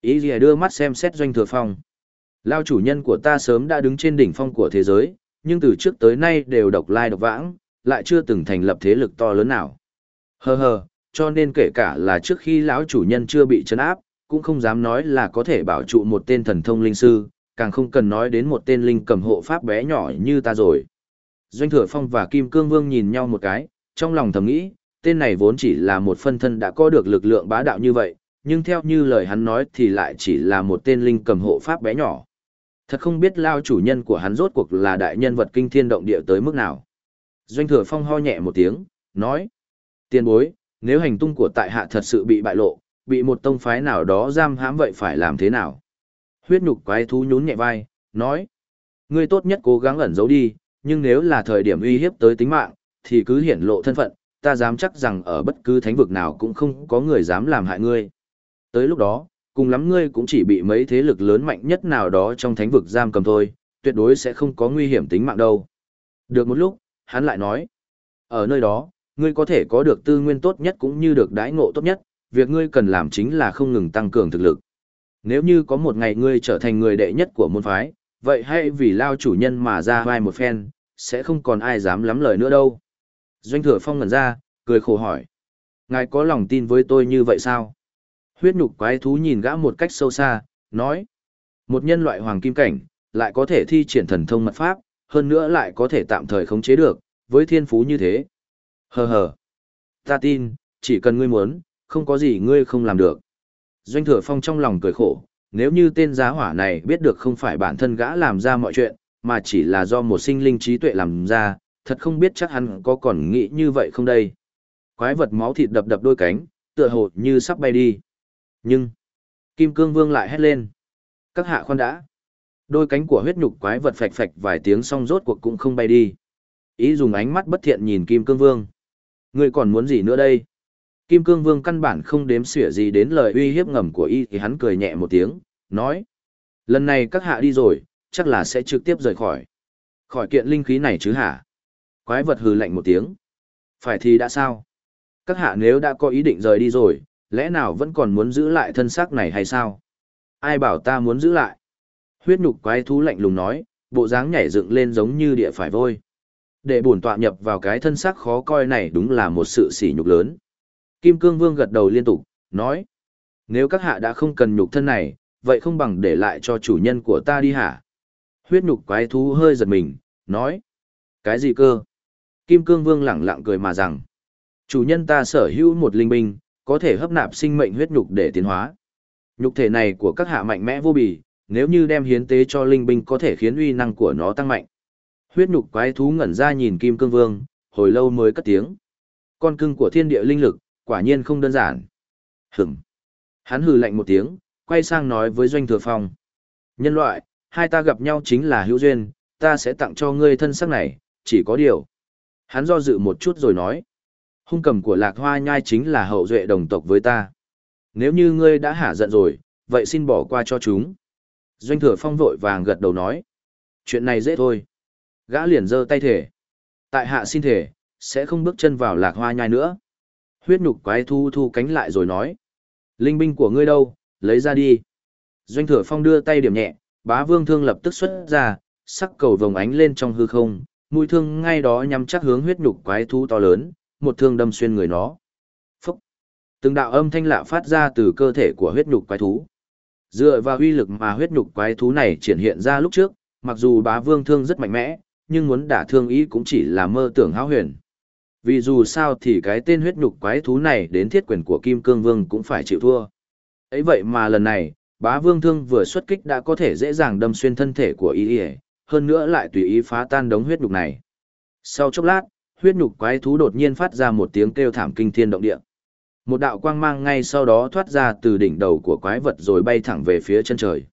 Ý gì đưa mắt xem xét doanh thừa phong. Lao chủ nhân của ta sớm đã đứng trên đỉnh phong của thế giới, nhưng từ trước tới nay đều độc lai độc vãng, lại chưa từng thành lập thế lực to lớn nào. Hờ hờ, cho nên kể cả là trước khi lão chủ nhân chưa bị chấn áp, cũng không dám nói là có thể bảo trụ một tên thần thông linh sư, càng không cần nói đến một tên linh cầm hộ pháp bé nhỏ như ta rồi. Doanh Thừa Phong và Kim Cương Vương nhìn nhau một cái, trong lòng thầm nghĩ, tên này vốn chỉ là một phân thân đã có được lực lượng bá đạo như vậy, nhưng theo như lời hắn nói thì lại chỉ là một tên linh cầm hộ pháp bé nhỏ. Thật không biết lao chủ nhân của hắn rốt cuộc là đại nhân vật kinh thiên động địa tới mức nào. Doanh Thừa Phong ho nhẹ một tiếng, nói, tiên bối, nếu hành tung của tại hạ thật sự bị bại lộ, bị một tông phái nào đó giam hãm vậy phải làm thế nào? Huyết nhục quái thú nhún nhẹ vai, nói, ngươi tốt nhất cố gắng ẩn giấu đi, nhưng nếu là thời điểm uy hiếp tới tính mạng, thì cứ hiển lộ thân phận, ta dám chắc rằng ở bất cứ thánh vực nào cũng không có người dám làm hại ngươi. Tới lúc đó, cùng lắm ngươi cũng chỉ bị mấy thế lực lớn mạnh nhất nào đó trong thánh vực giam cầm thôi, tuyệt đối sẽ không có nguy hiểm tính mạng đâu. Được một lúc, hắn lại nói, ở nơi đó, ngươi có thể có được tư nguyên tốt nhất cũng như được đãi ngộ tốt nhất, việc ngươi cần làm chính là không ngừng tăng cường thực lực. Nếu như có một ngày ngươi trở thành người đệ nhất của môn phái, vậy hãy vì lao chủ nhân mà ra vai một phen, sẽ không còn ai dám lắm lời nữa đâu. Doanh thừa phong ngẩn ra, cười khổ hỏi. Ngài có lòng tin với tôi như vậy sao? Huyết nhục quái thú nhìn gã một cách sâu xa, nói. Một nhân loại hoàng kim cảnh, lại có thể thi triển thần thông mật pháp, hơn nữa lại có thể tạm thời khống chế được, với thiên phú như thế. Hờ hờ. Ta tin, chỉ cần ngươi muốn, không có gì ngươi không làm được. Doanh thừa phong trong lòng cười khổ, nếu như tên giá hỏa này biết được không phải bản thân gã làm ra mọi chuyện, mà chỉ là do một sinh linh trí tuệ làm ra, thật không biết chắc hắn có còn nghĩ như vậy không đây. Quái vật máu thịt đập đập đôi cánh, tựa hồ như sắp bay đi. Nhưng, Kim Cương Vương lại hét lên. Các hạ khoan đã. Đôi cánh của huyết nhục quái vật phạch phạch vài tiếng xong rốt cuộc cũng không bay đi. Ý dùng ánh mắt bất thiện nhìn Kim Cương Vương. Ngươi còn muốn gì nữa đây? Kim Cương Vương căn bản không đếm xỉa gì đến lời uy hiếp ngầm của y thì hắn cười nhẹ một tiếng, nói. Lần này các hạ đi rồi, chắc là sẽ trực tiếp rời khỏi. Khỏi kiện linh khí này chứ hả? Quái vật hừ lạnh một tiếng. Phải thì đã sao? Các hạ nếu đã có ý định rời đi rồi, lẽ nào vẫn còn muốn giữ lại thân xác này hay sao? Ai bảo ta muốn giữ lại? Huyết nhục quái thú lạnh lùng nói, bộ dáng nhảy dựng lên giống như địa phải vôi. Để bổn tọa nhập vào cái thân xác khó coi này đúng là một sự sỉ nhục lớn. Kim Cương Vương gật đầu liên tục, nói. Nếu các hạ đã không cần nhục thân này, vậy không bằng để lại cho chủ nhân của ta đi hả? Huyết nhục quái thú hơi giật mình, nói. Cái gì cơ? Kim Cương Vương lẳng lặng cười mà rằng. Chủ nhân ta sở hữu một linh binh, có thể hấp nạp sinh mệnh huyết nhục để tiến hóa. Nhục thể này của các hạ mạnh mẽ vô bì, nếu như đem hiến tế cho linh binh có thể khiến uy năng của nó tăng mạnh. Huyết nhục quái thú ngẩn ra nhìn Kim Cương Vương, hồi lâu mới cất tiếng. Con cưng của thiên địa linh lực, quả nhiên không đơn giản. Hửm. Hắn hừ lạnh một tiếng, quay sang nói với Doanh Thừa Phong. Nhân loại, hai ta gặp nhau chính là hữu duyên, ta sẽ tặng cho ngươi thân sắc này, chỉ có điều. Hắn do dự một chút rồi nói. Hung cầm của lạc hoa nhai chính là hậu duệ đồng tộc với ta. Nếu như ngươi đã hả giận rồi, vậy xin bỏ qua cho chúng. Doanh thừa phong vội vàng gật đầu nói. Chuyện này dễ thôi. Gã liền giơ tay thể. Tại hạ xin thể, sẽ không bước chân vào lạc hoa nhai nữa. Huyết nhục quái thu thu cánh lại rồi nói. Linh binh của ngươi đâu, lấy ra đi. Doanh thừa phong đưa tay điểm nhẹ, bá vương thương lập tức xuất ra, sắc cầu vồng ánh lên trong hư không, mũi thương ngay đó nhắm chắc hướng huyết nhục quái thú to lớn, một thương đâm xuyên người nó. Phúc! Từng đạo âm thanh lạ phát ra từ cơ thể của huyết nhục quái thú. Dựa vào uy lực mà huyết nhục quái thú này triển hiện ra lúc trước, mặc dù bá vương thương rất mạnh mẽ, nhưng muốn đả thương ý cũng chỉ là mơ tưởng hão huyền. Vì dù sao thì cái tên huyết nhục quái thú này đến thiết quyền của Kim Cương Vương cũng phải chịu thua. ấy vậy mà lần này, bá vương thương vừa xuất kích đã có thể dễ dàng đâm xuyên thân thể của ý, ý hơn nữa lại tùy ý phá tan đống huyết nhục này. Sau chốc lát, huyết nhục quái thú đột nhiên phát ra một tiếng kêu thảm kinh thiên động địa. Một đạo quang mang ngay sau đó thoát ra từ đỉnh đầu của quái vật rồi bay thẳng về phía chân trời.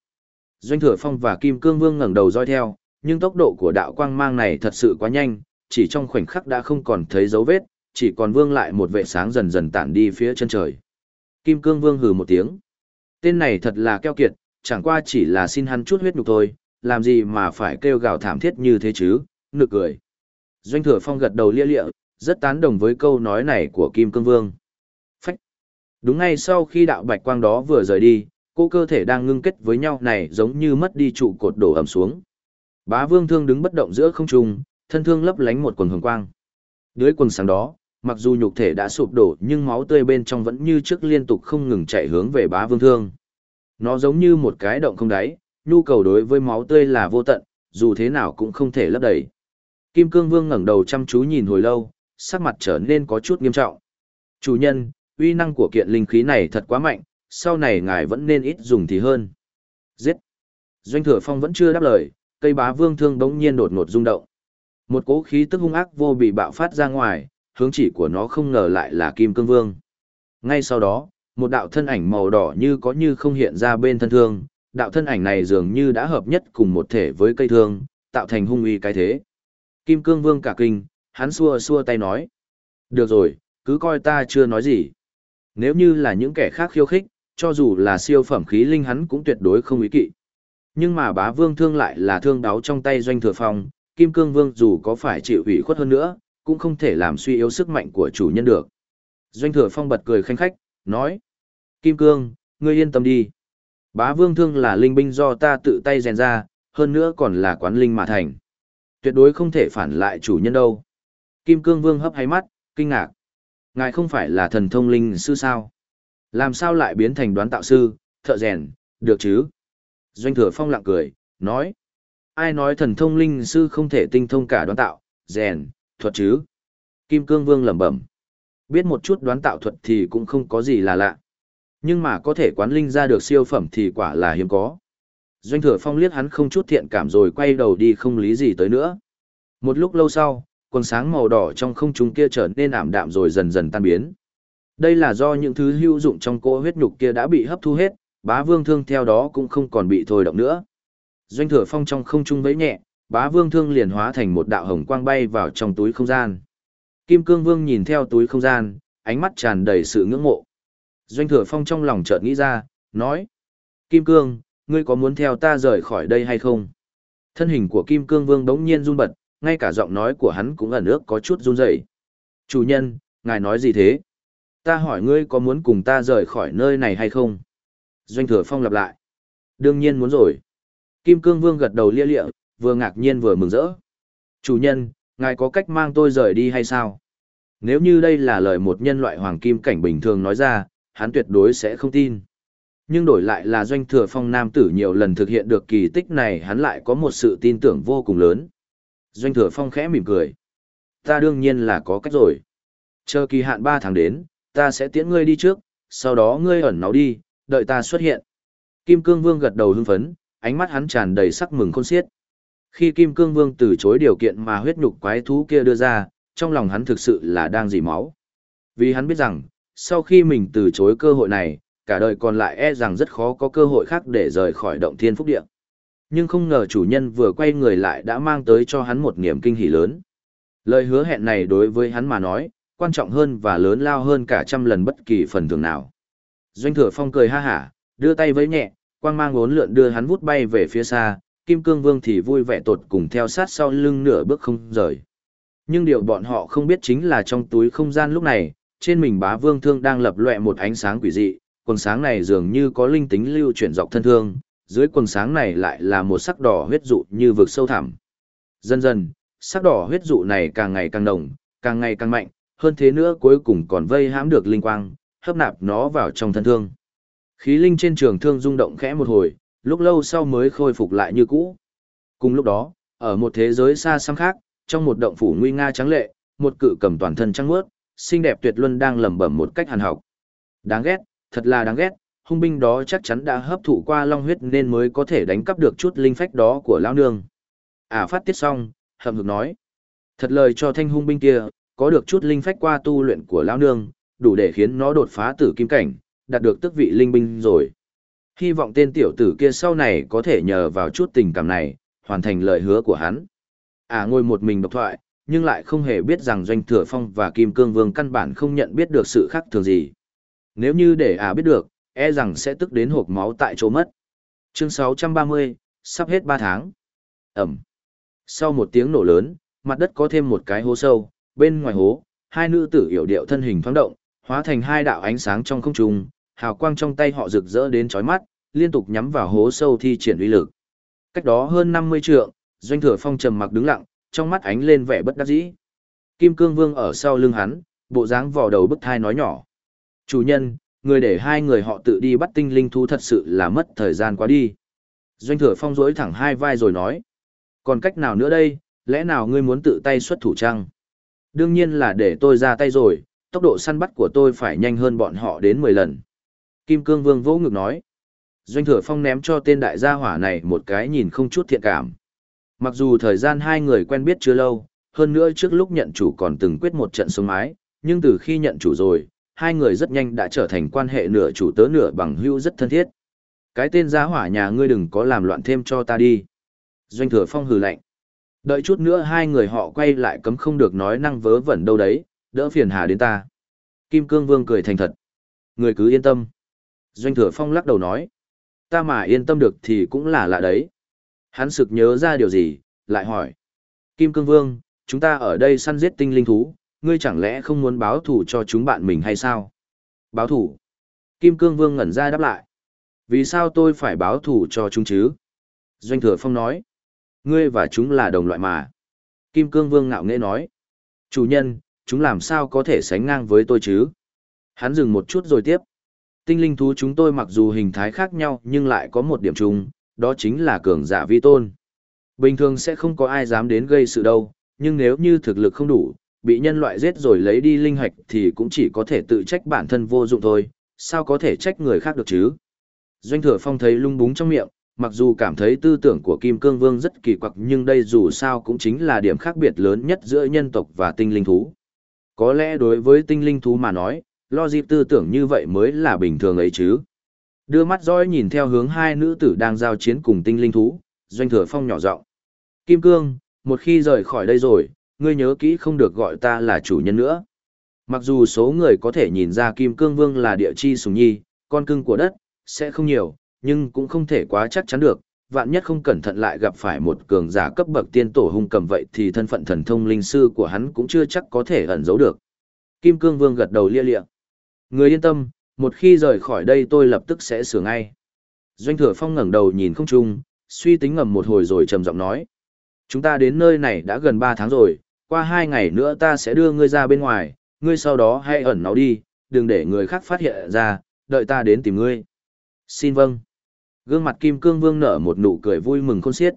Doanh Thừa Phong và Kim Cương Vương ngẩng đầu dõi theo, nhưng tốc độ của đạo quang mang này thật sự quá nhanh, chỉ trong khoảnh khắc đã không còn thấy dấu vết, chỉ còn vương lại một vệ sáng dần dần tản đi phía chân trời. Kim Cương Vương hừ một tiếng. Tên này thật là keo kiệt, chẳng qua chỉ là xin hắn chút huyết nhục thôi, làm gì mà phải kêu gào thảm thiết như thế chứ, nực cười. Doanh thừa phong gật đầu lia lịa, rất tán đồng với câu nói này của Kim Cương Vương. Phách! Đúng ngay sau khi đạo bạch quang đó vừa rời đi, Cô cơ thể đang ngưng kết với nhau này giống như mất đi trụ cột đổ ẩm xuống. Bá vương thương đứng bất động giữa không trung, thân thương lấp lánh một quần hồng quang. Dưới quần sáng đó, mặc dù nhục thể đã sụp đổ nhưng máu tươi bên trong vẫn như trước liên tục không ngừng chạy hướng về bá vương thương. Nó giống như một cái động không đáy, nhu cầu đối với máu tươi là vô tận, dù thế nào cũng không thể lấp đầy. Kim Cương Vương ngẩng đầu chăm chú nhìn hồi lâu, sắc mặt trở nên có chút nghiêm trọng. Chủ nhân, uy năng của kiện linh khí này thật quá mạnh, sau này ngài vẫn nên ít dùng thì hơn. Giết! Doanh thừa phong vẫn chưa đáp lời, cây bá vương thương đống nhiên đột ngột rung động. Một cỗ khí tức hung ác vô bị bạo phát ra ngoài, hướng chỉ của nó không ngờ lại là Kim Cương Vương. Ngay sau đó, một đạo thân ảnh màu đỏ như có như không hiện ra bên thân thương, đạo thân ảnh này dường như đã hợp nhất cùng một thể với cây thương, tạo thành hung uy cái thế. Kim Cương Vương cả kinh, hắn xua xua tay nói. Được rồi, cứ coi ta chưa nói gì. Nếu như là những kẻ khác khiêu khích, cho dù là siêu phẩm khí linh hắn cũng tuyệt đối không ý kỵ. Nhưng mà bá vương thương lại là thương đáo trong tay doanh thừa phong, Kim Cương Vương dù có phải chịu ủy khuất hơn nữa, cũng không thể làm suy yếu sức mạnh của chủ nhân được. Doanh thừa phong bật cười khanh khách, nói. Kim Cương, ngươi yên tâm đi. Bá vương thương là linh binh do ta tự tay rèn ra, hơn nữa còn là quán linh mà thành. Tuyệt đối không thể phản lại chủ nhân đâu. Kim Cương Vương hấp hay mắt, kinh ngạc. Ngài không phải là thần thông linh sư sao? Làm sao lại biến thành đoán tạo sư, thợ rèn, được chứ? Doanh thừa phong lặng cười, nói. Ai nói thần thông linh sư không thể tinh thông cả đoán tạo, rèn, thuật chứ? Kim Cương Vương lẩm bẩm. Biết một chút đoán tạo thuật thì cũng không có gì là lạ. Nhưng mà có thể quán linh ra được siêu phẩm thì quả là hiếm có. Doanh thừa phong liếc hắn không chút thiện cảm rồi quay đầu đi không lý gì tới nữa. Một lúc lâu sau, quần sáng màu đỏ trong không trung kia trở nên ảm đạm rồi dần dần tan biến. Đây là do những thứ hữu dụng trong cỗ huyết nhục kia đã bị hấp thu hết, bá vương thương theo đó cũng không còn bị thôi động nữa. Doanh thừa phong trong không trung vẫy nhẹ, bá vương thương liền hóa thành một đạo hồng quang bay vào trong túi không gian. Kim cương vương nhìn theo túi không gian, ánh mắt tràn đầy sự ngưỡng mộ. Doanh thừa phong trong lòng chợt nghĩ ra, nói. Kim cương, ngươi có muốn theo ta rời khỏi đây hay không? Thân hình của Kim cương vương đống nhiên run bật, ngay cả giọng nói của hắn cũng ẩn ước có chút run rẩy. Chủ nhân, ngài nói gì thế? Ta hỏi ngươi có muốn cùng ta rời khỏi nơi này hay không? Doanh thừa phong lặp lại. Đương nhiên muốn rồi. Kim cương vương gật đầu lia lịa, vừa ngạc nhiên vừa mừng rỡ. Chủ nhân, ngài có cách mang tôi rời đi hay sao? Nếu như đây là lời một nhân loại hoàng kim cảnh bình thường nói ra, hắn tuyệt đối sẽ không tin. Nhưng đổi lại là doanh thừa phong nam tử nhiều lần thực hiện được kỳ tích này hắn lại có một sự tin tưởng vô cùng lớn. Doanh thừa phong khẽ mỉm cười. Ta đương nhiên là có cách rồi. Chờ kỳ hạn 3 tháng đến, ta sẽ tiễn ngươi đi trước, sau đó ngươi ẩn náu đi, đợi ta xuất hiện. Kim Cương Vương gật đầu hưng phấn, ánh mắt hắn tràn đầy sắc mừng khôn xiết. Khi Kim Cương Vương từ chối điều kiện mà huyết nhục quái thú kia đưa ra, trong lòng hắn thực sự là đang dỉ máu. Vì hắn biết rằng, sau khi mình từ chối cơ hội này, cả đời còn lại e rằng rất khó có cơ hội khác để rời khỏi động thiên phúc địa. Nhưng không ngờ chủ nhân vừa quay người lại đã mang tới cho hắn một niềm kinh hỉ lớn. Lời hứa hẹn này đối với hắn mà nói, quan trọng hơn và lớn lao hơn cả trăm lần bất kỳ phần thưởng nào. Doanh thừa phong cười ha hả, đưa tay với nhẹ, quang mang bốn lượn đưa hắn vút bay về phía xa, Kim Cương Vương thì vui vẻ tột cùng theo sát sau lưng nửa bước không rời. Nhưng điều bọn họ không biết chính là trong túi không gian lúc này, trên mình bá vương thương đang lập lệ một ánh sáng quỷ dị, quần sáng này dường như có linh tính lưu chuyển dọc thân thương, dưới quần sáng này lại là một sắc đỏ huyết dụ như vực sâu thẳm. Dần dần, sắc đỏ huyết dụ này càng ngày càng nồng, càng ngày càng mạnh, hơn thế nữa cuối cùng còn vây hãm được linh quang, hấp nạp nó vào trong thân thương. Khí linh trên trường thương rung động khẽ một hồi, lúc lâu sau mới khôi phục lại như cũ. Cùng lúc đó, ở một thế giới xa xăm khác, trong một động phủ nguy nga trắng lệ, một cự cầm toàn thân trắng muốt xinh đẹp tuyệt luân đang lẩm bẩm một cách hàn học. Đáng ghét, thật là đáng ghét, hung binh đó chắc chắn đã hấp thụ qua long huyết nên mới có thể đánh cắp được chút linh phách đó của lão nương. À phát tiết xong, hậm hực nói. Thật lời cho thanh hung binh kia, có được chút linh phách qua tu luyện của lão nương, đủ để khiến nó đột phá tử kim cảnh, đạt được tước vị linh binh rồi. Hy vọng tên tiểu tử kia sau này có thể nhờ vào chút tình cảm này, hoàn thành lời hứa của hắn. À ngồi một mình độc thoại, nhưng lại không hề biết rằng Doanh Thừa Phong và Kim Cương Vương căn bản không nhận biết được sự khác thường gì. Nếu như để à biết được, e rằng sẽ tức đến hộp máu tại chỗ mất. Chương 630, sắp hết 3 tháng. Ẩm. Sau một tiếng nổ lớn, mặt đất có thêm một cái hố sâu, bên ngoài hố, hai nữ tử hiểu điệu thân hình thoáng động, hóa thành hai đạo ánh sáng trong không trung, hào quang trong tay họ rực rỡ đến chói mắt, liên tục nhắm vào hố sâu thi triển uy lực. Cách đó hơn 50 trượng, Doanh Thừa Phong trầm mặc đứng lặng, trong mắt ánh lên vẻ bất đắc dĩ. Kim Cương Vương ở sau lưng hắn, bộ dáng vò đầu bức thai nói nhỏ. Chủ nhân, người để hai người họ tự đi bắt tinh linh thú thật sự là mất thời gian quá đi. Doanh Thừa Phong rỗi thẳng hai vai rồi nói. Còn cách nào nữa đây, lẽ nào ngươi muốn tự tay xuất thủ trăng? Đương nhiên là để tôi ra tay rồi, tốc độ săn bắt của tôi phải nhanh hơn bọn họ đến 10 lần. Kim Cương Vương vỗ ngực nói. Doanh Thừa Phong ném cho tên đại gia hỏa này một cái nhìn không chút thiện cảm. Mặc dù thời gian hai người quen biết chưa lâu, hơn nữa trước lúc nhận chủ còn từng quyết một trận sống mái, nhưng từ khi nhận chủ rồi, hai người rất nhanh đã trở thành quan hệ nửa chủ tớ nửa bằng hữu rất thân thiết. Cái tên gia hỏa nhà ngươi đừng có làm loạn thêm cho ta đi. Doanh Thừa Phong hừ lạnh. Đợi chút nữa hai người họ quay lại cấm không được nói năng vớ vẩn đâu đấy, đỡ phiền hà đến ta. Kim Cương Vương cười thành thật. Người cứ yên tâm. Doanh Thừa Phong lắc đầu nói. Ta mà yên tâm được thì cũng là lạ đấy. Hắn sực nhớ ra điều gì, lại hỏi. Kim Cương Vương, chúng ta ở đây săn giết tinh linh thú, ngươi chẳng lẽ không muốn báo thủ cho chúng bạn mình hay sao? Báo thủ? Kim Cương Vương ngẩn ra đáp lại. Vì sao tôi phải báo thủ cho chúng chứ? Doanh Thừa Phong nói. Ngươi và chúng là đồng loại mà. Kim Cương Vương ngạo nghễ nói. Chủ nhân, chúng làm sao có thể sánh ngang với tôi chứ? Hắn dừng một chút rồi tiếp. Tinh linh thú chúng tôi mặc dù hình thái khác nhau nhưng lại có một điểm chung, đó chính là cường giả vi tôn. Bình thường sẽ không có ai dám đến gây sự đâu, nhưng nếu như thực lực không đủ, bị nhân loại giết rồi lấy đi linh hạch thì cũng chỉ có thể tự trách bản thân vô dụng thôi, sao có thể trách người khác được chứ? Doanh thừa phong thấy lung búng trong miệng, mặc dù cảm thấy tư tưởng của Kim Cương Vương rất kỳ quặc nhưng đây dù sao cũng chính là điểm khác biệt lớn nhất giữa nhân tộc và tinh linh thú. Có lẽ đối với tinh linh thú mà nói, lo dịp tư tưởng như vậy mới là bình thường ấy chứ. Đưa mắt dõi nhìn theo hướng hai nữ tử đang giao chiến cùng tinh linh thú, doanh thừa phong nhỏ giọng Kim Cương, một khi rời khỏi đây rồi, ngươi nhớ kỹ không được gọi ta là chủ nhân nữa. Mặc dù số người có thể nhìn ra Kim Cương Vương là địa chi sùng nhi, con cưng của đất, sẽ không nhiều, nhưng cũng không thể quá chắc chắn được. Vạn nhất không cẩn thận lại gặp phải một cường giả cấp bậc tiên tổ hung cầm vậy thì thân phận thần thông linh sư của hắn cũng chưa chắc có thể ẩn giấu được. Kim Cương Vương gật đầu lia lịa. Người yên tâm, một khi rời khỏi đây tôi lập tức sẽ sửa ngay. Doanh thừa phong ngẩng đầu nhìn không trung, suy tính ngầm một hồi rồi trầm giọng nói. Chúng ta đến nơi này đã gần 3 tháng rồi, qua hai ngày nữa ta sẽ đưa ngươi ra bên ngoài, ngươi sau đó hãy ẩn nó đi, đừng để người khác phát hiện ra, đợi ta đến tìm ngươi. Xin vâng. Gương mặt Kim Cương Vương nở một nụ cười vui mừng khôn xiết.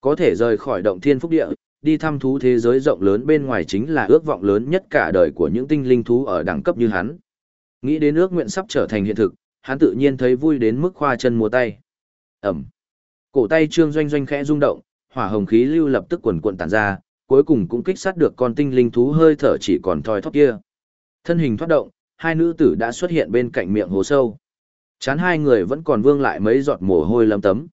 Có thể rời khỏi động thiên phúc địa, đi thăm thú thế giới rộng lớn bên ngoài chính là ước vọng lớn nhất cả đời của những tinh linh thú ở đẳng cấp như hắn. Nghĩ đến ước nguyện sắp trở thành hiện thực, hắn tự nhiên thấy vui đến mức khoa chân múa tay. Ẩm. Cổ tay Trương Doanh Doanh khẽ rung động, hỏa hồng khí lưu lập tức quần cuộn tản ra, cuối cùng cũng kích sát được con tinh linh thú hơi thở chỉ còn thoi thóp kia. Thân hình thoát động, hai nữ tử đã xuất hiện bên cạnh miệng hồ sâu. Chán hai người vẫn còn vương lại mấy giọt mồ hôi lấm tấm.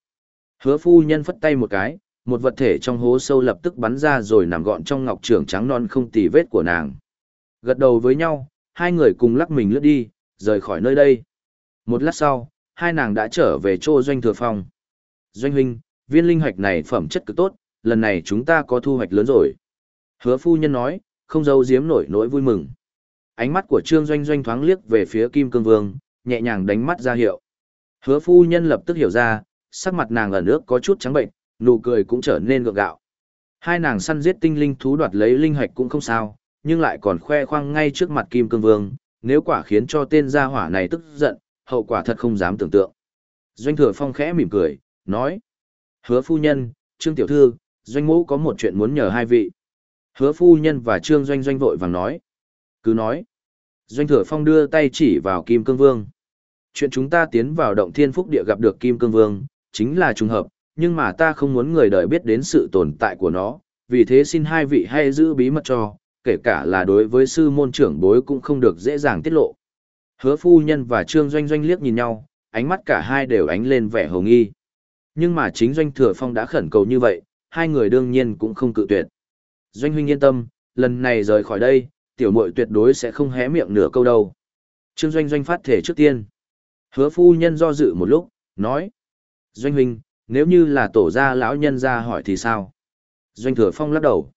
Hứa phu nhân phất tay một cái, một vật thể trong hố sâu lập tức bắn ra rồi nằm gọn trong ngọc trưởng trắng non không tì vết của nàng. Gật đầu với nhau, hai người cùng lắc mình lướt đi, rời khỏi nơi đây. Một lát sau, hai nàng đã trở về chỗ doanh thừa phòng Doanh huynh, viên linh hoạch này phẩm chất cực tốt, lần này chúng ta có thu hoạch lớn rồi. Hứa phu nhân nói, không giấu giếm nổi nỗi vui mừng. Ánh mắt của Trương Doanh Doanh thoáng liếc về phía Kim Cương Vương, nhẹ nhàng đánh mắt ra hiệu. Hứa phu nhân lập tức hiểu ra, sắc mặt nàng ở nước có chút trắng bệnh, nụ cười cũng trở nên gượng gạo. Hai nàng săn giết tinh linh thú đoạt lấy linh hạch cũng không sao, nhưng lại còn khoe khoang ngay trước mặt Kim Cương Vương, nếu quả khiến cho tên gia hỏa này tức giận, hậu quả thật không dám tưởng tượng. Doanh thừa phong khẽ mỉm cười, nói. Hứa phu nhân, Trương Tiểu Thư, Doanh Mũ có một chuyện muốn nhờ hai vị. Hứa phu nhân và Trương Doanh Doanh vội vàng nói. Cứ nói. Doanh thừa phong đưa tay chỉ vào Kim Cương Vương. Chuyện chúng ta tiến vào động thiên phúc địa gặp được Kim Cương Vương, chính là trùng hợp, nhưng mà ta không muốn người đời biết đến sự tồn tại của nó, vì thế xin hai vị hãy giữ bí mật cho, kể cả là đối với sư môn trưởng bối cũng không được dễ dàng tiết lộ. Hứa phu nhân và Trương Doanh Doanh liếc nhìn nhau, ánh mắt cả hai đều ánh lên vẻ hồng nghi. Nhưng mà chính Doanh Thừa Phong đã khẩn cầu như vậy, hai người đương nhiên cũng không cự tuyệt. Doanh huynh yên tâm, lần này rời khỏi đây, tiểu muội tuyệt đối sẽ không hé miệng nửa câu đâu. Trương Doanh Doanh phát thể trước tiên. Hứa phu nhân do dự một lúc, nói. Doanh huynh, nếu như là tổ gia lão nhân ra hỏi thì sao? Doanh Thừa Phong lắc đầu.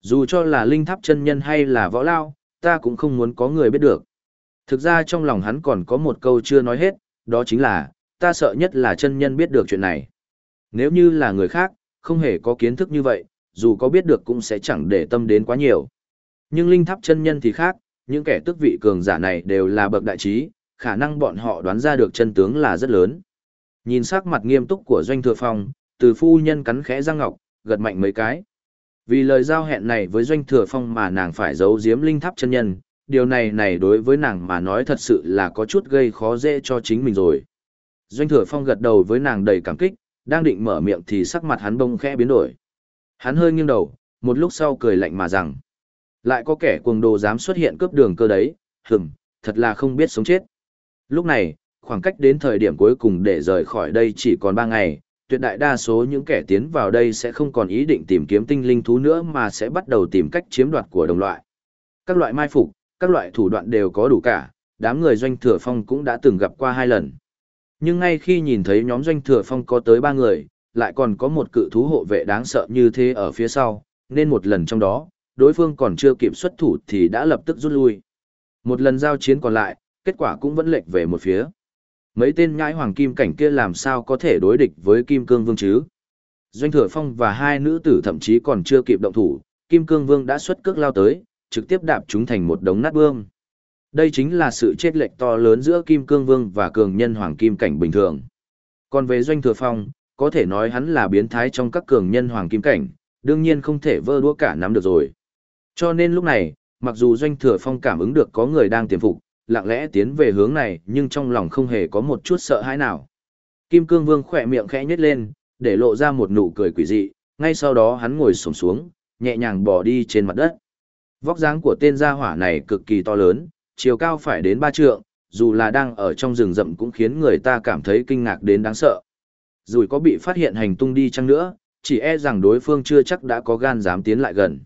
Dù cho là linh tháp chân nhân hay là võ lao, ta cũng không muốn có người biết được. Thực ra trong lòng hắn còn có một câu chưa nói hết, đó chính là, ta sợ nhất là chân nhân biết được chuyện này. Nếu như là người khác, không hề có kiến thức như vậy, dù có biết được cũng sẽ chẳng để tâm đến quá nhiều. Nhưng linh tháp chân nhân thì khác, những kẻ tức vị cường giả này đều là bậc đại trí, khả năng bọn họ đoán ra được chân tướng là rất lớn. Nhìn sắc mặt nghiêm túc của Doanh Thừa Phong, từ phu nhân cắn khẽ răng ngọc, gật mạnh mấy cái. Vì lời giao hẹn này với Doanh Thừa Phong mà nàng phải giấu giếm linh tháp chân nhân, điều này này đối với nàng mà nói thật sự là có chút gây khó dễ cho chính mình rồi. Doanh Thừa Phong gật đầu với nàng đầy cảm kích, đang định mở miệng thì sắc mặt hắn bông khẽ biến đổi. Hắn hơi nghiêng đầu, một lúc sau cười lạnh mà rằng, lại có kẻ cuồng đồ dám xuất hiện cướp đường cơ đấy, hừm, thật là không biết sống chết. Lúc này, khoảng cách đến thời điểm cuối cùng để rời khỏi đây chỉ còn 3 ngày, tuyệt đại đa số những kẻ tiến vào đây sẽ không còn ý định tìm kiếm tinh linh thú nữa mà sẽ bắt đầu tìm cách chiếm đoạt của đồng loại. Các loại mai phục, các loại thủ đoạn đều có đủ cả, đám người doanh thừa phong cũng đã từng gặp qua hai lần. Nhưng ngay khi nhìn thấy nhóm doanh thừa phong có tới ba người, lại còn có một cự thú hộ vệ đáng sợ như thế ở phía sau, nên một lần trong đó, đối phương còn chưa kịp xuất thủ thì đã lập tức rút lui. Một lần giao chiến còn lại, kết quả cũng vẫn lệch về một phía. Mấy tên nhãi hoàng kim cảnh kia làm sao có thể đối địch với kim cương vương chứ? Doanh thừa phong và hai nữ tử thậm chí còn chưa kịp động thủ, kim cương vương đã xuất cước lao tới, trực tiếp đạp chúng thành một đống nát bươm. Đây chính là sự chết lệch to lớn giữa kim cương vương và cường nhân hoàng kim cảnh bình thường. Còn về doanh thừa phong, có thể nói hắn là biến thái trong các cường nhân hoàng kim cảnh, đương nhiên không thể vơ đũa cả nắm được rồi. Cho nên lúc này, mặc dù doanh thừa phong cảm ứng được có người đang tiềm phục, lặng lẽ tiến về hướng này nhưng trong lòng không hề có một chút sợ hãi nào. Kim cương vương khỏe miệng khẽ nhếch lên, để lộ ra một nụ cười quỷ dị, ngay sau đó hắn ngồi sổng xuống, nhẹ nhàng bỏ đi trên mặt đất. Vóc dáng của tên gia hỏa này cực kỳ to lớn, chiều cao phải đến ba trượng, dù là đang ở trong rừng rậm cũng khiến người ta cảm thấy kinh ngạc đến đáng sợ. Dù có bị phát hiện hành tung đi chăng nữa, chỉ e rằng đối phương chưa chắc đã có gan dám tiến lại gần.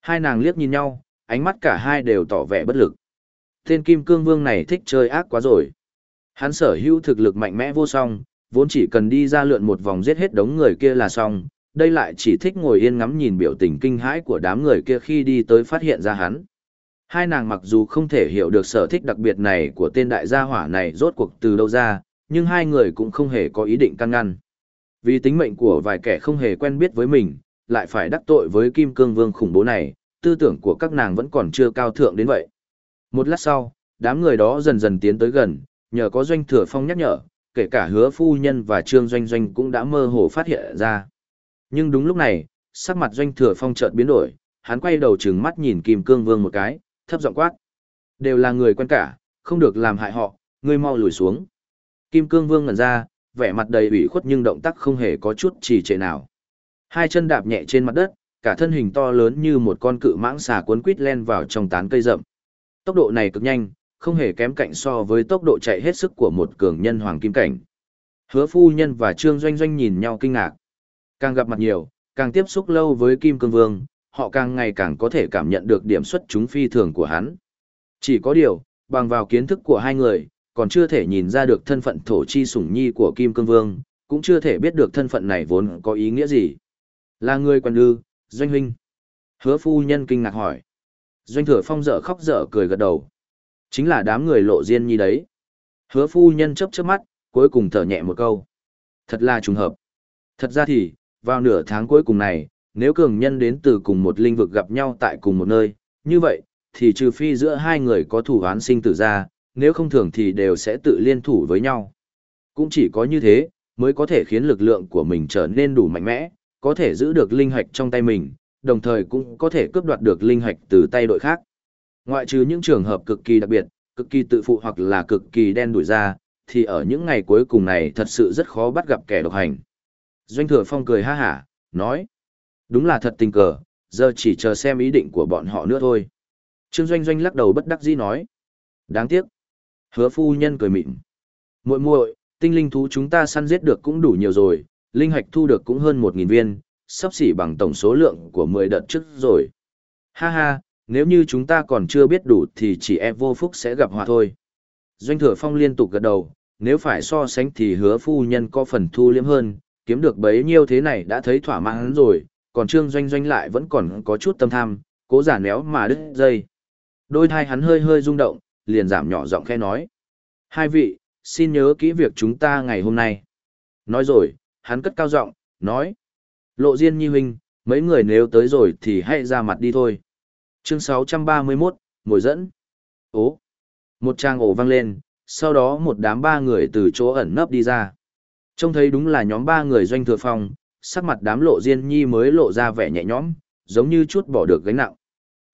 Hai nàng liếc nhìn nhau, ánh mắt cả hai đều tỏ vẻ bất lực. Tên Kim Cương Vương này thích chơi ác quá rồi. Hắn sở hữu thực lực mạnh mẽ vô song, vốn chỉ cần đi ra lượn một vòng giết hết đống người kia là xong, đây lại chỉ thích ngồi yên ngắm nhìn biểu tình kinh hãi của đám người kia khi đi tới phát hiện ra hắn. Hai nàng mặc dù không thể hiểu được sở thích đặc biệt này của tên đại gia hỏa này rốt cuộc từ đâu ra, nhưng hai người cũng không hề có ý định căn ngăn. Vì tính mệnh của vài kẻ không hề quen biết với mình, lại phải đắc tội với Kim Cương Vương khủng bố này, tư tưởng của các nàng vẫn còn chưa cao thượng đến vậy. Một lát sau, đám người đó dần dần tiến tới gần, nhờ có doanh thừa phong nhắc nhở, kể cả hứa phu nhân và trương doanh doanh cũng đã mơ hồ phát hiện ra. Nhưng đúng lúc này, sắc mặt doanh thừa phong chợt biến đổi, hắn quay đầu trừng mắt nhìn Kim Cương Vương một cái, thấp giọng quát. Đều là người quen cả, không được làm hại họ, ngươi mau lùi xuống. Kim Cương Vương ngẩn ra, vẻ mặt đầy ủy khuất nhưng động tác không hề có chút trì trệ nào. Hai chân đạp nhẹ trên mặt đất, cả thân hình to lớn như một con cự mãng xà cuốn quít len vào trong tán cây rậm. Tốc độ này cực nhanh, không hề kém cạnh so với tốc độ chạy hết sức của một cường nhân hoàng kim cảnh. Hứa phu nhân và Trương Doanh Doanh nhìn nhau kinh ngạc. Càng gặp mặt nhiều, càng tiếp xúc lâu với Kim Cương Vương, họ càng ngày càng có thể cảm nhận được điểm xuất chúng phi thường của hắn. Chỉ có điều, bằng vào kiến thức của hai người, còn chưa thể nhìn ra được thân phận thổ chi sủng nhi của Kim Cương Vương, cũng chưa thể biết được thân phận này vốn có ý nghĩa gì. Là người quan ư, Doanh Huynh. Hứa phu nhân kinh ngạc hỏi. Doanh thừa phong dở khóc dở cười gật đầu. Chính là đám người lộ diên nhi đấy. Hứa phu nhân chấp chớp mắt, cuối cùng thở nhẹ một câu. Thật là trùng hợp. Thật ra thì, vào nửa tháng cuối cùng này, nếu cường nhân đến từ cùng một linh vực gặp nhau tại cùng một nơi, như vậy, thì trừ phi giữa hai người có thủ án sinh tử ra, nếu không thường thì đều sẽ tự liên thủ với nhau. Cũng chỉ có như thế, mới có thể khiến lực lượng của mình trở nên đủ mạnh mẽ, có thể giữ được linh hạch trong tay mình, đồng thời cũng có thể cướp đoạt được linh hạch từ tay đội khác. Ngoại trừ những trường hợp cực kỳ đặc biệt, cực kỳ tự phụ hoặc là cực kỳ đen đuổi ra, thì ở những ngày cuối cùng này thật sự rất khó bắt gặp kẻ độc hành. Doanh thừa phong cười ha hả, nói. Đúng là thật tình cờ, giờ chỉ chờ xem ý định của bọn họ nữa thôi. Trương Doanh Doanh lắc đầu bất đắc dĩ nói. Đáng tiếc. Hứa phu nhân cười mịn. muội muội, tinh linh thú chúng ta săn giết được cũng đủ nhiều rồi, linh hạch thu được cũng hơn 1.000 viên, sắp xỉ bằng tổng số lượng của 10 đợt trước rồi. Ha ha, nếu như chúng ta còn chưa biết đủ thì chỉ em vô phúc sẽ gặp họa thôi. Doanh thừa phong liên tục gật đầu, nếu phải so sánh thì hứa phu nhân có phần thu liếm hơn, kiếm được bấy nhiêu thế này đã thấy thỏa mãn rồi, còn trương doanh doanh lại vẫn còn có chút tâm tham, cố giả néo mà đứt dây. Đôi thai hắn hơi hơi rung động, liền giảm nhỏ giọng khe nói. Hai vị, xin nhớ kỹ việc chúng ta ngày hôm nay. Nói rồi, hắn cất cao giọng, nói. Lộ Diên Nhi huynh, mấy người nếu tới rồi thì hãy ra mặt đi thôi. Chương 631, ngồi dẫn. Ố. Một trang ổ vang lên, sau đó một đám ba người từ chỗ ẩn nấp đi ra. Trông thấy đúng là nhóm ba người doanh thừa phong, sắc mặt đám lộ Diên Nhi mới lộ ra vẻ nhẹ nhõm, giống như chút bỏ được gánh nặng.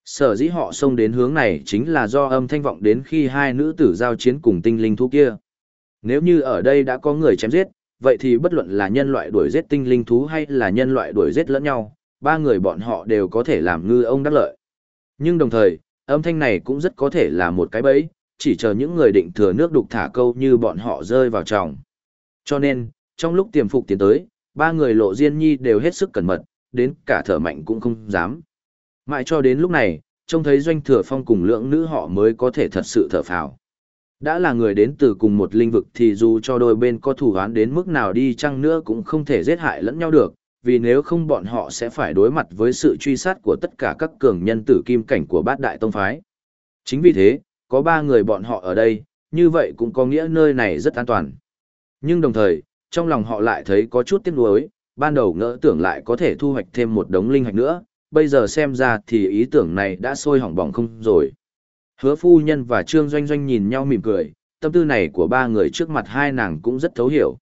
Sở dĩ họ xông đến hướng này chính là do âm thanh vọng đến khi hai nữ tử giao chiến cùng tinh linh thú kia. Nếu như ở đây đã có người chém giết, vậy thì bất luận là nhân loại đuổi giết tinh linh thú hay là nhân loại đuổi giết lẫn nhau, ba người bọn họ đều có thể làm ngư ông đắc lợi. Nhưng đồng thời, âm thanh này cũng rất có thể là một cái bẫy, chỉ chờ những người định thừa nước đục thả câu như bọn họ rơi vào tròng. Cho nên, trong lúc tiềm phục tiến tới, ba người lộ diên nhi đều hết sức cẩn mật, đến cả thở mạnh cũng không dám. Mãi cho đến lúc này, trông thấy doanh thừa phong cùng lượng nữ họ mới có thể thật sự thở phào. Đã là người đến từ cùng một lĩnh vực thì dù cho đôi bên có thủ án đến mức nào đi chăng nữa cũng không thể giết hại lẫn nhau được, vì nếu không bọn họ sẽ phải đối mặt với sự truy sát của tất cả các cường nhân tử kim cảnh của bát đại tông phái. Chính vì thế, có ba người bọn họ ở đây, như vậy cũng có nghĩa nơi này rất an toàn. Nhưng đồng thời, trong lòng họ lại thấy có chút tiếc nuối, ban đầu ngỡ tưởng lại có thể thu hoạch thêm một đống linh hạch nữa, bây giờ xem ra thì ý tưởng này đã sôi hỏng bỏng không rồi. Hứa phu nhân và Trương Doanh Doanh nhìn nhau mỉm cười, tâm tư này của ba người trước mặt hai nàng cũng rất thấu hiểu.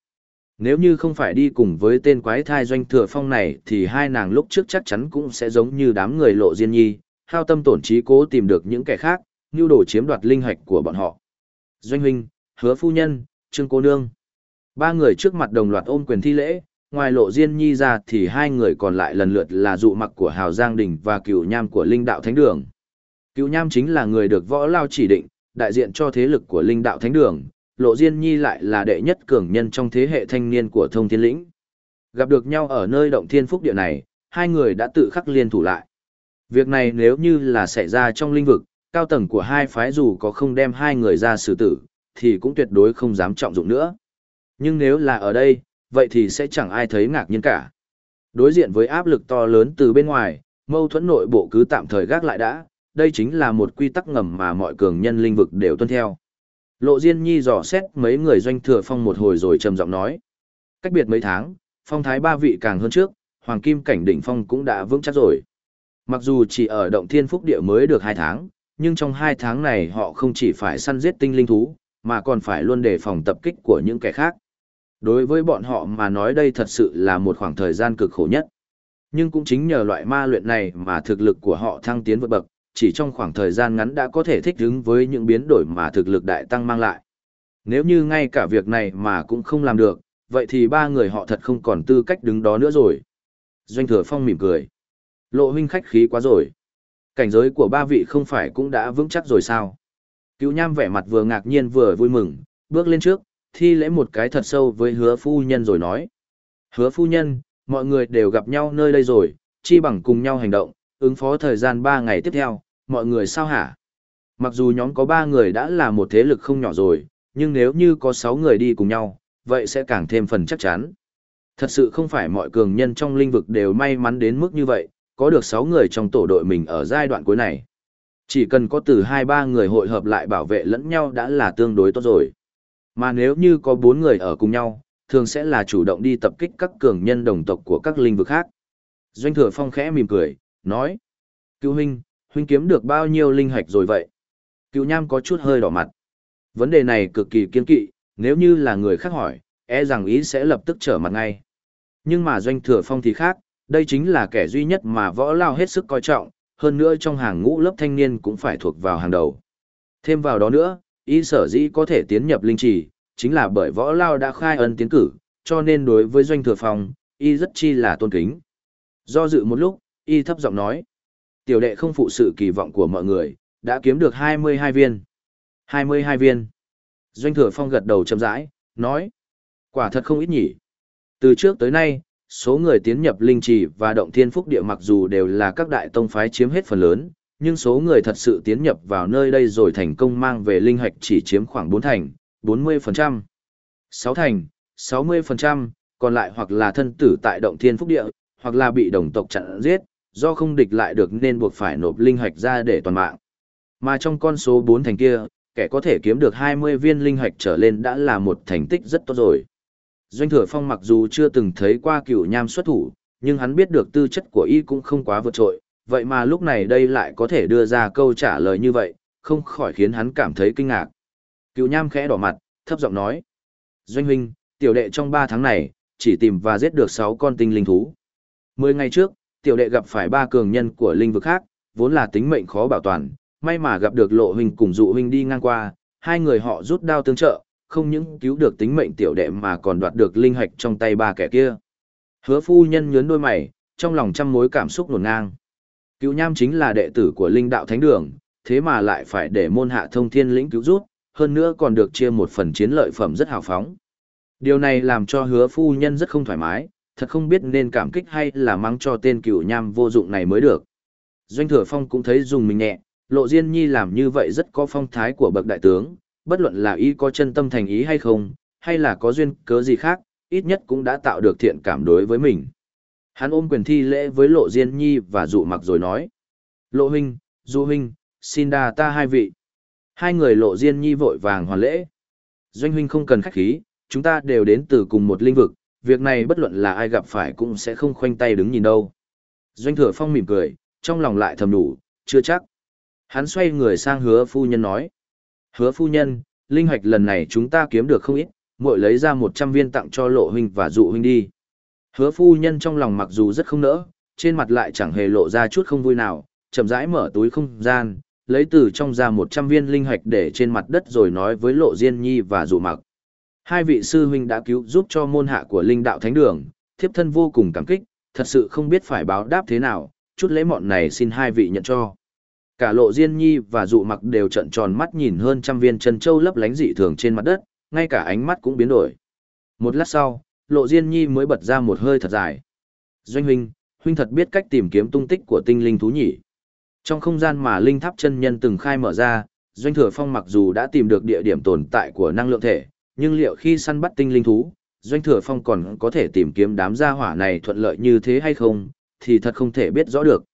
Nếu như không phải đi cùng với tên quái thai Doanh Thừa Phong này thì hai nàng lúc trước chắc chắn cũng sẽ giống như đám người lộ diên nhi, hao tâm tổn trí cố tìm được những kẻ khác, như đồ chiếm đoạt linh hạch của bọn họ. Doanh huynh, hứa phu nhân, Trương cô nương. Ba người trước mặt đồng loạt ôm quyền thi lễ, ngoài lộ diên nhi ra thì hai người còn lại lần lượt là dụ mặc của Hào Giang Đình và cựu nham của Linh Đạo Thánh Đường. Cựu nham chính là người được võ lao chỉ định, đại diện cho thế lực của Linh Đạo Thánh Đường, lộ diên nhi lại là đệ nhất cường nhân trong thế hệ thanh niên của thông thiên lĩnh. Gặp được nhau ở nơi động thiên phúc địa này, hai người đã tự khắc liên thủ lại. Việc này nếu như là xảy ra trong linh vực, cao tầng của hai phái dù có không đem hai người ra xử tử, thì cũng tuyệt đối không dám trọng dụng nữa. Nhưng nếu là ở đây, vậy thì sẽ chẳng ai thấy ngạc nhiên cả. Đối diện với áp lực to lớn từ bên ngoài, mâu thuẫn nội bộ cứ tạm thời gác lại đã, đây chính là một quy tắc ngầm mà mọi cường nhân linh vực đều tuân theo. Lộ Diên Nhi dò xét mấy người doanh thừa phong một hồi rồi trầm giọng nói. Cách biệt mấy tháng, phong thái ba vị càng hơn trước, hoàng kim cảnh đỉnh phong cũng đã vững chắc rồi. Mặc dù chỉ ở động thiên phúc địa mới được hai tháng, nhưng trong hai tháng này họ không chỉ phải săn giết tinh linh thú, mà còn phải luôn đề phòng tập kích của những kẻ khác. Đối với bọn họ mà nói đây thật sự là một khoảng thời gian cực khổ nhất. Nhưng cũng chính nhờ loại ma luyện này mà thực lực của họ thăng tiến vượt bậc, chỉ trong khoảng thời gian ngắn đã có thể thích ứng với những biến đổi mà thực lực đại tăng mang lại. Nếu như ngay cả việc này mà cũng không làm được, vậy thì ba người họ thật không còn tư cách đứng đó nữa rồi. Doanh thừa phong mỉm cười. Lộ huynh khách khí quá rồi. Cảnh giới của ba vị không phải cũng đã vững chắc rồi sao? Cứu nham vẻ mặt vừa ngạc nhiên vừa vui mừng, bước lên trước, thi lễ một cái thật sâu với hứa phu nhân rồi nói. Hứa phu nhân, mọi người đều gặp nhau nơi đây rồi, chi bằng cùng nhau hành động, ứng phó thời gian 3 ngày tiếp theo, mọi người sao hả? Mặc dù nhóm có 3 người đã là một thế lực không nhỏ rồi, nhưng nếu như có 6 người đi cùng nhau, vậy sẽ càng thêm phần chắc chắn. Thật sự không phải mọi cường nhân trong lĩnh vực đều may mắn đến mức như vậy, có được 6 người trong tổ đội mình ở giai đoạn cuối này. Chỉ cần có từ 2-3 người hội hợp lại bảo vệ lẫn nhau đã là tương đối tốt rồi. Mà nếu như có bốn người ở cùng nhau, thường sẽ là chủ động đi tập kích các cường nhân đồng tộc của các lĩnh vực khác. Doanh thừa phong khẽ mỉm cười, nói. Cựu huynh, huynh kiếm được bao nhiêu linh hạch rồi vậy? Cựu nham có chút hơi đỏ mặt. Vấn đề này cực kỳ kiên kỵ, nếu như là người khác hỏi, e rằng ý sẽ lập tức trở mặt ngay. Nhưng mà doanh thừa phong thì khác, đây chính là kẻ duy nhất mà võ lao hết sức coi trọng, hơn nữa trong hàng ngũ lớp thanh niên cũng phải thuộc vào hàng đầu. Thêm vào đó nữa, y sở dĩ có thể tiến nhập linh trì, chính là bởi võ lao đã khai ân tiến cử, cho nên đối với doanh thừa phong, y rất chi là tôn kính. Do dự một lúc, y thấp giọng nói, tiểu đệ không phụ sự kỳ vọng của mọi người, đã kiếm được 22 viên. 22 viên. Doanh thừa phong gật đầu chậm rãi, nói, quả thật không ít nhỉ. Từ trước tới nay, số người tiến nhập linh trì và động thiên phúc địa mặc dù đều là các đại tông phái chiếm hết phần lớn, nhưng số người thật sự tiến nhập vào nơi đây rồi thành công mang về linh hạch chỉ chiếm khoảng 4 thành, 40%, 6 thành, 60%, còn lại hoặc là thân tử tại động thiên phúc địa, hoặc là bị đồng tộc chặn giết, do không địch lại được nên buộc phải nộp linh hạch ra để toàn mạng. Mà trong con số 4 thành kia, kẻ có thể kiếm được 20 viên linh hạch trở lên đã là một thành tích rất tốt rồi. Doanh thừa phong mặc dù chưa từng thấy qua cựu nham xuất thủ, nhưng hắn biết được tư chất của y cũng không quá vượt trội, vậy mà lúc này đây lại có thể đưa ra câu trả lời như vậy, không khỏi khiến hắn cảm thấy kinh ngạc. Cựu nham khẽ đỏ mặt, thấp giọng nói. Doanh huynh, tiểu đệ trong 3 tháng này, chỉ tìm và giết được 6 con tinh linh thú. 10 ngày trước, tiểu đệ gặp phải ba cường nhân của linh vực khác, vốn là tính mệnh khó bảo toàn, may mà gặp được lộ huynh cùng dụ huynh đi ngang qua, hai người họ rút đao tương trợ, không những cứu được tính mệnh tiểu đệ mà còn đoạt được linh hạch trong tay ba kẻ kia. Hứa phu nhân nhớn đôi mày, trong lòng trăm mối cảm xúc nổn ngang. Cựu nham chính là đệ tử của linh đạo thánh đường, thế mà lại phải để môn hạ thông thiên lĩnh cứu rút, hơn nữa còn được chia một phần chiến lợi phẩm rất hào phóng. Điều này làm cho hứa phu nhân rất không thoải mái, thật không biết nên cảm kích hay là mắng cho tên cựu nham vô dụng này mới được. Doanh thừa phong cũng thấy dùng mình nhẹ, lộ diên nhi làm như vậy rất có phong thái của bậc đại tướng, bất luận là y có chân tâm thành ý hay không, hay là có duyên cớ gì khác, ít nhất cũng đã tạo được thiện cảm đối với mình. Hắn ôm quyền thi lễ với lộ diên nhi và dụ mặc rồi nói. Lộ huynh, du huynh, xin đa ta hai vị. Hai người lộ diên nhi vội vàng hoàn lễ. Doanh huynh không cần khách khí, chúng ta đều đến từ cùng một lĩnh vực, việc này bất luận là ai gặp phải cũng sẽ không khoanh tay đứng nhìn đâu. Doanh thừa phong mỉm cười, trong lòng lại thầm đủ, chưa chắc. Hắn xoay người sang hứa phu nhân nói. Hứa phu nhân, linh hoạch lần này chúng ta kiếm được không ít, muội lấy ra 100 viên tặng cho lộ huynh và dụ huynh đi. Hứa phu nhân trong lòng mặc dù rất không nỡ, trên mặt lại chẳng hề lộ ra chút không vui nào, chậm rãi mở túi không gian, lấy từ trong ra 100 viên linh hạch để trên mặt đất rồi nói với lộ diên nhi và dụ mặc. Hai vị sư huynh đã cứu giúp cho môn hạ của linh đạo thánh đường, thiếp thân vô cùng cảm kích, thật sự không biết phải báo đáp thế nào, chút lễ mọn này xin hai vị nhận cho. Cả lộ diên nhi và dụ mặc đều trợn tròn mắt nhìn hơn trăm viên chân châu lấp lánh dị thường trên mặt đất, ngay cả ánh mắt cũng biến đổi. Một lát sau, lộ diên nhi mới bật ra một hơi thật dài. Doanh huynh, huynh thật biết cách tìm kiếm tung tích của tinh linh thú nhỉ. Trong không gian mà linh tháp chân nhân từng khai mở ra, doanh thừa phong mặc dù đã tìm được địa điểm tồn tại của năng lượng thể, nhưng liệu khi săn bắt tinh linh thú, doanh thừa phong còn có thể tìm kiếm đám gia hỏa này thuận lợi như thế hay không, thì thật không thể biết rõ được.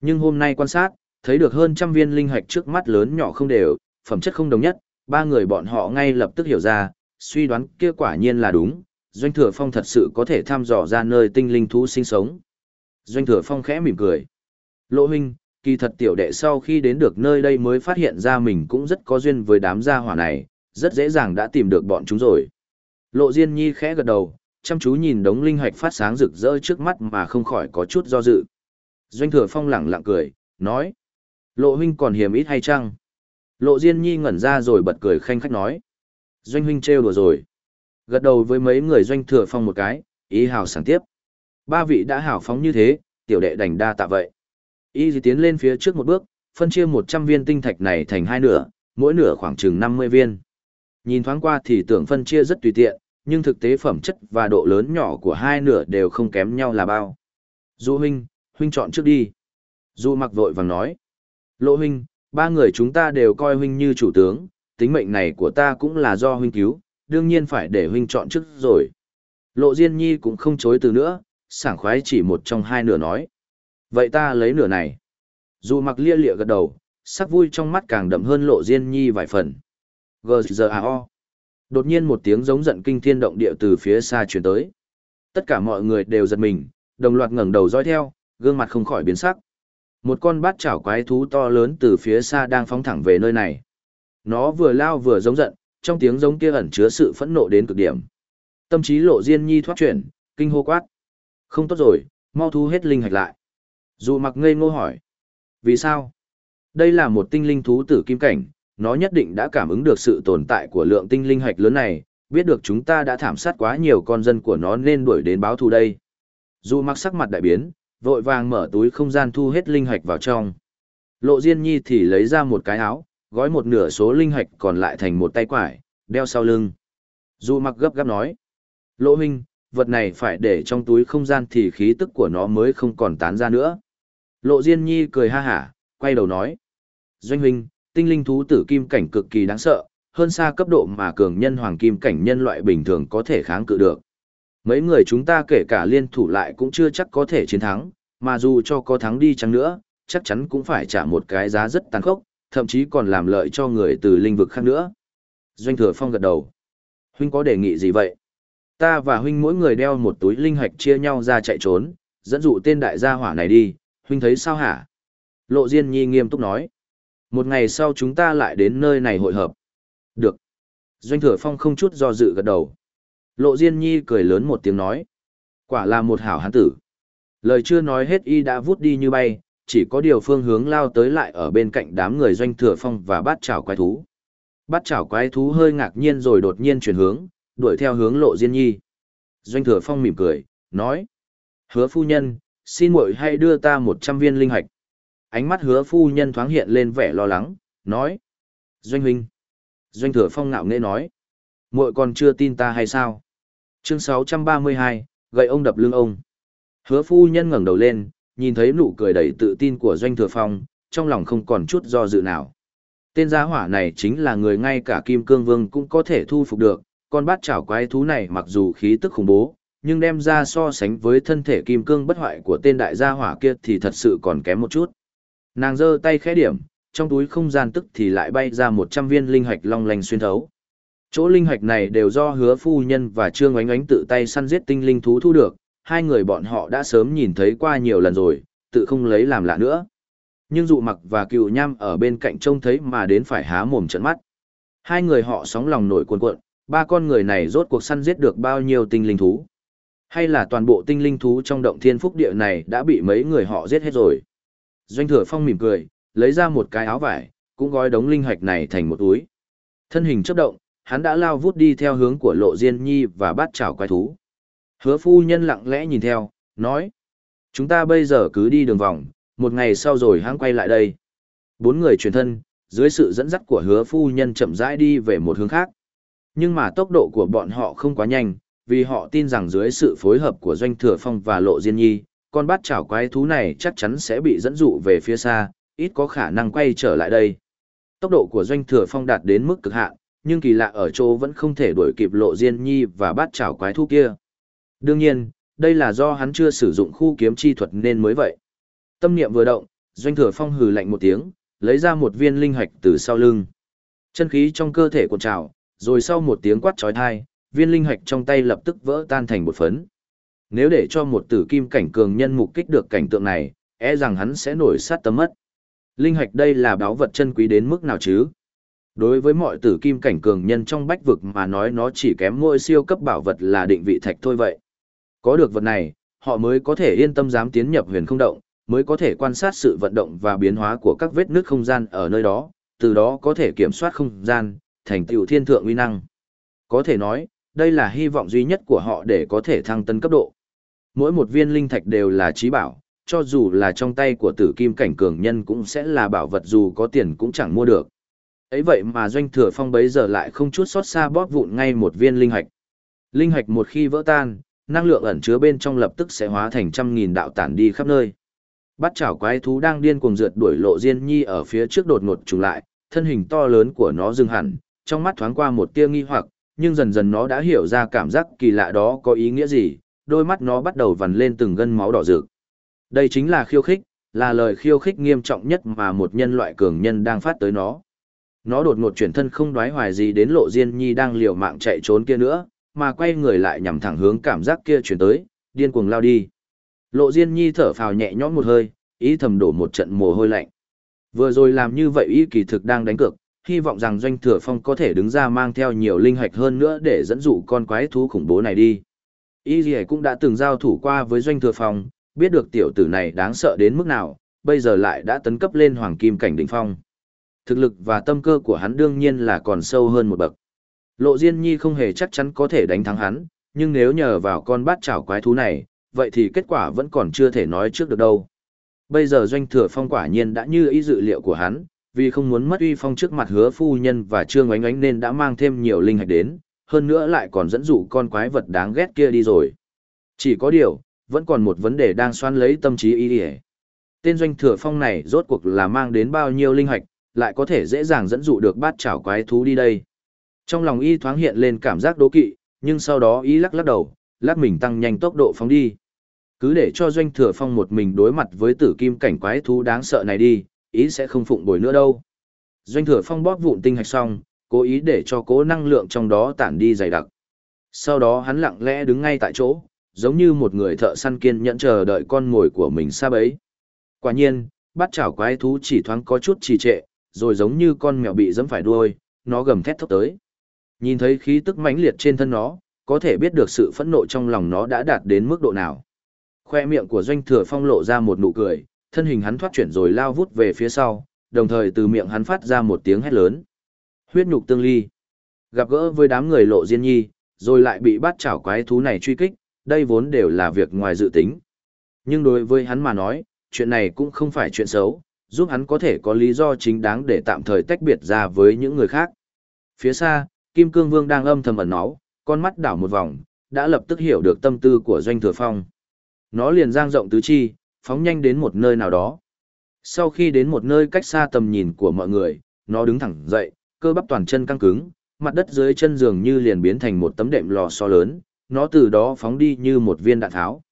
Nhưng hôm nay quan sát, thấy được hơn trăm viên linh hạch trước mắt lớn nhỏ không đều, phẩm chất không đồng nhất, ba người bọn họ ngay lập tức hiểu ra, suy đoán kia quả nhiên là đúng, Doanh Thừa Phong thật sự có thể thăm dò ra nơi tinh linh thú sinh sống. Doanh Thừa Phong khẽ mỉm cười. Lộ huynh, kỳ thật tiểu đệ sau khi đến được nơi đây mới phát hiện ra mình cũng rất có duyên với đám gia hỏa này, rất dễ dàng đã tìm được bọn chúng rồi. Lộ Diên Nhi khẽ gật đầu, chăm chú nhìn đống linh hạch phát sáng rực rỡ trước mắt mà không khỏi có chút do dự. Doanh Thừa Phong lẳng lặng cười, nói. Lộ huynh còn hiềm ít hay chăng? Lộ Diên Nhi ngẩn ra rồi bật cười khanh khách nói. Doanh huynh trêu đùa rồi. Gật đầu với mấy người doanh thừa phong một cái, ý hào sáng tiếp. Ba vị đã hào phóng như thế, tiểu đệ đành đa tạ vậy. Y gì tiến lên phía trước một bước, phân chia 100 viên tinh thạch này thành hai nửa, mỗi nửa khoảng chừng 50 viên. Nhìn thoáng qua thì tưởng phân chia rất tùy tiện, nhưng thực tế phẩm chất và độ lớn nhỏ của hai nửa đều không kém nhau là bao. Du huynh, huynh chọn trước đi. Du mặc vội vàng nói. Lộ huynh, ba người chúng ta đều coi huynh như chủ tướng, tính mệnh này của ta cũng là do huynh cứu, đương nhiên phải để huynh chọn trước rồi. Lộ Diên Nhi cũng không chối từ nữa, sảng khoái chỉ một trong hai nửa nói. Vậy ta lấy nửa này. Dù mặc lia lịa gật đầu, sắc vui trong mắt càng đậm hơn Lộ Diên Nhi vài phần. G.G.A.O. Đột nhiên một tiếng giống giận kinh thiên động địa từ phía xa truyền tới. Tất cả mọi người đều giật mình, đồng loạt ngẩng đầu dõi theo, gương mặt không khỏi biến sắc. Một con bát chảo quái thú to lớn từ phía xa đang phóng thẳng về nơi này. Nó vừa lao vừa giống giận, trong tiếng giống kia ẩn chứa sự phẫn nộ đến cực điểm. Tâm trí lộ diên nhi thoát chuyển, kinh hô quát. Không tốt rồi, mau thu hết linh hạch lại. Dù mặc ngây ngô hỏi. Vì sao? Đây là một tinh linh thú tử kim cảnh, nó nhất định đã cảm ứng được sự tồn tại của lượng tinh linh hạch lớn này, biết được chúng ta đã thảm sát quá nhiều con dân của nó nên đuổi đến báo thù đây. Dù mặc sắc mặt đại biến, vội vàng mở túi không gian thu hết linh hạch vào trong. Lộ Diên Nhi thì lấy ra một cái áo, gói một nửa số linh hạch còn lại thành một tay quải, đeo sau lưng. Dù mặc gấp gáp nói. Lỗ huynh, vật này phải để trong túi không gian thì khí tức của nó mới không còn tán ra nữa. Lộ Diên Nhi cười ha hả, quay đầu nói. Doanh huynh, tinh linh thú tử kim cảnh cực kỳ đáng sợ, hơn xa cấp độ mà cường nhân hoàng kim cảnh nhân loại bình thường có thể kháng cự được. Mấy người chúng ta kể cả liên thủ lại cũng chưa chắc có thể chiến thắng, mà dù cho có thắng đi chăng nữa, chắc chắn cũng phải trả một cái giá rất tàn khốc, thậm chí còn làm lợi cho người từ linh vực khác nữa. Doanh thừa phong gật đầu. Huynh có đề nghị gì vậy? Ta và huynh mỗi người đeo một túi linh hạch chia nhau ra chạy trốn, dẫn dụ tên đại gia hỏa này đi, huynh thấy sao hả? Lộ Diên Nhi nghiêm túc nói. Một ngày sau chúng ta lại đến nơi này hội hợp. Được. Doanh thừa phong không chút do dự gật đầu. Lộ Diên Nhi cười lớn một tiếng nói. Quả là một hảo hán tử. Lời chưa nói hết y đã vút đi như bay, chỉ có điều phương hướng lao tới lại ở bên cạnh đám người doanh thừa phong và bát chảo quái thú. Bát chảo quái thú hơi ngạc nhiên rồi đột nhiên chuyển hướng, đuổi theo hướng lộ Diên Nhi. Doanh thừa phong mỉm cười, nói. Hứa phu nhân, xin muội hãy đưa ta một trăm viên linh hạch. Ánh mắt hứa phu nhân thoáng hiện lên vẻ lo lắng, nói. Doanh huynh. Doanh thừa phong ngạo nghễ nói. muội còn chưa tin ta hay sao? Chương 632, gậy ông đập lưng ông. Hứa phu nhân ngẩng đầu lên, nhìn thấy nụ cười đầy tự tin của doanh thừa phong, trong lòng không còn chút do dự nào. Tên gia hỏa này chính là người ngay cả Kim Cương Vương cũng có thể thu phục được, con bát chảo quái thú này mặc dù khí tức khủng bố, nhưng đem ra so sánh với thân thể kim cương bất hoại của tên đại gia hỏa kia thì thật sự còn kém một chút. Nàng giơ tay khẽ điểm, trong túi không gian tức thì lại bay ra 100 viên linh hạch long lanh xuyên thấu. Chỗ linh hạch này đều do hứa phu nhân và trương oánh oánh tự tay săn giết tinh linh thú thu được, hai người bọn họ đã sớm nhìn thấy qua nhiều lần rồi, tự không lấy làm lạ nữa. Nhưng dụ mặc và cựu nham ở bên cạnh trông thấy mà đến phải há mồm trận mắt. Hai người họ sóng lòng nổi cuồn cuộn, ba con người này rốt cuộc săn giết được bao nhiêu tinh linh thú. Hay là toàn bộ tinh linh thú trong động thiên phúc địa này đã bị mấy người họ giết hết rồi. Doanh thừa phong mỉm cười, lấy ra một cái áo vải, cũng gói đống linh hạch này thành một túi. Thân hình chấp động, hắn đã lao vút đi theo hướng của lộ diên nhi và bắt chảo quái thú. Hứa phu nhân lặng lẽ nhìn theo, nói. Chúng ta bây giờ cứ đi đường vòng, một ngày sau rồi hãng quay lại đây. Bốn người truyền thân, dưới sự dẫn dắt của hứa phu nhân chậm rãi đi về một hướng khác. Nhưng mà tốc độ của bọn họ không quá nhanh, vì họ tin rằng dưới sự phối hợp của Doanh Thừa Phong và Lộ Diên Nhi, con bát chảo quái thú này chắc chắn sẽ bị dẫn dụ về phía xa, ít có khả năng quay trở lại đây. Tốc độ của Doanh Thừa Phong đạt đến mức cực hạn, nhưng kỳ lạ ở chỗ vẫn không thể đuổi kịp Lộ Diên Nhi và bát chảo quái thú kia. Đương nhiên, đây là do hắn chưa sử dụng khu kiếm chi thuật nên mới vậy. Tâm niệm vừa động, Doanh Thừa Phong hừ lạnh một tiếng, lấy ra một viên linh hạch từ sau lưng. Chân khí trong cơ thể cuộn trào, rồi sau một tiếng quát chói tai, viên linh hạch trong tay lập tức vỡ tan thành một phấn. Nếu để cho một tử kim cảnh cường nhân mục kích được cảnh tượng này, e rằng hắn sẽ nổi sát tâm mất. Linh hạch đây là báo vật chân quý đến mức nào chứ? Đối với mọi tử kim cảnh cường nhân trong bách vực mà nói nó chỉ kém mỗi siêu cấp bảo vật là định vị thạch thôi vậy. Có được vật này, họ mới có thể yên tâm dám tiến nhập huyền không động, mới có thể quan sát sự vận động và biến hóa của các vết nước không gian ở nơi đó, từ đó có thể kiểm soát không gian, thành tựu thiên thượng uy năng. Có thể nói, đây là hy vọng duy nhất của họ để có thể thăng tân cấp độ. Mỗi một viên linh thạch đều là trí bảo, cho dù là trong tay của tử kim cảnh cường nhân cũng sẽ là bảo vật dù có tiền cũng chẳng mua được. ấy vậy mà doanh thừa phong bấy giờ lại không chút xót xa bóp vụn ngay một viên linh hạch. Linh hạch một khi vỡ tan, năng lượng ẩn chứa bên trong lập tức sẽ hóa thành trăm nghìn đạo tản đi khắp nơi. Bắt chảo quái thú đang điên cuồng rượt đuổi lộ diên nhi ở phía trước đột ngột trùng lại, thân hình to lớn của nó dừng hẳn, trong mắt thoáng qua một tia nghi hoặc, nhưng dần dần nó đã hiểu ra cảm giác kỳ lạ đó có ý nghĩa gì, đôi mắt nó bắt đầu vằn lên từng gân máu đỏ rực. Đây chính là khiêu khích, là lời khiêu khích nghiêm trọng nhất mà một nhân loại cường nhân đang phát tới nó. Nó đột ngột chuyển thân không đoái hoài gì đến lộ diên nhi đang liều mạng chạy trốn kia nữa, mà quay người lại nhằm thẳng hướng cảm giác kia chuyển tới, điên cuồng lao đi. Lộ diên nhi thở phào nhẹ nhõm một hơi, ý thầm đổ một trận mồ hôi lạnh. Vừa rồi làm như vậy ý kỳ thực đang đánh cược, hy vọng rằng doanh thừa phong có thể đứng ra mang theo nhiều linh hạch hơn nữa để dẫn dụ con quái thú khủng bố này đi. Y gì cũng đã từng giao thủ qua với doanh thừa phong, biết được tiểu tử này đáng sợ đến mức nào, bây giờ lại đã tấn cấp lên hoàng kim cảnh đỉnh phong. Thực lực và tâm cơ của hắn đương nhiên là còn sâu hơn một bậc. Lộ Diên Nhi không hề chắc chắn có thể đánh thắng hắn, nhưng nếu nhờ vào con bát chảo quái thú này, vậy thì kết quả vẫn còn chưa thể nói trước được đâu. Bây giờ doanh thừa phong quả nhiên đã như ý dự liệu của hắn, vì không muốn mất uy phong trước mặt hứa phu nhân và trương Ánh Ánh nên đã mang thêm nhiều linh hạch đến, hơn nữa lại còn dẫn dụ con quái vật đáng ghét kia đi rồi. Chỉ có điều, vẫn còn một vấn đề đang xoan lấy tâm trí ý ỉa tên doanh thừa phong này rốt cuộc là mang đến bao nhiêu linh hạch lại có thể dễ dàng dẫn dụ được bát chảo quái thú đi đây trong lòng y thoáng hiện lên cảm giác đố kỵ nhưng sau đó y lắc lắc đầu lắc mình tăng nhanh tốc độ phóng đi cứ để cho doanh thừa phong một mình đối mặt với tử kim cảnh quái thú đáng sợ này đi ý sẽ không phụng bồi nữa đâu Doanh thừa phong bóp vụn tinh hạch xong, cố ý để cho cố năng lượng trong đó tản đi dày đặc. Sau đó hắn lặng lẽ đứng ngay tại chỗ, giống như một người thợ săn kiên nhẫn chờ đợi con mồi của mình xa bấy. Quả nhiên, bắt chảo quái thú chỉ thoáng có chút trì trệ, rồi giống như con mèo bị dẫm phải đuôi, nó gầm thét thốc tới. Nhìn thấy khí tức mãnh liệt trên thân nó, có thể biết được sự phẫn nộ trong lòng nó đã đạt đến mức độ nào. Khoe miệng của doanh thừa phong lộ ra một nụ cười, thân hình hắn thoát chuyển rồi lao vút về phía sau, đồng thời từ miệng hắn phát ra một tiếng hét lớn. Huyết nhục tương ly. Gặp gỡ với đám người lộ diên nhi, rồi lại bị bắt chảo quái thú này truy kích, đây vốn đều là việc ngoài dự tính. Nhưng đối với hắn mà nói, chuyện này cũng không phải chuyện xấu, giúp hắn có thể có lý do chính đáng để tạm thời tách biệt ra với những người khác. Phía xa, Kim Cương Vương đang âm thầm ẩn náu, con mắt đảo một vòng, đã lập tức hiểu được tâm tư của Doanh Thừa Phong. Nó liền giang rộng tứ chi, phóng nhanh đến một nơi nào đó. Sau khi đến một nơi cách xa tầm nhìn của mọi người, nó đứng thẳng dậy, cơ bắp toàn chân căng cứng, mặt đất dưới chân giường như liền biến thành một tấm đệm lò xo lớn, nó từ đó phóng đi như một viên đạn tháo.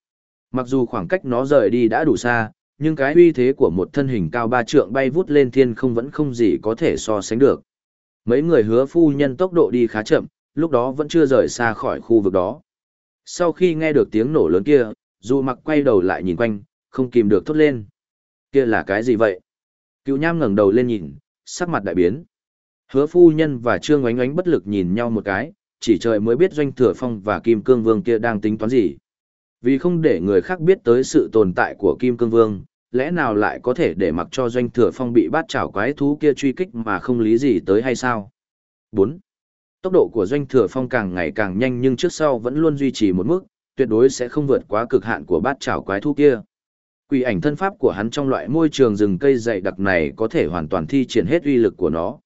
Mặc dù khoảng cách nó rời đi đã đủ xa, nhưng cái uy thế của một thân hình cao ba trượng bay vút lên thiên không vẫn không gì có thể so sánh được. Mấy người hứa phu nhân tốc độ đi khá chậm, lúc đó vẫn chưa rời xa khỏi khu vực đó. Sau khi nghe được tiếng nổ lớn kia, dù mặc quay đầu lại nhìn quanh, không kìm được thốt lên. Kia là cái gì vậy? Cựu nham ngẩng đầu lên nhìn, sắc mặt đại biến. Hứa phu nhân và Trương Oánh Oánh bất lực nhìn nhau một cái, chỉ trời mới biết doanh thừa phong và Kim Cương Vương kia đang tính toán gì. Vì không để người khác biết tới sự tồn tại của Kim Cương Vương, lẽ nào lại có thể để mặc cho doanh thừa phong bị Bát chảo quái thú kia truy kích mà không lý gì tới hay sao? 4. Tốc độ của doanh thừa phong càng ngày càng nhanh nhưng trước sau vẫn luôn duy trì một mức, tuyệt đối sẽ không vượt quá cực hạn của bát chảo quái thú kia. Quỷ ảnh thân pháp của hắn trong loại môi trường rừng cây dày đặc này có thể hoàn toàn thi triển hết uy lực của nó.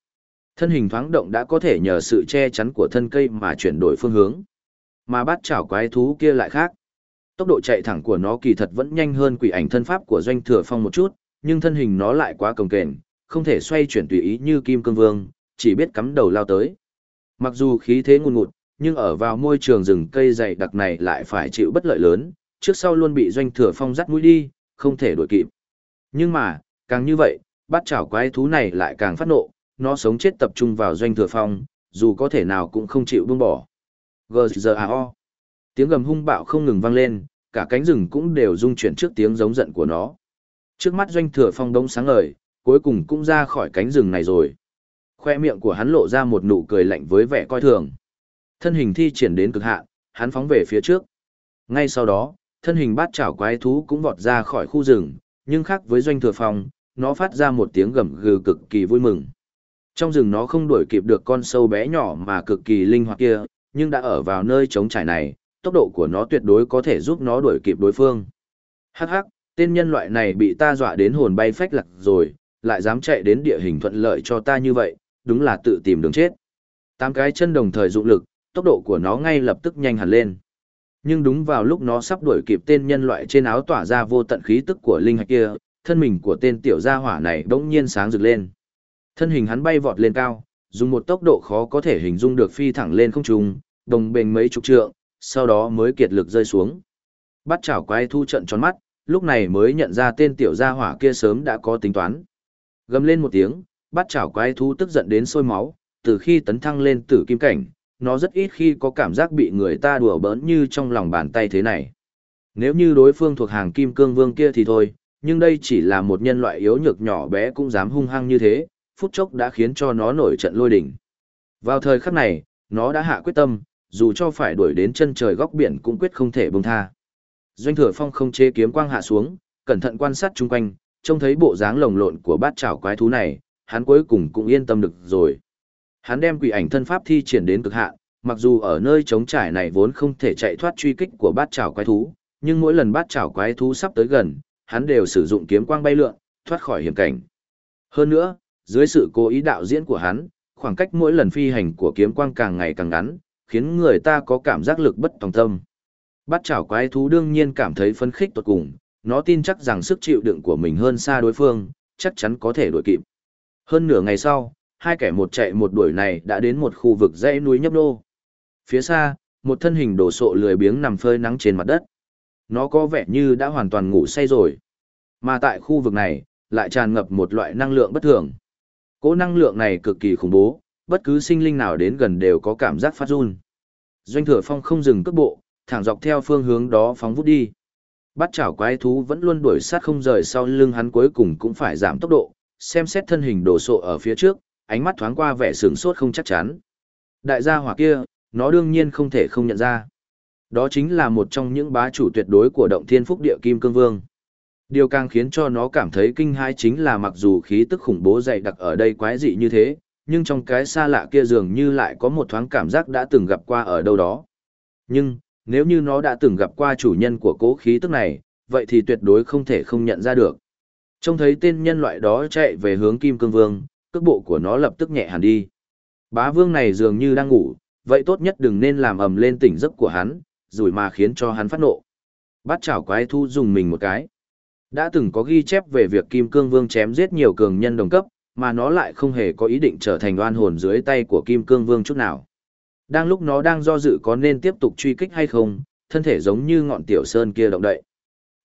Thân hình thoáng động đã có thể nhờ sự che chắn của thân cây mà chuyển đổi phương hướng. Mà bát chảo quái thú kia lại khác. Tốc độ chạy thẳng của nó kỳ thật vẫn nhanh hơn quỷ ảnh thân pháp của doanh thừa phong một chút, nhưng thân hình nó lại quá cồng kềnh, không thể xoay chuyển tùy ý như kim cương vương, chỉ biết cắm đầu lao tới. Mặc dù khí thế ngùn ngụt, nhưng ở vào môi trường rừng cây dày đặc này lại phải chịu bất lợi lớn, trước sau luôn bị doanh thừa phong dắt mũi đi, không thể đuổi kịp. Nhưng mà, càng như vậy, bát chảo quái thú này lại càng phát nộ, nó sống chết tập trung vào doanh thừa phong, dù có thể nào cũng không chịu buông bỏ. G.G.A.O. Tiếng gầm hung bạo không ngừng vang lên, cả cánh rừng cũng đều rung chuyển trước tiếng giống giận của nó. Trước mắt doanh thừa phong đông sáng ngời, cuối cùng cũng ra khỏi cánh rừng này rồi. Khoe miệng của hắn lộ ra một nụ cười lạnh với vẻ coi thường. Thân hình thi triển đến cực hạn, hắn phóng về phía trước. Ngay sau đó, thân hình bát chảo quái thú cũng vọt ra khỏi khu rừng, nhưng khác với doanh thừa phong, nó phát ra một tiếng gầm gừ cực kỳ vui mừng. Trong rừng nó không đuổi kịp được con sâu bé nhỏ mà cực kỳ linh hoạt kia, nhưng đã ở vào nơi trống trải này, tốc độ của nó tuyệt đối có thể giúp nó đuổi kịp đối phương. Hắc hắc, tên nhân loại này bị ta dọa đến hồn bay phách lạc rồi, lại dám chạy đến địa hình thuận lợi cho ta như vậy, đúng là tự tìm đường chết. Tám cái chân đồng thời dụng lực, tốc độ của nó ngay lập tức nhanh hẳn lên. Nhưng đúng vào lúc nó sắp đuổi kịp tên nhân loại trên áo tỏa ra vô tận khí tức của linh hạch kia, thân mình của tên tiểu gia hỏa này bỗng nhiên sáng rực lên. Thân hình hắn bay vọt lên cao, dùng một tốc độ khó có thể hình dung được phi thẳng lên không trung, đồng bền mấy chục trượng, sau đó mới kiệt lực rơi xuống. Bắt chảo quái thu trận tròn mắt, lúc này mới nhận ra tên tiểu gia hỏa kia sớm đã có tính toán. Gầm lên một tiếng, bắt chảo quái thu tức giận đến sôi máu, từ khi tấn thăng lên tử kim cảnh, nó rất ít khi có cảm giác bị người ta đùa bỡn như trong lòng bàn tay thế này. Nếu như đối phương thuộc hàng kim cương vương kia thì thôi, nhưng đây chỉ là một nhân loại yếu nhược nhỏ bé cũng dám hung hăng như thế, phút chốc đã khiến cho nó nổi trận lôi đỉnh. Vào thời khắc này, nó đã hạ quyết tâm, dù cho phải đuổi đến chân trời góc biển cũng quyết không thể buông tha. Doanh thừa phong không chế kiếm quang hạ xuống, cẩn thận quan sát chung quanh, trông thấy bộ dáng lồng lộn của bát chảo quái thú này, hắn cuối cùng cũng yên tâm được rồi. Hắn đem quỷ ảnh thân pháp thi triển đến cực hạn, mặc dù ở nơi trống trải này vốn không thể chạy thoát truy kích của bát chảo quái thú, nhưng mỗi lần bát chảo quái thú sắp tới gần, hắn đều sử dụng kiếm quang bay lượn, thoát khỏi hiểm cảnh. Hơn nữa, dưới sự cố ý đạo diễn của hắn, khoảng cách mỗi lần phi hành của kiếm quang càng ngày càng ngắn, khiến người ta có cảm giác lực bất tòng tâm. Bát chảo quái thú đương nhiên cảm thấy phấn khích tột cùng, nó tin chắc rằng sức chịu đựng của mình hơn xa đối phương, chắc chắn có thể đuổi kịp. Hơn nửa ngày sau, hai kẻ một chạy một đuổi này đã đến một khu vực dãy núi nhấp nô. Phía xa, một thân hình đổ sộ lười biếng nằm phơi nắng trên mặt đất. Nó có vẻ như đã hoàn toàn ngủ say rồi. Mà tại khu vực này, lại tràn ngập một loại năng lượng bất thường. Cỗ năng lượng này cực kỳ khủng bố, bất cứ sinh linh nào đến gần đều có cảm giác phát run. Doanh thừa phong không dừng cước bộ, thẳng dọc theo phương hướng đó phóng vút đi. Bắt chảo quái thú vẫn luôn đuổi sát không rời sau lưng hắn cuối cùng cũng phải giảm tốc độ, xem xét thân hình đồ sộ ở phía trước, ánh mắt thoáng qua vẻ sướng sốt không chắc chắn. Đại gia hỏa kia, nó đương nhiên không thể không nhận ra. Đó chính là một trong những bá chủ tuyệt đối của động thiên phúc địa Kim Cương Vương. Điều càng khiến cho nó cảm thấy kinh hãi chính là mặc dù khí tức khủng bố dày đặc ở đây quái dị như thế, nhưng trong cái xa lạ kia dường như lại có một thoáng cảm giác đã từng gặp qua ở đâu đó. Nhưng, nếu như nó đã từng gặp qua chủ nhân của cố khí tức này, vậy thì tuyệt đối không thể không nhận ra được. Trông thấy tên nhân loại đó chạy về hướng Kim Cương Vương, cước bộ của nó lập tức nhẹ hẳn đi. Bá vương này dường như đang ngủ, vậy tốt nhất đừng nên làm ầm lên tỉnh giấc của hắn, rồi mà khiến cho hắn phát nộ. Bắt chảo quái thu dùng mình một cái. Đã từng có ghi chép về việc Kim Cương Vương chém giết nhiều cường nhân đồng cấp, mà nó lại không hề có ý định trở thành oan hồn dưới tay của Kim Cương Vương chút nào. Đang lúc nó đang do dự có nên tiếp tục truy kích hay không, thân thể giống như ngọn tiểu sơn kia động đậy.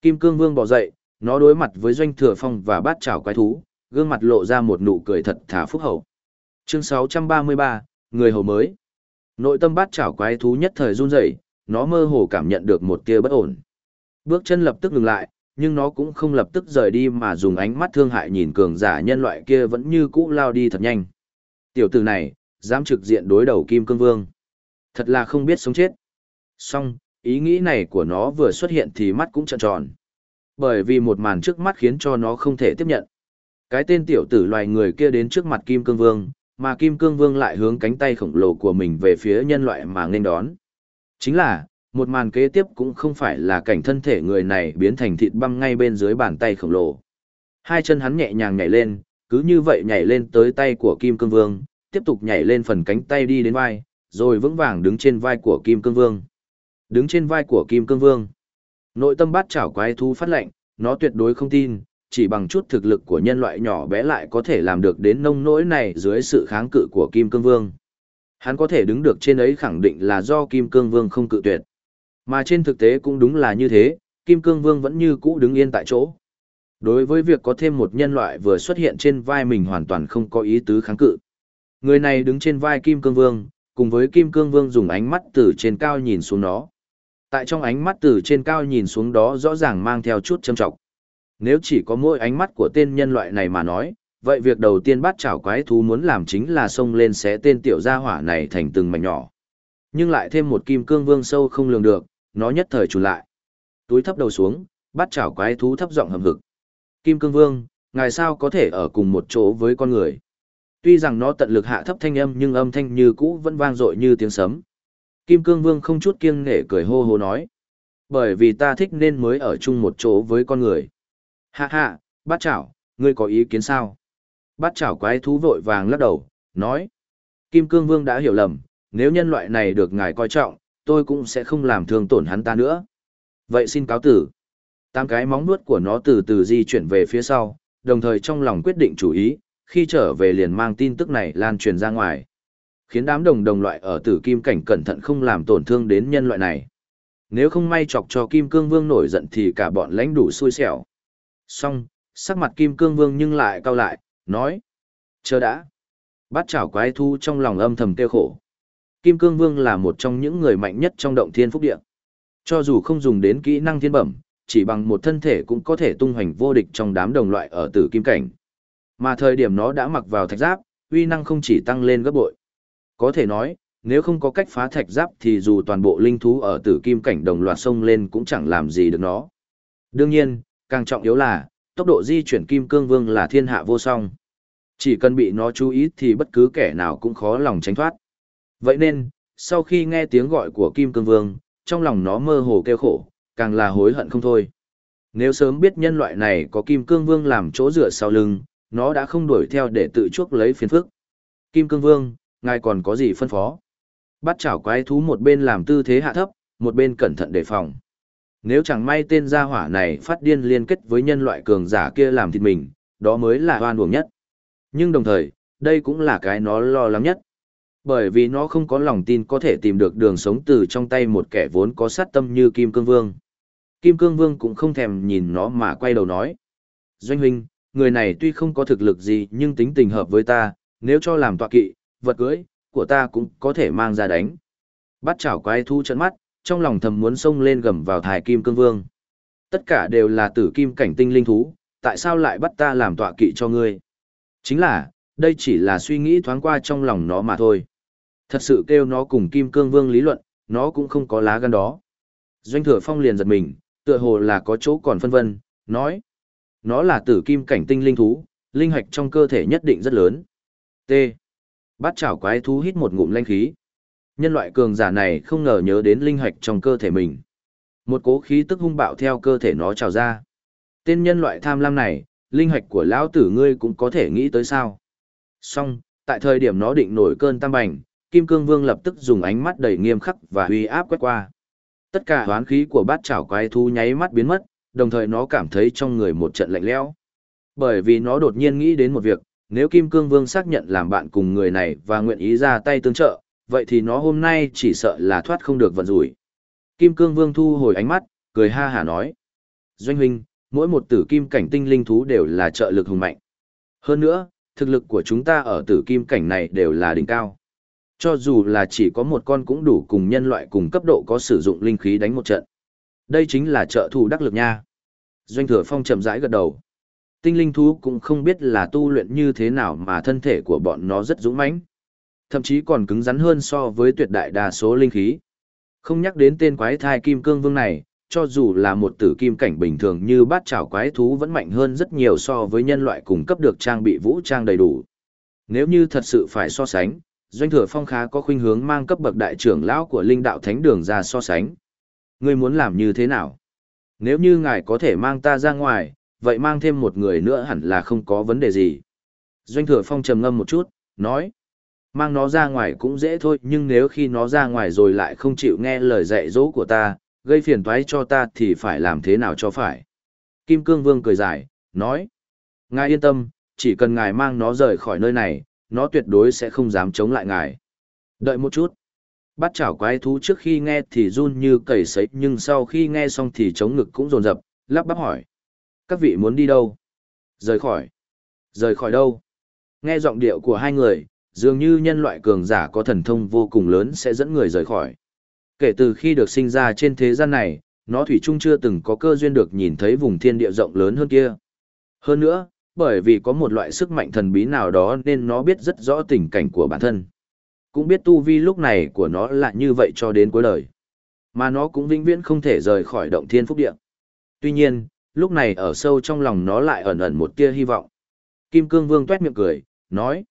Kim Cương Vương bỏ dậy, nó đối mặt với Doanh Thừa Phong và bát chảo quái thú, gương mặt lộ ra một nụ cười thật thà phúc hậu. Chương 633, Người hầu mới. Nội tâm bát chảo quái thú nhất thời run rẩy, nó mơ hồ cảm nhận được một tia bất ổn. Bước chân lập tức ngừng lại, nhưng nó cũng không lập tức rời đi mà dùng ánh mắt thương hại nhìn cường giả nhân loại kia vẫn như cũ lao đi thật nhanh. Tiểu tử này, dám trực diện đối đầu Kim Cương Vương. Thật là không biết sống chết. Song, ý nghĩ này của nó vừa xuất hiện thì mắt cũng trợn tròn. Bởi vì một màn trước mắt khiến cho nó không thể tiếp nhận. Cái tên tiểu tử loài người kia đến trước mặt Kim Cương Vương, mà Kim Cương Vương lại hướng cánh tay khổng lồ của mình về phía nhân loại mà nên đón. Chính là, một màn kế tiếp cũng không phải là cảnh thân thể người này biến thành thịt băm ngay bên dưới bàn tay khổng lồ. Hai chân hắn nhẹ nhàng nhảy lên, cứ như vậy nhảy lên tới tay của Kim Cương Vương, tiếp tục nhảy lên phần cánh tay đi đến vai, rồi vững vàng đứng trên vai của Kim Cương Vương. Đứng trên vai của Kim Cương Vương. Nội tâm bát chảo quái thú phát lệnh, nó tuyệt đối không tin, chỉ bằng chút thực lực của nhân loại nhỏ bé lại có thể làm được đến nông nỗi này dưới sự kháng cự của Kim Cương Vương. Hắn có thể đứng được trên ấy khẳng định là do Kim Cương Vương không cự tuyệt. Mà trên thực tế cũng đúng là như thế, Kim Cương Vương vẫn như cũ đứng yên tại chỗ. Đối với việc có thêm một nhân loại vừa xuất hiện trên vai mình hoàn toàn không có ý tứ kháng cự. Người này đứng trên vai Kim Cương Vương, cùng với Kim Cương Vương dùng ánh mắt từ trên cao nhìn xuống nó. Tại trong ánh mắt từ trên cao nhìn xuống đó rõ ràng mang theo chút châm trọng. Nếu chỉ có mỗi ánh mắt của tên nhân loại này mà nói, vậy việc đầu tiên bắt chảo quái thú muốn làm chính là xông lên xé tên tiểu gia hỏa này thành từng mảnh nhỏ. Nhưng lại thêm một kim cương vương sâu không lường được, nó nhất thời trùn lại. Túi thấp đầu xuống, bắt chảo quái thú thấp giọng hầm hực. Kim cương vương, ngài sao có thể ở cùng một chỗ với con người? Tuy rằng nó tận lực hạ thấp thanh âm nhưng âm thanh như cũ vẫn vang dội như tiếng sấm. Kim cương vương không chút kiêng nể cười hô hô nói. Bởi vì ta thích nên mới ở chung một chỗ với con người. Hạ hạ, bát chảo, ngươi có ý kiến sao? Bát chảo quái thú vội vàng lắc đầu, nói. Kim cương vương đã hiểu lầm, nếu nhân loại này được ngài coi trọng, tôi cũng sẽ không làm thương tổn hắn ta nữa. Vậy xin cáo tử. Tám cái móng nuốt của nó từ từ di chuyển về phía sau, đồng thời trong lòng quyết định chủ ý, khi trở về liền mang tin tức này lan truyền ra ngoài. Khiến đám đồng đồng loại ở tử kim cảnh cẩn thận không làm tổn thương đến nhân loại này. Nếu không may chọc cho kim cương vương nổi giận thì cả bọn lãnh đủ xui xẻo. Xong, sắc mặt kim cương vương nhưng lại cao lại, nói. Chờ đã. Bắt chảo quái thu trong lòng âm thầm kêu khổ. Kim Cương Vương là một trong những người mạnh nhất trong động thiên phúc địa. Cho dù không dùng đến kỹ năng thiên bẩm, chỉ bằng một thân thể cũng có thể tung hoành vô địch trong đám đồng loại ở tử kim cảnh. Mà thời điểm nó đã mặc vào thạch giáp, uy năng không chỉ tăng lên gấp bội. Có thể nói, nếu không có cách phá thạch giáp thì dù toàn bộ linh thú ở tử kim cảnh đồng loạt sông lên cũng chẳng làm gì được nó. Đương nhiên, càng trọng yếu là, tốc độ di chuyển kim cương vương là thiên hạ vô song. Chỉ cần bị nó chú ý thì bất cứ kẻ nào cũng khó lòng tránh thoát. Vậy nên, sau khi nghe tiếng gọi của Kim Cương Vương, trong lòng nó mơ hồ kêu khổ, càng là hối hận không thôi. Nếu sớm biết nhân loại này có Kim Cương Vương làm chỗ dựa sau lưng, nó đã không đuổi theo để tự chuốc lấy phiền phức. Kim Cương Vương, ngài còn có gì phân phó? Bắt chảo quái thú một bên làm tư thế hạ thấp, một bên cẩn thận đề phòng. Nếu chẳng may tên gia hỏa này phát điên liên kết với nhân loại cường giả kia làm thịt mình, đó mới là oan uổng nhất. Nhưng đồng thời, đây cũng là cái nó lo lắng nhất. Bởi vì nó không có lòng tin có thể tìm được đường sống từ trong tay một kẻ vốn có sát tâm như Kim Cương Vương. Kim Cương Vương cũng không thèm nhìn nó mà quay đầu nói. Doanh huynh, người này tuy không có thực lực gì nhưng tính tình hợp với ta, nếu cho làm tọa kỵ, vật cưới, của ta cũng có thể mang ra đánh. Bắt chảo quái thu trận mắt, trong lòng thầm muốn xông lên gầm vào thải kim cương vương. Tất cả đều là tử kim cảnh tinh linh thú, tại sao lại bắt ta làm tọa kỵ cho ngươi? Chính là, đây chỉ là suy nghĩ thoáng qua trong lòng nó mà thôi. Thật sự kêu nó cùng kim cương vương lý luận, nó cũng không có lá gan đó. Doanh thừa phong liền giật mình, tựa hồ là có chỗ còn phân vân, nói. Nó là tử kim cảnh tinh linh thú, linh hạch trong cơ thể nhất định rất lớn. T. Bát chảo quái thú hít một ngụm lanh khí. Nhân loại cường giả này không ngờ nhớ đến linh hạch trong cơ thể mình. Một cố khí tức hung bạo theo cơ thể nó trào ra. Tên nhân loại tham lam này, linh hạch của lão tử ngươi cũng có thể nghĩ tới sao. Song, tại thời điểm nó định nổi cơn tam bành, Kim Cương Vương lập tức dùng ánh mắt đầy nghiêm khắc và uy áp quét qua. Tất cả hoán khí của bát chảo quái thú nháy mắt biến mất, đồng thời nó cảm thấy trong người một trận lạnh lẽo. Bởi vì nó đột nhiên nghĩ đến một việc, nếu Kim Cương Vương xác nhận làm bạn cùng người này và nguyện ý ra tay tương trợ, vậy thì nó hôm nay chỉ sợ là thoát không được vận rủi. Kim Cương Vương thu hồi ánh mắt, cười ha hả nói. Doanh huynh, mỗi một tử kim cảnh tinh linh thú đều là trợ lực hùng mạnh. Hơn nữa, thực lực của chúng ta ở tử kim cảnh này đều là đỉnh cao. Cho dù là chỉ có một con cũng đủ cùng nhân loại cùng cấp độ có sử dụng linh khí đánh một trận. Đây chính là trợ thủ đắc lực nha. Doanh thừa phong chậm rãi gật đầu. Tinh linh thú cũng không biết là tu luyện như thế nào mà thân thể của bọn nó rất dũng mãnh thậm chí còn cứng rắn hơn so với tuyệt đại đa số linh khí. Không nhắc đến tên quái thai kim cương vương này, cho dù là một tử kim cảnh bình thường như bát chảo quái thú vẫn mạnh hơn rất nhiều so với nhân loại cung cấp được trang bị vũ trang đầy đủ. Nếu như thật sự phải so sánh, doanh thừa phong khá có khuynh hướng mang cấp bậc đại trưởng lão của linh đạo thánh đường ra so sánh. Ngươi muốn làm như thế nào? Nếu như ngài có thể mang ta ra ngoài, vậy mang thêm một người nữa hẳn là không có vấn đề gì. Doanh thừa phong trầm ngâm một chút, nói. Mang nó ra ngoài cũng dễ thôi, nhưng nếu khi nó ra ngoài rồi lại không chịu nghe lời dạy dỗ của ta, gây phiền toái cho ta thì phải làm thế nào cho phải. Kim Cương Vương cười dài, nói. Ngài yên tâm, chỉ cần ngài mang nó rời khỏi nơi này, nó tuyệt đối sẽ không dám chống lại ngài. Đợi một chút. Bắt chảo quái thú trước khi nghe thì run như cầy sấy nhưng sau khi nghe xong thì chống ngực cũng rồn rập, lắp bắp hỏi. Các vị muốn đi đâu? Rời khỏi. Rời khỏi đâu? Nghe giọng điệu của hai người, dường như nhân loại cường giả có thần thông vô cùng lớn sẽ dẫn người rời khỏi. Kể từ khi được sinh ra trên thế gian này, nó thủy chung chưa từng có cơ duyên được nhìn thấy vùng thiên địa rộng lớn hơn kia. Hơn nữa, bởi vì có một loại sức mạnh thần bí nào đó nên nó biết rất rõ tình cảnh của bản thân. Cũng biết tu vi lúc này của nó là như vậy cho đến cuối đời. Mà nó cũng vĩnh viễn không thể rời khỏi động thiên phúc địa. Tuy nhiên, lúc này ở sâu trong lòng nó lại ẩn ẩn một tia hy vọng. Kim Cương Vương tuét miệng cười, nói.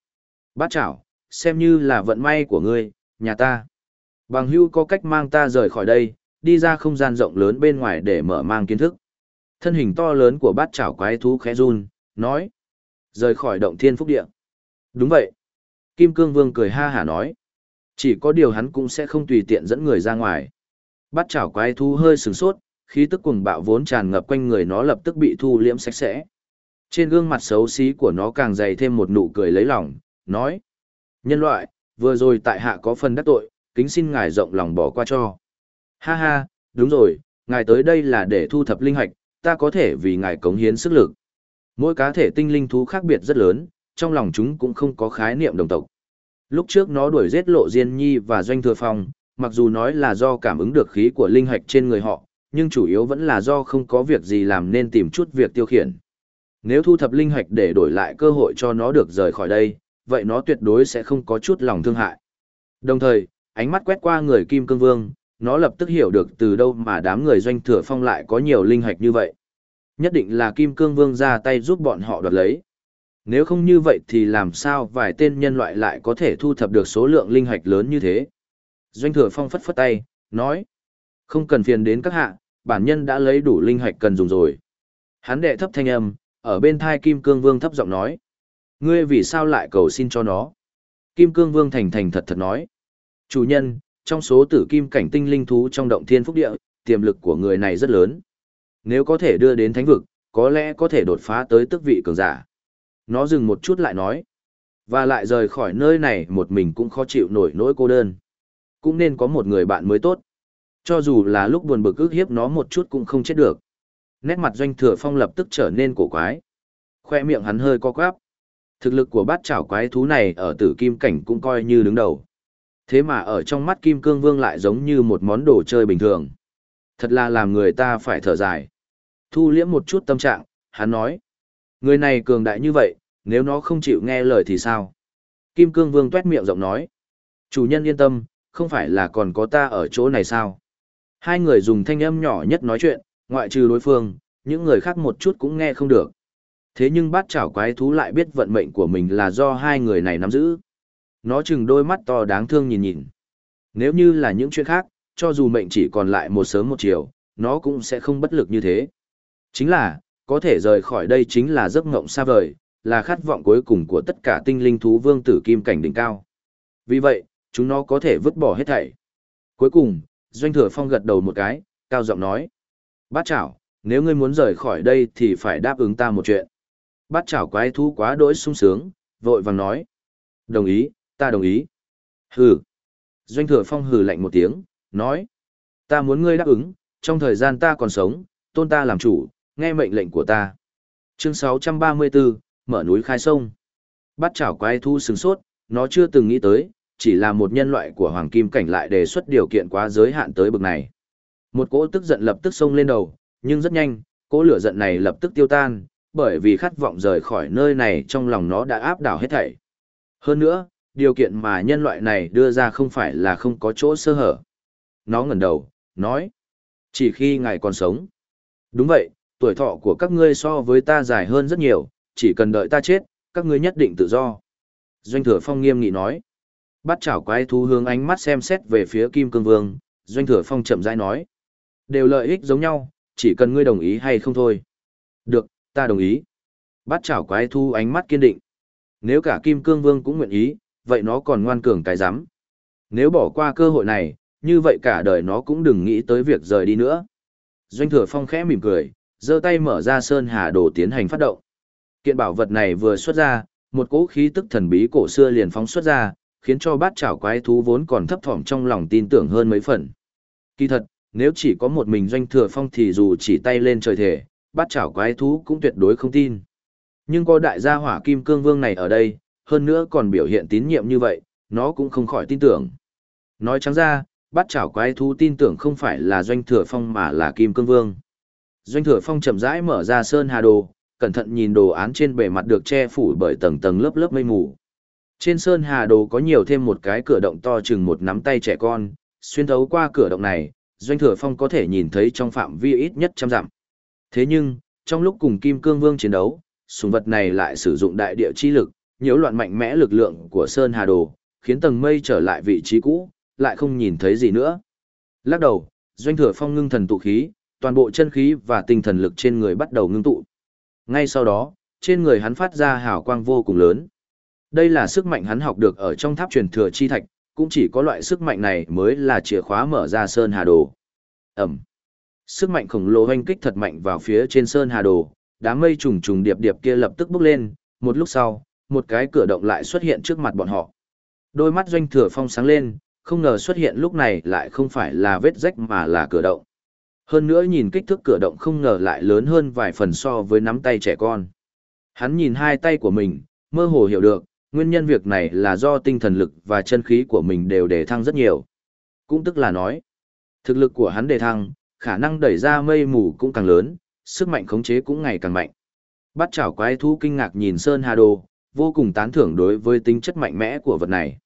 Bát chảo, xem như là vận may của ngươi, nhà ta. Bằng hưu có cách mang ta rời khỏi đây, đi ra không gian rộng lớn bên ngoài để mở mang kiến thức. Thân hình to lớn của bát chảo quái thú khẽ run, nói. Rời khỏi động thiên phúc địa. Đúng vậy. Kim Cương Vương cười ha hả nói. Chỉ có điều hắn cũng sẽ không tùy tiện dẫn người ra ngoài. bắt chảo quái thú hơi sừng sốt, khí tức cuồng bạo vốn tràn ngập quanh người nó lập tức bị thu liễm sạch sẽ. Trên gương mặt xấu xí của nó càng dày thêm một nụ cười lấy lòng, nói. Nhân loại, vừa rồi tại hạ có phần đắc tội, kính xin ngài rộng lòng bỏ qua cho. Ha ha, đúng rồi, ngài tới đây là để thu thập linh hạch, ta có thể vì ngài cống hiến sức lực. Mỗi cá thể tinh linh thú khác biệt rất lớn, trong lòng chúng cũng không có khái niệm đồng tộc. Lúc trước nó đuổi giết lộ Diên Nhi và Doanh Thừa Phong, mặc dù nói là do cảm ứng được khí của linh hạch trên người họ, nhưng chủ yếu vẫn là do không có việc gì làm nên tìm chút việc tiêu khiển. Nếu thu thập linh hạch để đổi lại cơ hội cho nó được rời khỏi đây, vậy nó tuyệt đối sẽ không có chút lòng thương hại. Đồng thời, ánh mắt quét qua người Kim Cương Vương, nó lập tức hiểu được từ đâu mà đám người doanh thừa phong lại có nhiều linh hạch như vậy. Nhất định là Kim Cương Vương ra tay giúp bọn họ đoạt lấy. Nếu không như vậy thì làm sao vài tên nhân loại lại có thể thu thập được số lượng linh hạch lớn như thế? Doanh thừa phong phất phất tay, nói. Không cần phiền đến các hạ, bản nhân đã lấy đủ linh hạch cần dùng rồi. Hắn đệ thấp thanh âm, ở bên thai Kim Cương Vương thấp giọng nói. Ngươi vì sao lại cầu xin cho nó? Kim Cương Vương thành thành thật thật nói. Chủ nhân, trong số tử kim cảnh tinh linh thú trong động thiên phúc địa, tiềm lực của người này rất lớn. Nếu có thể đưa đến thánh vực, có lẽ có thể đột phá tới tước vị cường giả. Nó dừng một chút lại nói. Và lại rời khỏi nơi này một mình cũng khó chịu nổi nỗi cô đơn. Cũng nên có một người bạn mới tốt. Cho dù là lúc buồn bực ức hiếp nó một chút cũng không chết được. Nét mặt doanh thừa phong lập tức trở nên cổ quái. khoe miệng hắn hơi co quắp. Thực lực của bát chảo quái thú này ở tử kim cảnh cũng coi như đứng đầu. Thế mà ở trong mắt kim cương vương lại giống như một món đồ chơi bình thường. Thật là làm người ta phải thở dài. Thu liễm một chút tâm trạng, hắn nói. Người này cường đại như vậy, nếu nó không chịu nghe lời thì sao? Kim cương vương tuét miệng rộng nói. Chủ nhân yên tâm, không phải là còn có ta ở chỗ này sao? Hai người dùng thanh âm nhỏ nhất nói chuyện, ngoại trừ đối phương, những người khác một chút cũng nghe không được. Thế nhưng bát chảo quái thú lại biết vận mệnh của mình là do hai người này nắm giữ. Nó chừng đôi mắt to đáng thương nhìn nhìn. Nếu như là những chuyện khác, cho dù mệnh chỉ còn lại một sớm một chiều, nó cũng sẽ không bất lực như thế. Chính là, có thể rời khỏi đây chính là giấc ngộng xa vời, là khát vọng cuối cùng của tất cả tinh linh thú vương tử kim cảnh đỉnh cao. Vì vậy, chúng nó có thể vứt bỏ hết thảy. Cuối cùng, Doanh Thừa Phong gật đầu một cái, cao giọng nói. Bát chảo, nếu ngươi muốn rời khỏi đây thì phải đáp ứng ta một chuyện. Bát chảo quái thú quá đỗi sung sướng, vội vàng nói. Đồng ý, ta đồng ý. Hừ. Doanh Thừa Phong hừ lạnh một tiếng, nói. Ta muốn ngươi đáp ứng, trong thời gian ta còn sống, tôn ta làm chủ, nghe mệnh lệnh của ta. Chương 634, mở núi khai sông. bắt chảo quái thu sừng sốt, nó chưa từng nghĩ tới, chỉ là một nhân loại của hoàng kim cảnh lại đề xuất điều kiện quá giới hạn tới bực này. Một cỗ tức giận lập tức xông lên đầu, nhưng rất nhanh, cỗ lửa giận này lập tức tiêu tan, bởi vì khát vọng rời khỏi nơi này trong lòng nó đã áp đảo hết thảy. Hơn nữa, điều kiện mà nhân loại này đưa ra không phải là không có chỗ sơ hở. Nó ngẩng đầu, nói, chỉ khi ngài còn sống. Đúng vậy, tuổi thọ của các ngươi so với ta dài hơn rất nhiều, chỉ cần đợi ta chết, các ngươi nhất định tự do. Doanh thừa phong nghiêm nghị nói. Bắt chảo quái thú hướng ánh mắt xem xét về phía Kim Cương Vương, Doanh Thừa Phong chậm rãi nói. Đều lợi ích giống nhau, chỉ cần ngươi đồng ý hay không thôi. Được, ta đồng ý. Bắt chảo quái thú ánh mắt kiên định. Nếu cả Kim Cương Vương cũng nguyện ý, vậy nó còn ngoan cường cái rắm Nếu bỏ qua cơ hội này, như vậy cả đời nó cũng đừng nghĩ tới việc rời đi nữa. Doanh Thừa Phong khẽ mỉm cười, giơ tay mở ra Sơn Hà Đồ tiến hành phát động. Kiện bảo vật này vừa xuất ra, một cỗ khí tức thần bí cổ xưa liền phóng xuất ra, khiến cho bát chảo quái thú vốn còn thấp thỏm trong lòng tin tưởng hơn mấy phần. Kỳ thật, nếu chỉ có một mình doanh thừa phong thì dù chỉ tay lên trời thể, bát chảo quái thú cũng tuyệt đối không tin. Nhưng có đại gia hỏa kim cương vương này ở đây, hơn nữa còn biểu hiện tín nhiệm như vậy, nó cũng không khỏi tin tưởng. Nói trắng ra, bát chảo quái thú tin tưởng không phải là doanh thừa phong mà là kim cương vương. Doanh thừa phong chậm rãi mở ra sơn hà đồ, cẩn thận nhìn đồ án trên bề mặt được che phủ bởi tầng tầng lớp lớp mây mù. Trên sơn hà đồ có nhiều thêm một cái cửa động to chừng một nắm tay trẻ con, xuyên thấu qua cửa động này, doanh thừa phong có thể nhìn thấy trong phạm vi ít nhất trăm dặm. Thế nhưng, trong lúc cùng Kim Cương Vương chiến đấu, sùng vật này lại sử dụng đại địa chi lực, nhiễu loạn mạnh mẽ lực lượng của sơn hà đồ, khiến tầng mây trở lại vị trí cũ, lại không nhìn thấy gì nữa. Lắc đầu, doanh thừa phong ngưng thần tụ khí, toàn bộ chân khí và tinh thần lực trên người bắt đầu ngưng tụ. Ngay sau đó, trên người hắn phát ra hào quang vô cùng lớn. Đây là sức mạnh hắn học được ở trong tháp truyền thừa chi thạch, cũng chỉ có loại sức mạnh này mới là chìa khóa mở ra Sơn Hà Đồ. Ẩm. Sức mạnh khổng lồ hoanh kích thật mạnh vào phía trên Sơn Hà Đồ, đám mây trùng trùng điệp điệp kia lập tức bốc lên, một lúc sau, một cái cửa động lại xuất hiện trước mặt bọn họ. Đôi mắt doanh thừa phong sáng lên, không ngờ xuất hiện lúc này lại không phải là vết rách mà là cửa động. Hơn nữa nhìn kích thước cửa động không ngờ lại lớn hơn vài phần so với nắm tay trẻ con. Hắn nhìn hai tay của mình, mơ hồ hiểu được, nguyên nhân việc này là do tinh thần lực và chân khí của mình đều đề thăng rất nhiều. Cũng tức là nói, thực lực của hắn đề thăng, khả năng đẩy ra mây mù cũng càng lớn, sức mạnh khống chế cũng ngày càng mạnh. Bắt chảo quái thú kinh ngạc nhìn Sơn Hà Đồ, vô cùng tán thưởng đối với tính chất mạnh mẽ của vật này.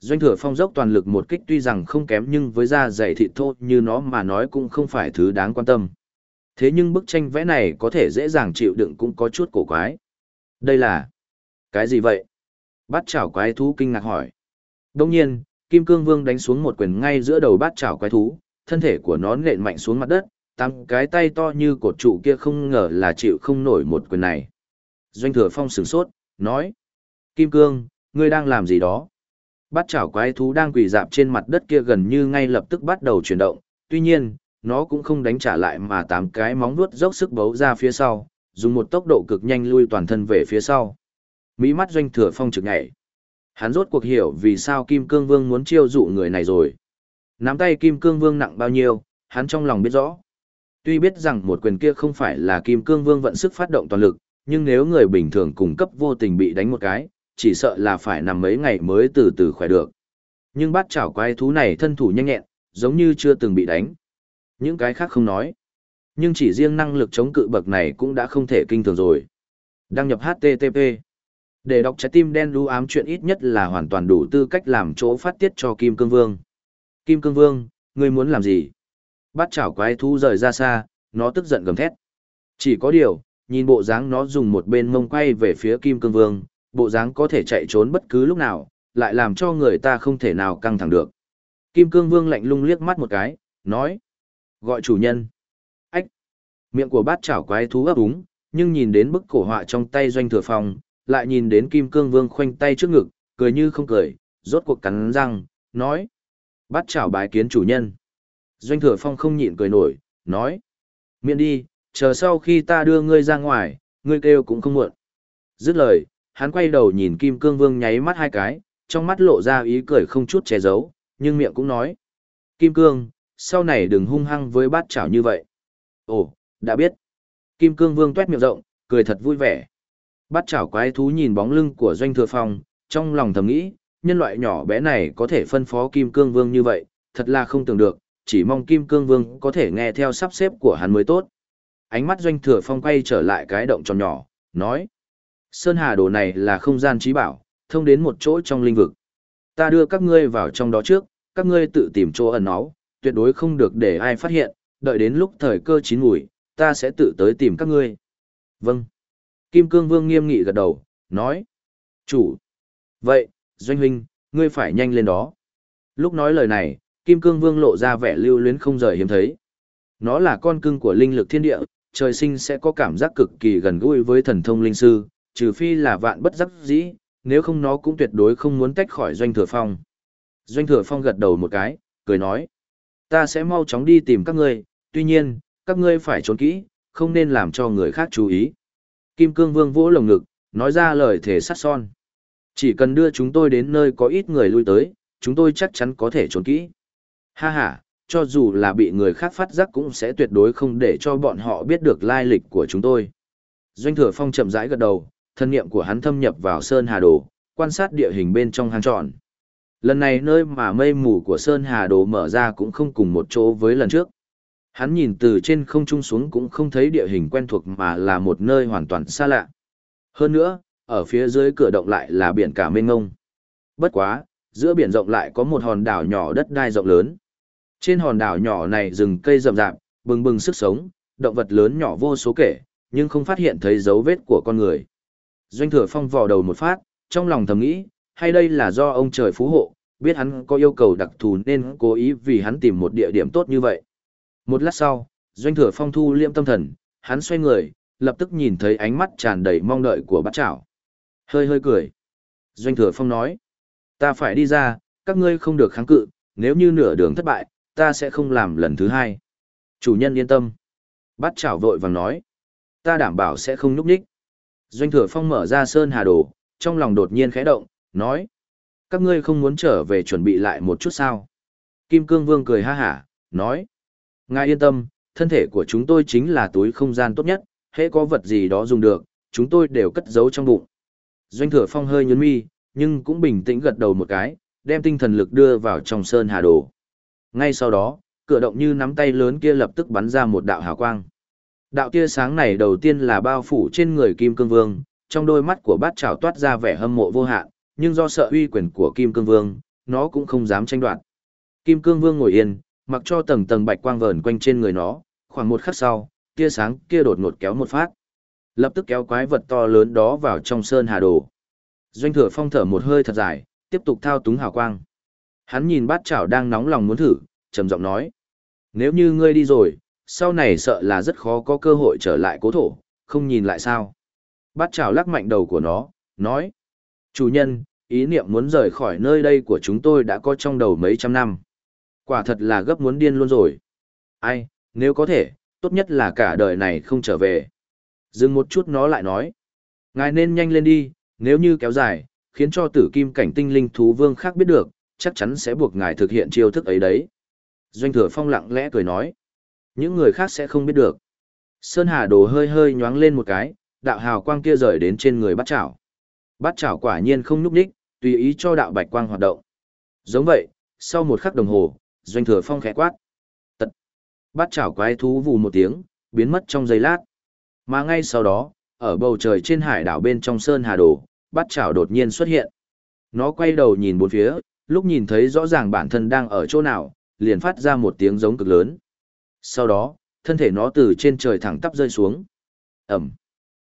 Doanh thừa phong dốc toàn lực một kích tuy rằng không kém nhưng với da dày thịt thô như nó mà nói cũng không phải thứ đáng quan tâm. Thế nhưng bức tranh vẽ này có thể dễ dàng chịu đựng cũng có chút cổ quái. Đây là... Cái gì vậy? Bát chảo quái thú kinh ngạc hỏi. Đông nhiên, Kim Cương Vương đánh xuống một quyền ngay giữa đầu bát chảo quái thú, thân thể của nó nện mạnh xuống mặt đất, tăng cái tay to như cột trụ kia không ngờ là chịu không nổi một quyền này. Doanh thừa phong sửng sốt, nói. Kim Cương, ngươi đang làm gì đó? Bát chảo quái thú đang quỳ dạp trên mặt đất kia gần như ngay lập tức bắt đầu chuyển động, tuy nhiên, nó cũng không đánh trả lại mà tám cái móng vuốt dốc sức bấu ra phía sau, dùng một tốc độ cực nhanh lui toàn thân về phía sau. Mỹ mắt doanh thừa phong trực nhảy. Hắn rốt cuộc hiểu vì sao Kim Cương Vương muốn chiêu dụ người này rồi. Nắm tay Kim Cương Vương nặng bao nhiêu, hắn trong lòng biết rõ. Tuy biết rằng một quyền kia không phải là Kim Cương Vương vận sức phát động toàn lực, nhưng nếu người bình thường cung cấp vô tình bị đánh một cái, chỉ sợ là phải nằm mấy ngày mới từ từ khỏe được. Nhưng bát chảo quái thú này thân thủ nhanh nhẹn, giống như chưa từng bị đánh. Những cái khác không nói. Nhưng chỉ riêng năng lực chống cự bậc này cũng đã không thể kinh thường rồi. Đăng nhập HTTP. Để đọc trái tim đen đu ám chuyện ít nhất là hoàn toàn đủ tư cách làm chỗ phát tiết cho Kim Cương Vương. Kim Cương Vương, ngươi muốn làm gì? Bắt chảo quái thú rời ra xa, nó tức giận gầm thét. Chỉ có điều, nhìn bộ dáng nó dùng một bên mông quay về phía Kim Cương Vương, bộ dáng có thể chạy trốn bất cứ lúc nào, lại làm cho người ta không thể nào căng thẳng được. Kim Cương Vương lạnh lung liếc mắt một cái, nói. Gọi chủ nhân. Ách. Miệng của bát chảo quái thú ấp úng, nhưng nhìn đến bức cổ họa trong tay doanh thừa phòng, lại nhìn đến Kim Cương Vương khoanh tay trước ngực, cười như không cười, rốt cuộc cắn răng, nói. Bát chảo bái kiến chủ nhân. Doanh thừa phong không nhịn cười nổi, nói. Miễn đi, chờ sau khi ta đưa ngươi ra ngoài, ngươi kêu cũng không muộn. Dứt lời, hắn quay đầu nhìn Kim Cương Vương nháy mắt hai cái, trong mắt lộ ra ý cười không chút che giấu, nhưng miệng cũng nói. Kim Cương, sau này đừng hung hăng với bát chảo như vậy. Ồ, đã biết. Kim Cương Vương tuét miệng rộng, cười thật vui vẻ. Bát chảo quái thú nhìn bóng lưng của Doanh Thừa Phong, trong lòng thầm nghĩ, nhân loại nhỏ bé này có thể phân phó Kim Cương Vương như vậy, thật là không tưởng được, chỉ mong Kim Cương Vương có thể nghe theo sắp xếp của hắn mới tốt. Ánh mắt Doanh Thừa Phong quay trở lại cái động tròn nhỏ, nói. Sơn Hà Đồ này là không gian trí bảo, thông đến một chỗ trong linh vực. Ta đưa các ngươi vào trong đó trước, các ngươi tự tìm chỗ ẩn náu, tuyệt đối không được để ai phát hiện, đợi đến lúc thời cơ chín mùi, ta sẽ tự tới tìm các ngươi. Vâng. Kim Cương Vương nghiêm nghị gật đầu, nói. Chủ. Vậy, Doanh Huynh, ngươi phải nhanh lên đó. Lúc nói lời này, Kim Cương Vương lộ ra vẻ lưu luyến không rời hiếm thấy. Nó là con cưng của linh lực thiên địa, trời sinh sẽ có cảm giác cực kỳ gần gũi với thần thông linh sư, trừ phi là vạn bất giác dĩ, nếu không nó cũng tuyệt đối không muốn tách khỏi Doanh Thừa Phong. Doanh Thừa Phong gật đầu một cái, cười nói. Ta sẽ mau chóng đi tìm các ngươi, tuy nhiên, các ngươi phải trốn kỹ, không nên làm cho người khác chú ý. Kim Cương Vương vỗ lồng ngực, nói ra lời thể sát son. Chỉ cần đưa chúng tôi đến nơi có ít người lui tới, chúng tôi chắc chắn có thể trốn kỹ. Ha ha, cho dù là bị người khác phát giác cũng sẽ tuyệt đối không để cho bọn họ biết được lai lịch của chúng tôi. Doanh thừa phong chậm rãi gật đầu, thân niệm của hắn thâm nhập vào Sơn Hà Đồ, quan sát địa hình bên trong hang tròn. Lần này nơi mà mây mù của Sơn Hà Đồ mở ra cũng không cùng một chỗ với lần trước. Hắn nhìn từ trên không trung xuống cũng không thấy địa hình quen thuộc mà là một nơi hoàn toàn xa lạ. Hơn nữa, ở phía dưới cửa động lại là biển cả mênh ngông. Bất quá, giữa biển rộng lại có một hòn đảo nhỏ đất đai rộng lớn. Trên hòn đảo nhỏ này rừng cây rậm rạp, bừng bừng sức sống, động vật lớn nhỏ vô số kể, nhưng không phát hiện thấy dấu vết của con người. Doanh thừa phong vò đầu một phát, trong lòng thầm nghĩ, hay đây là do ông trời phú hộ, biết hắn có yêu cầu đặc thù nên cố ý vì hắn tìm một địa điểm tốt như vậy. Một lát sau, doanh thừa phong thu liêm tâm thần, hắn xoay người, lập tức nhìn thấy ánh mắt tràn đầy mong đợi của bát chảo. Hơi hơi cười. Doanh thừa phong nói, ta phải đi ra, các ngươi không được kháng cự, nếu như nửa đường thất bại, ta sẽ không làm lần thứ hai. Chủ nhân yên tâm. Bát chảo vội vàng nói, ta đảm bảo sẽ không nhúc nhích. Doanh thừa phong mở ra sơn hà đồ, trong lòng đột nhiên khẽ động, nói. Các ngươi không muốn trở về chuẩn bị lại một chút sao? Kim Cương Vương cười ha hả, nói. Ngài yên tâm, thân thể của chúng tôi chính là túi không gian tốt nhất, hễ có vật gì đó dùng được, chúng tôi đều cất giấu trong bụng. Doanh thừa phong hơi nhún mi, nhưng cũng bình tĩnh gật đầu một cái, đem tinh thần lực đưa vào trong sơn hà đồ. Ngay sau đó, cửa động như nắm tay lớn kia lập tức bắn ra một đạo hào quang. Đạo tia sáng này đầu tiên là bao phủ trên người Kim Cương Vương, trong đôi mắt của bát trào toát ra vẻ hâm mộ vô hạn, nhưng do sợ uy quyền của Kim Cương Vương, nó cũng không dám tranh đoạt. Kim Cương Vương ngồi yên, mặc cho tầng tầng bạch quang vờn quanh trên người nó, khoảng một khắc sau, tia sáng kia đột ngột kéo một phát. Lập tức kéo quái vật to lớn đó vào trong sơn hà đồ. Doanh thừa phong thở một hơi thật dài, tiếp tục thao túng hào quang. Hắn nhìn bát chảo đang nóng lòng muốn thử, trầm giọng nói. Nếu như ngươi đi rồi, sau này sợ là rất khó có cơ hội trở lại cố thổ, không nhìn lại sao. Bát chảo lắc mạnh đầu của nó, nói. Chủ nhân, ý niệm muốn rời khỏi nơi đây của chúng tôi đã có trong đầu mấy trăm năm. Quả thật là gấp muốn điên luôn rồi. Ai, nếu có thể, tốt nhất là cả đời này không trở về. Dừng một chút nó lại nói. Ngài nên nhanh lên đi, nếu như kéo dài, khiến cho tử kim cảnh tinh linh thú vương khác biết được, chắc chắn sẽ buộc ngài thực hiện chiêu thức ấy đấy. Doanh thừa phong lặng lẽ cười nói. Những người khác sẽ không biết được. Sơn Hà Đồ hơi hơi nhoáng lên một cái, đạo hào quang kia rời đến trên người bắt chảo. Bắt chảo quả nhiên không núp đích, tùy ý cho đạo bạch quang hoạt động. Giống vậy, sau một khắc đồng hồ, doanh thừa phong khẽ quát. Tật. Bắt chảo quái thú vù một tiếng, biến mất trong giây lát. Mà ngay sau đó, ở bầu trời trên hải đảo bên trong sơn hà đồ, bắt chảo đột nhiên xuất hiện. Nó quay đầu nhìn bốn phía, lúc nhìn thấy rõ ràng bản thân đang ở chỗ nào, liền phát ra một tiếng giống cực lớn. Sau đó, thân thể nó từ trên trời thẳng tắp rơi xuống. Ẩm.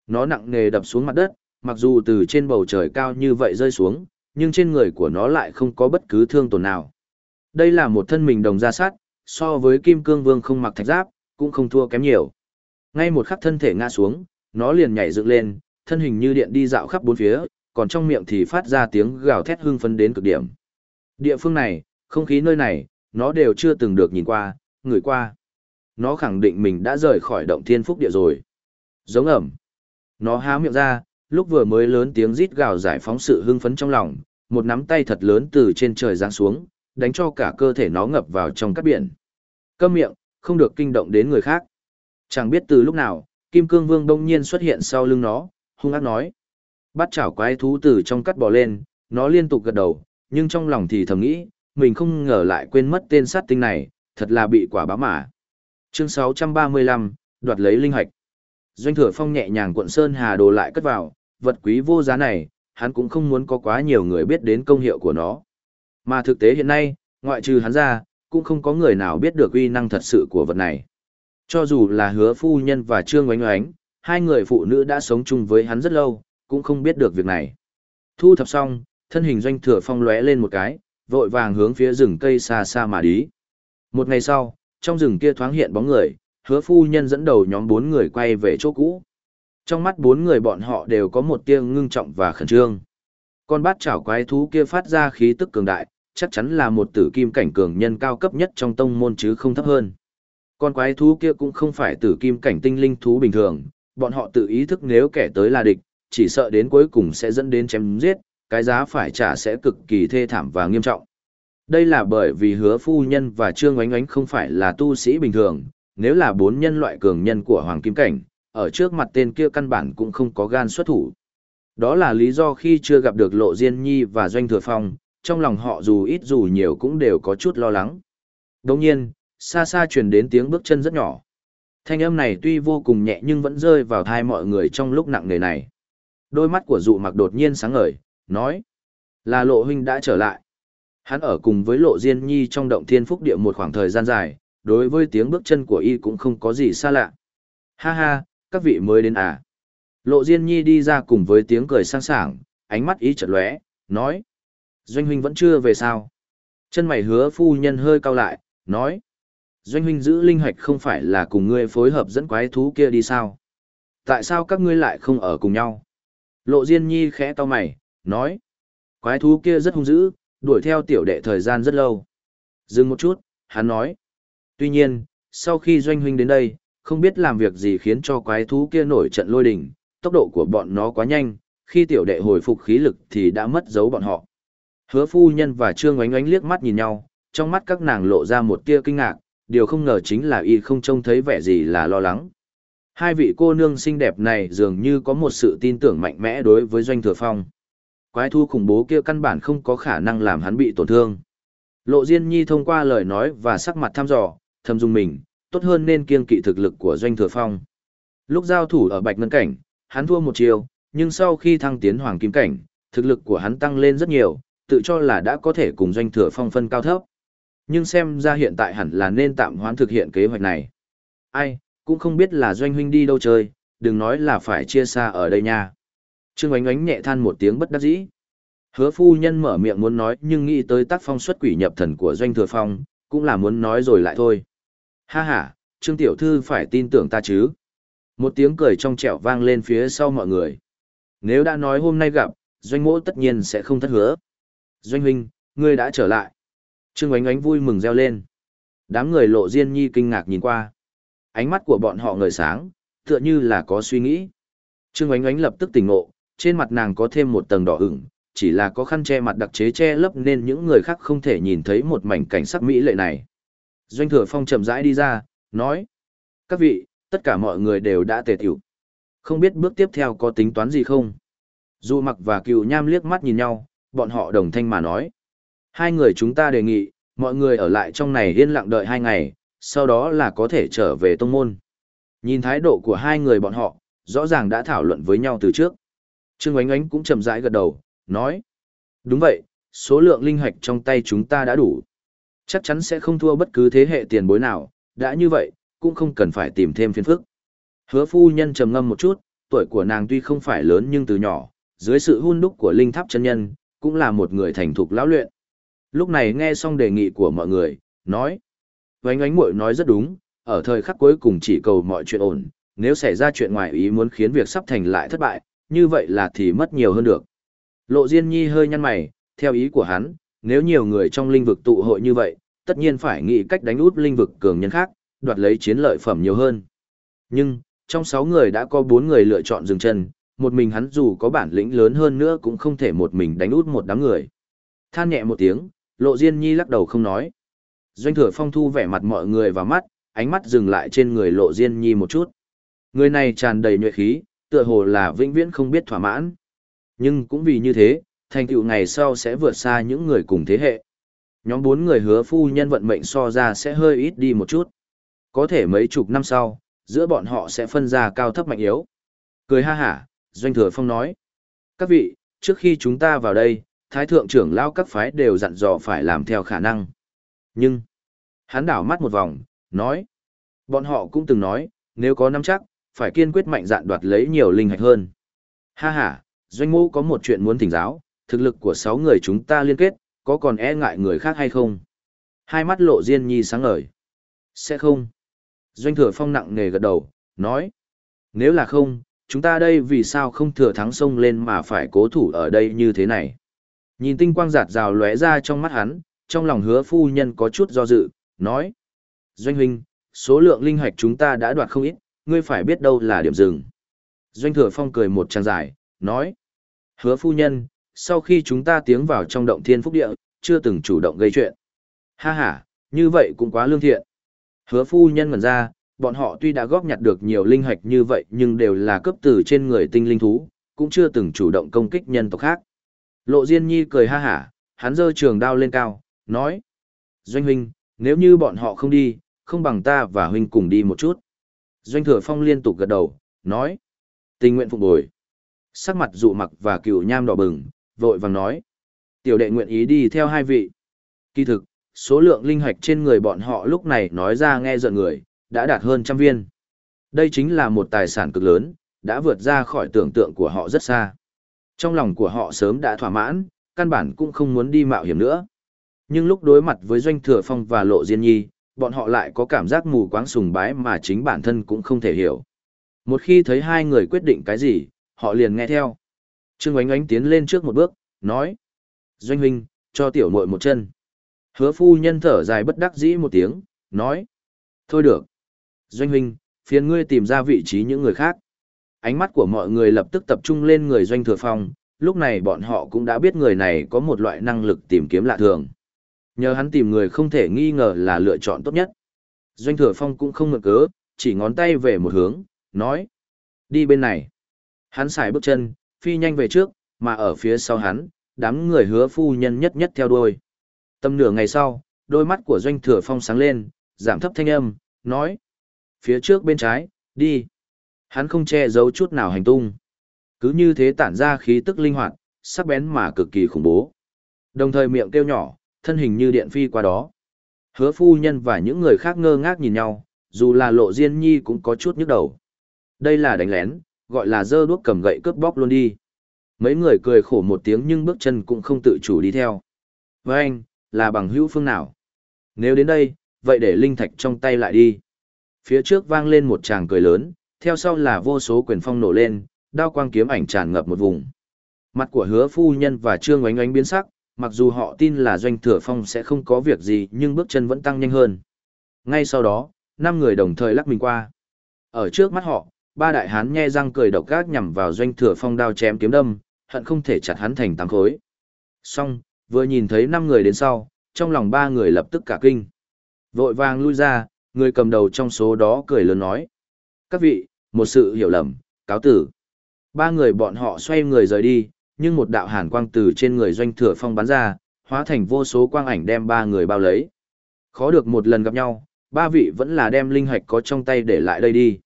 Nó nặng nề đập xuống mặt đất, mặc dù từ trên bầu trời cao như vậy rơi xuống, nhưng trên người của nó lại không có bất cứ thương tổn nào. Đây là một thân mình đồng ra sát, so với kim cương vương không mặc thạch giáp, cũng không thua kém nhiều. Ngay một khắc thân thể ngã xuống, nó liền nhảy dựng lên, thân hình như điện đi dạo khắp bốn phía, còn trong miệng thì phát ra tiếng gào thét hưng phấn đến cực điểm. Địa phương này, không khí nơi này, nó đều chưa từng được nhìn qua, ngửi qua. Nó khẳng định mình đã rời khỏi động thiên phúc địa rồi. Giống ẩm. Nó há miệng ra, lúc vừa mới lớn tiếng rít gào giải phóng sự hưng phấn trong lòng, một nắm tay thật lớn từ trên trời giáng xuống, đánh cho cả cơ thể nó ngập vào trong các biển. Câm miệng, không được kinh động đến người khác. Chẳng biết từ lúc nào, Kim Cương Vương đông nhiên xuất hiện sau lưng nó, hung ác nói. Bắt chảo quái thú từ trong cắt bò lên, nó liên tục gật đầu, nhưng trong lòng thì thầm nghĩ, mình không ngờ lại quên mất tên sát tinh này, thật là bị quả báo mà Chương 635, đoạt lấy linh hạch. Doanh thừa phong nhẹ nhàng cuộn sơn hà đồ lại cất vào, vật quý vô giá này, hắn cũng không muốn có quá nhiều người biết đến công hiệu của nó. Mà thực tế hiện nay, ngoại trừ hắn ra, cũng không có người nào biết được uy năng thật sự của vật này. Cho dù là hứa phu nhân và trương oánh oánh, hai người phụ nữ đã sống chung với hắn rất lâu, cũng không biết được việc này. Thu thập xong, thân hình doanh thừa phong lóe lên một cái, vội vàng hướng phía rừng cây xa xa mà đi. Một ngày sau, trong rừng kia thoáng hiện bóng người, hứa phu nhân dẫn đầu nhóm bốn người quay về chỗ cũ. Trong mắt bốn người bọn họ đều có một tia ngưng trọng và khẩn trương. Con bát chảo quái thú kia phát ra khí tức cường đại, chắc chắn là một tử kim cảnh cường nhân cao cấp nhất trong tông môn chứ không thấp hơn. Con quái thú kia cũng không phải tử kim cảnh tinh linh thú bình thường, bọn họ tự ý thức nếu kẻ tới là địch, chỉ sợ đến cuối cùng sẽ dẫn đến chém giết, cái giá phải trả sẽ cực kỳ thê thảm và nghiêm trọng. Đây là bởi vì hứa phu nhân và trương oánh oánh không phải là tu sĩ bình thường, nếu là bốn nhân loại cường nhân của Hoàng Kim Cảnh, ở trước mặt tên kia căn bản cũng không có gan xuất thủ. Đó là lý do khi chưa gặp được Lộ Diên Nhi và Doanh Thừa Phong, trong lòng họ dù ít dù nhiều cũng đều có chút lo lắng. Đồng nhiên, xa xa truyền đến tiếng bước chân rất nhỏ. Thanh âm này tuy vô cùng nhẹ nhưng vẫn rơi vào thai mọi người trong lúc nặng nề này. Đôi mắt của dụ mặc đột nhiên sáng ngời, nói. Là lộ huynh đã trở lại. Hắn ở cùng với lộ diên nhi trong động thiên phúc địa một khoảng thời gian dài, đối với tiếng bước chân của y cũng không có gì xa lạ. Ha ha, các vị mới đến à. Lộ diên nhi đi ra cùng với tiếng cười sang sảng, ánh mắt ý chợt lóe, nói. Doanh huynh vẫn chưa về sao. Chân mày hứa phu nhân hơi cau lại, nói. Doanh huynh giữ linh hoạch không phải là cùng ngươi phối hợp dẫn quái thú kia đi sao? Tại sao các ngươi lại không ở cùng nhau? Lộ Diên Nhi khẽ to mày, nói. Quái thú kia rất hung dữ, đuổi theo tiểu đệ thời gian rất lâu. Dừng một chút, hắn nói. Tuy nhiên, sau khi doanh huynh đến đây, không biết làm việc gì khiến cho quái thú kia nổi trận lôi đình, tốc độ của bọn nó quá nhanh, khi tiểu đệ hồi phục khí lực thì đã mất dấu bọn họ. Hứa phu nhân và Trương Oánh Oánh liếc mắt nhìn nhau, trong mắt các nàng lộ ra một tia kinh ngạc, điều không ngờ chính là y không trông thấy vẻ gì là lo lắng. Hai vị cô nương xinh đẹp này dường như có một sự tin tưởng mạnh mẽ đối với Doanh Thừa Phong. Quái thu khủng bố kia căn bản không có khả năng làm hắn bị tổn thương. Lộ Diên Nhi thông qua lời nói và sắc mặt thăm dò, thầm dung mình, tốt hơn nên kiêng kỵ thực lực của Doanh Thừa Phong. Lúc giao thủ ở Bạch Ngân Cảnh, hắn thua một chiều, nhưng sau khi thăng tiến Hoàng Kim Cảnh, thực lực của hắn tăng lên rất nhiều, tự cho là đã có thể cùng Doanh Thừa Phong phân cao thấp. Nhưng xem ra hiện tại hẳn là nên tạm hoãn thực hiện kế hoạch này. Ai, cũng không biết là Doanh Huynh đi đâu chơi, đừng nói là phải chia xa ở đây nha. Trương Ánh Ánh nhẹ than một tiếng bất đắc dĩ. Hứa phu nhân mở miệng muốn nói nhưng nghĩ tới tác phong xuất quỷ nhập thần của Doanh Thừa Phong, cũng là muốn nói rồi lại thôi. Ha ha, Trương Tiểu Thư phải tin tưởng ta chứ. Một tiếng cười trong trẻo vang lên phía sau mọi người. Nếu đã nói hôm nay gặp, Doanh Mỗ tất nhiên sẽ không thất hứa. Doanh Huynh, ngươi đã trở lại. Trương Ánh Ánh vui mừng reo lên. Đám người lộ Diên Nhi kinh ngạc nhìn qua. Ánh mắt của bọn họ ngời sáng, tựa như là có suy nghĩ. Trương Ánh Ánh lập tức tỉnh ngộ, trên mặt nàng có thêm một tầng đỏ ửng, chỉ là có khăn che mặt đặc chế che lấp nên những người khác không thể nhìn thấy một mảnh cảnh sắc mỹ lệ này. Doanh Thừa Phong chậm rãi đi ra, nói: "Các vị, tất cả mọi người đều đã tề tiểu. Không biết bước tiếp theo có tính toán gì không? Dù mặc và cựu nham liếc mắt nhìn nhau, bọn họ đồng thanh mà nói. Hai người chúng ta đề nghị, mọi người ở lại trong này yên lặng đợi hai ngày, sau đó là có thể trở về tông môn. Nhìn thái độ của hai người bọn họ, rõ ràng đã thảo luận với nhau từ trước. Trương Oánh Oánh cũng chậm rãi gật đầu, nói. Đúng vậy, số lượng linh hạch trong tay chúng ta đã đủ. Chắc chắn sẽ không thua bất cứ thế hệ tiền bối nào, đã như vậy, cũng không cần phải tìm thêm phiền phức. Hứa phu nhân trầm ngâm một chút, tuổi của nàng tuy không phải lớn nhưng từ nhỏ, dưới sự hun đúc của linh tháp chân nhân, cũng là một người thành thục lão luyện. Lúc này nghe xong đề nghị của mọi người, nói. Vánh ánh muội nói rất đúng, ở thời khắc cuối cùng chỉ cầu mọi chuyện ổn, nếu xảy ra chuyện ngoài ý muốn khiến việc sắp thành lại thất bại, như vậy là thì mất nhiều hơn được. Lộ Diên Nhi hơi nhăn mày, theo ý của hắn, nếu nhiều người trong linh vực tụ hội như vậy, tất nhiên phải nghĩ cách đánh út linh vực cường nhân khác, đoạt lấy chiến lợi phẩm nhiều hơn. Nhưng, trong 6 người đã có 4 người lựa chọn dừng chân, một mình hắn dù có bản lĩnh lớn hơn nữa cũng không thể một mình đánh út một đám người. Than nhẹ một tiếng, Lộ Diên Nhi lắc đầu không nói. Doanh thừa phong thu vẻ mặt mọi người vào mắt, ánh mắt dừng lại trên người Lộ Diên Nhi một chút. Người này tràn đầy nhuệ khí, tựa hồ là vĩnh viễn không biết thỏa mãn. Nhưng cũng vì như thế, thành tựu ngày sau sẽ vượt xa những người cùng thế hệ. Nhóm bốn người hứa phu nhân vận mệnh so ra sẽ hơi ít đi một chút. Có thể mấy chục năm sau, giữa bọn họ sẽ phân ra cao thấp mạnh yếu. Cười ha hả, Doanh Thừa Phong nói. Các vị, trước khi chúng ta vào đây, Thái Thượng trưởng lao các phái đều dặn dò phải làm theo khả năng. Nhưng, hắn đảo mắt một vòng, nói. Bọn họ cũng từng nói, nếu có nắm chắc, phải kiên quyết mạnh dạn đoạt lấy nhiều linh hạch hơn. Ha ha, Doanh Mô có một chuyện muốn thỉnh giáo, thực lực của sáu người chúng ta liên kết, có còn e ngại người khác hay không? Hai mắt lộ diên nhi sáng ngời. Sẽ không. Doanh thừa phong nặng nề gật đầu, nói. Nếu là không, chúng ta đây vì sao không thừa thắng sông lên mà phải cố thủ ở đây như thế này? Nhìn tinh quang giạt rào lóe ra trong mắt hắn, trong lòng hứa phu nhân có chút do dự, nói. Doanh huynh, số lượng linh hoạch chúng ta đã đoạt không ít, ngươi phải biết đâu là điểm dừng. Doanh thừa phong cười một trang dài, nói. Hứa phu nhân, sau khi chúng ta tiến vào trong động thiên phúc địa, chưa từng chủ động gây chuyện. Ha ha, như vậy cũng quá lương thiện. Hứa phu nhân ngần ra, bọn họ tuy đã góp nhặt được nhiều linh hạch như vậy nhưng đều là cấp từ trên người tinh linh thú, cũng chưa từng chủ động công kích nhân tộc khác. Lộ Diên Nhi cười ha hả, hắn giơ trường đao lên cao, nói. Doanh huynh, nếu như bọn họ không đi, không bằng ta và huynh cùng đi một chút. Doanh thừa phong liên tục gật đầu, nói. Tình nguyện phục bồi. Sắc mặt dụ mặc và cựu nham đỏ bừng, vội vàng nói. Tiểu đệ nguyện ý đi theo hai vị. Kỳ thực, số lượng linh hạch trên người bọn họ lúc này nói ra nghe giận người, đã đạt hơn trăm viên. Đây chính là một tài sản cực lớn, đã vượt ra khỏi tưởng tượng của họ rất xa. Trong lòng của họ sớm đã thỏa mãn, căn bản cũng không muốn đi mạo hiểm nữa. Nhưng lúc đối mặt với Doanh Thừa Phong và Lộ Diên Nhi, bọn họ lại có cảm giác mù quáng sùng bái mà chính bản thân cũng không thể hiểu. Một khi thấy hai người quyết định cái gì, họ liền nghe theo. Trương Oánh Oánh tiến lên trước một bước, nói. Doanh huynh, cho tiểu muội một chân. Hứa phu nhân thở dài bất đắc dĩ một tiếng, nói. Thôi được. Doanh huynh, phiền ngươi tìm ra vị trí những người khác. Ánh mắt của mọi người lập tức tập trung lên người doanh thừa phong, lúc này bọn họ cũng đã biết người này có một loại năng lực tìm kiếm lạ thường. Nhờ hắn tìm người không thể nghi ngờ là lựa chọn tốt nhất. Doanh thừa phong cũng không ngờ cớ, chỉ ngón tay về một hướng, nói. Đi bên này. Hắn xài bước chân, phi nhanh về trước, mà ở phía sau hắn, đám người hứa phu nhân nhất nhất theo đuôi. Tầm nửa ngày sau, đôi mắt của doanh thừa phong sáng lên, giảm thấp thanh âm, nói. Phía trước bên trái, đi. Hắn không che giấu chút nào hành tung. Cứ như thế tản ra khí tức linh hoạt, sắc bén mà cực kỳ khủng bố. Đồng thời miệng kêu nhỏ, thân hình như điện phi qua đó. Hứa phu nhân và những người khác ngơ ngác nhìn nhau, dù là lộ diên nhi cũng có chút nhức đầu. Đây là đánh lén, gọi là dơ đuốc cầm gậy cướp bóc luôn đi. Mấy người cười khổ một tiếng nhưng bước chân cũng không tự chủ đi theo. Với anh, là bằng hữu phương nào? Nếu đến đây, vậy để linh thạch trong tay lại đi. Phía trước vang lên một tràng cười lớn, theo sau là vô số quyền phong nổ lên, đao quang kiếm ảnh tràn ngập một vùng. Mặt của hứa phu nhân và trương oánh oánh biến sắc, mặc dù họ tin là doanh thừa phong sẽ không có việc gì nhưng bước chân vẫn tăng nhanh hơn. Ngay sau đó, năm người đồng thời lắc mình qua. Ở trước mắt họ, ba đại hán nhe răng cười độc gác nhằm vào doanh thừa phong đao chém kiếm đâm, hận không thể chặt hắn thành tám khối. Xong, vừa nhìn thấy năm người đến sau, trong lòng ba người lập tức cả kinh. Vội vàng lui ra, người cầm đầu trong số đó cười lớn nói. Các vị, một sự hiểu lầm, cáo tử. Ba người bọn họ xoay người rời đi, nhưng một đạo hàn quang từ trên người doanh thừa phong bắn ra, hóa thành vô số quang ảnh đem ba người bao lấy. Khó được một lần gặp nhau, ba vị vẫn là đem linh hạch có trong tay để lại đây đi.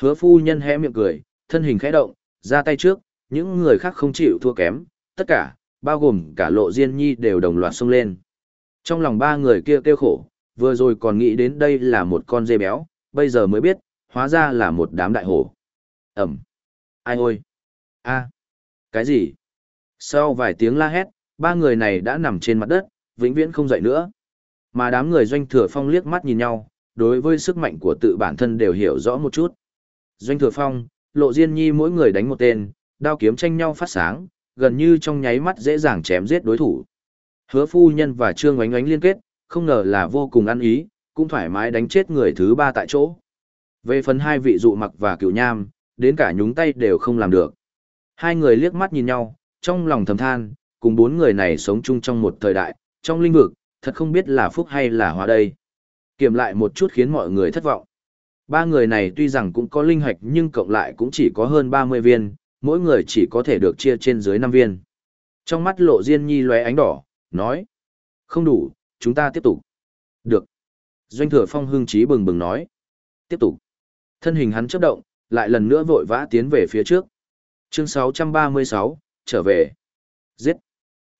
Hứa phu nhân hé miệng cười, thân hình khẽ động, ra tay trước, những người khác không chịu thua kém, tất cả, bao gồm cả lộ diên nhi đều đồng loạt xông lên. Trong lòng ba người kia kêu khổ, vừa rồi còn nghĩ đến đây là một con dê béo, bây giờ mới biết, hóa ra là một đám đại hổ. Ẩm. Ai ôi. a Cái gì? Sau vài tiếng la hét, ba người này đã nằm trên mặt đất, vĩnh viễn không dậy nữa. Mà đám người doanh thừa phong liếc mắt nhìn nhau, đối với sức mạnh của tự bản thân đều hiểu rõ một chút. Doanh thừa phong, lộ diên nhi mỗi người đánh một tên, đao kiếm tranh nhau phát sáng, gần như trong nháy mắt dễ dàng chém giết đối thủ. Hứa phu nhân và trương oánh oánh liên kết, không ngờ là vô cùng ăn ý, cũng thoải mái đánh chết người thứ ba tại chỗ. Về phần hai vị dụ mặc và cựu nham, đến cả nhúng tay đều không làm được. Hai người liếc mắt nhìn nhau, trong lòng thầm than, cùng bốn người này sống chung trong một thời đại, trong linh vực, thật không biết là phúc hay là hóa đây. Kiểm lại một chút khiến mọi người thất vọng. Ba người này tuy rằng cũng có linh hạch nhưng cộng lại cũng chỉ có hơn 30 viên, mỗi người chỉ có thể được chia trên dưới 5 viên. Trong mắt lộ Diên Nhi lóe ánh đỏ, nói. Không đủ, chúng ta tiếp tục. Được. Doanh thừa phong hưng trí bừng bừng nói. Tiếp tục. Thân hình hắn chấp động, lại lần nữa vội vã tiến về phía trước. Chương 636, trở về. Giết.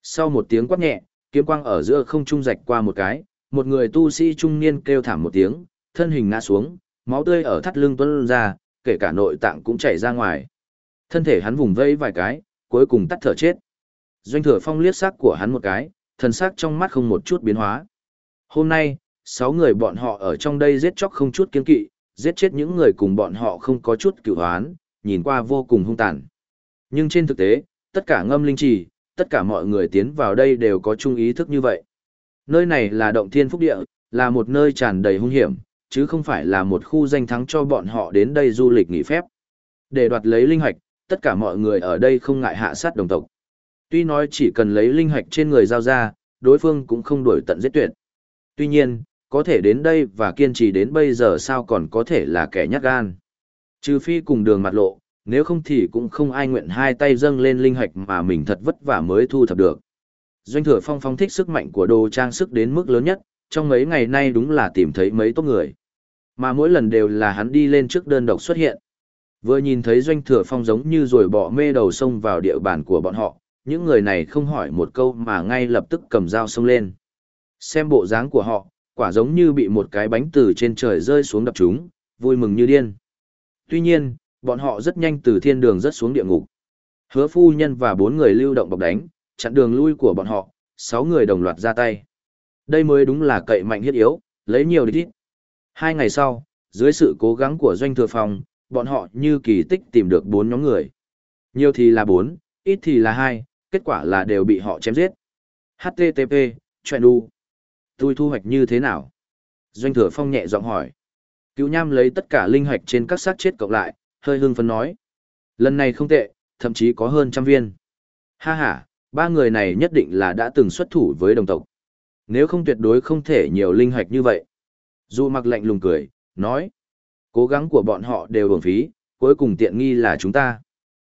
Sau một tiếng quát nhẹ, kiếm quang ở giữa không trung rạch qua một cái, một người tu sĩ trung niên kêu thảm một tiếng, thân hình ngã xuống, máu tươi ở thắt lưng tuôn ra, kể cả nội tạng cũng chảy ra ngoài. Thân thể hắn vùng vẫy vài cái, cuối cùng tắt thở chết. Doanh thừa phong liếc sắc của hắn một cái, thần sắc trong mắt không một chút biến hóa. Hôm nay, sáu người bọn họ ở trong đây giết chóc không chút kiên kỵ, giết chết những người cùng bọn họ không có chút cửu hoán, nhìn qua vô cùng hung tàn. Nhưng trên thực tế, tất cả ngâm linh trì, tất cả mọi người tiến vào đây đều có chung ý thức như vậy. Nơi này là động thiên phúc địa, là một nơi tràn đầy hung hiểm, chứ không phải là một khu danh thắng cho bọn họ đến đây du lịch nghỉ phép. Để đoạt lấy linh hoạch, tất cả mọi người ở đây không ngại hạ sát đồng tộc. Tuy nói chỉ cần lấy linh hoạch trên người giao ra, đối phương cũng không đuổi tận giết tuyệt. Tuy nhiên, có thể đến đây và kiên trì đến bây giờ sao còn có thể là kẻ nhát gan. Trừ phi cùng đường mặt lộ, nếu không thì cũng không ai nguyện hai tay dâng lên linh hạch mà mình thật vất vả mới thu thập được. Doanh thừa phong phong thích sức mạnh của đồ trang sức đến mức lớn nhất, trong mấy ngày nay đúng là tìm thấy mấy tốt người. Mà mỗi lần đều là hắn đi lên trước đơn độc xuất hiện. Vừa nhìn thấy doanh thừa phong giống như rồi bỏ mê đầu sông vào địa bàn của bọn họ, những người này không hỏi một câu mà ngay lập tức cầm dao xông lên. Xem bộ dáng của họ, quả giống như bị một cái bánh từ trên trời rơi xuống đập chúng, vui mừng như điên. Tuy nhiên, bọn họ rất nhanh từ thiên đường rất xuống địa ngục. Hứa phu nhân và bốn người lưu động bọc đánh, chặn đường lui của bọn họ, sáu người đồng loạt ra tay. Đây mới đúng là cậy mạnh hiết yếu, lấy nhiều địch ít. Hai ngày sau, dưới sự cố gắng của doanh thừa phòng, bọn họ như kỳ tích tìm được bốn nhóm người. Nhiều thì là bốn, ít thì là hai, kết quả là đều bị họ chém giết. HTTP, chuyện đu. Tôi thu hoạch như thế nào? Doanh thừa phong nhẹ giọng hỏi. Cứu nham lấy tất cả linh hoạch trên các xác chết cộng lại, hơi hưng phấn nói. Lần này không tệ, thậm chí có hơn trăm viên. Ha ha, ba người này nhất định là đã từng xuất thủ với đồng tộc. Nếu không tuyệt đối không thể nhiều linh hoạch như vậy. Dù mặc lạnh lùng cười, nói. Cố gắng của bọn họ đều bổng phí, cuối cùng tiện nghi là chúng ta.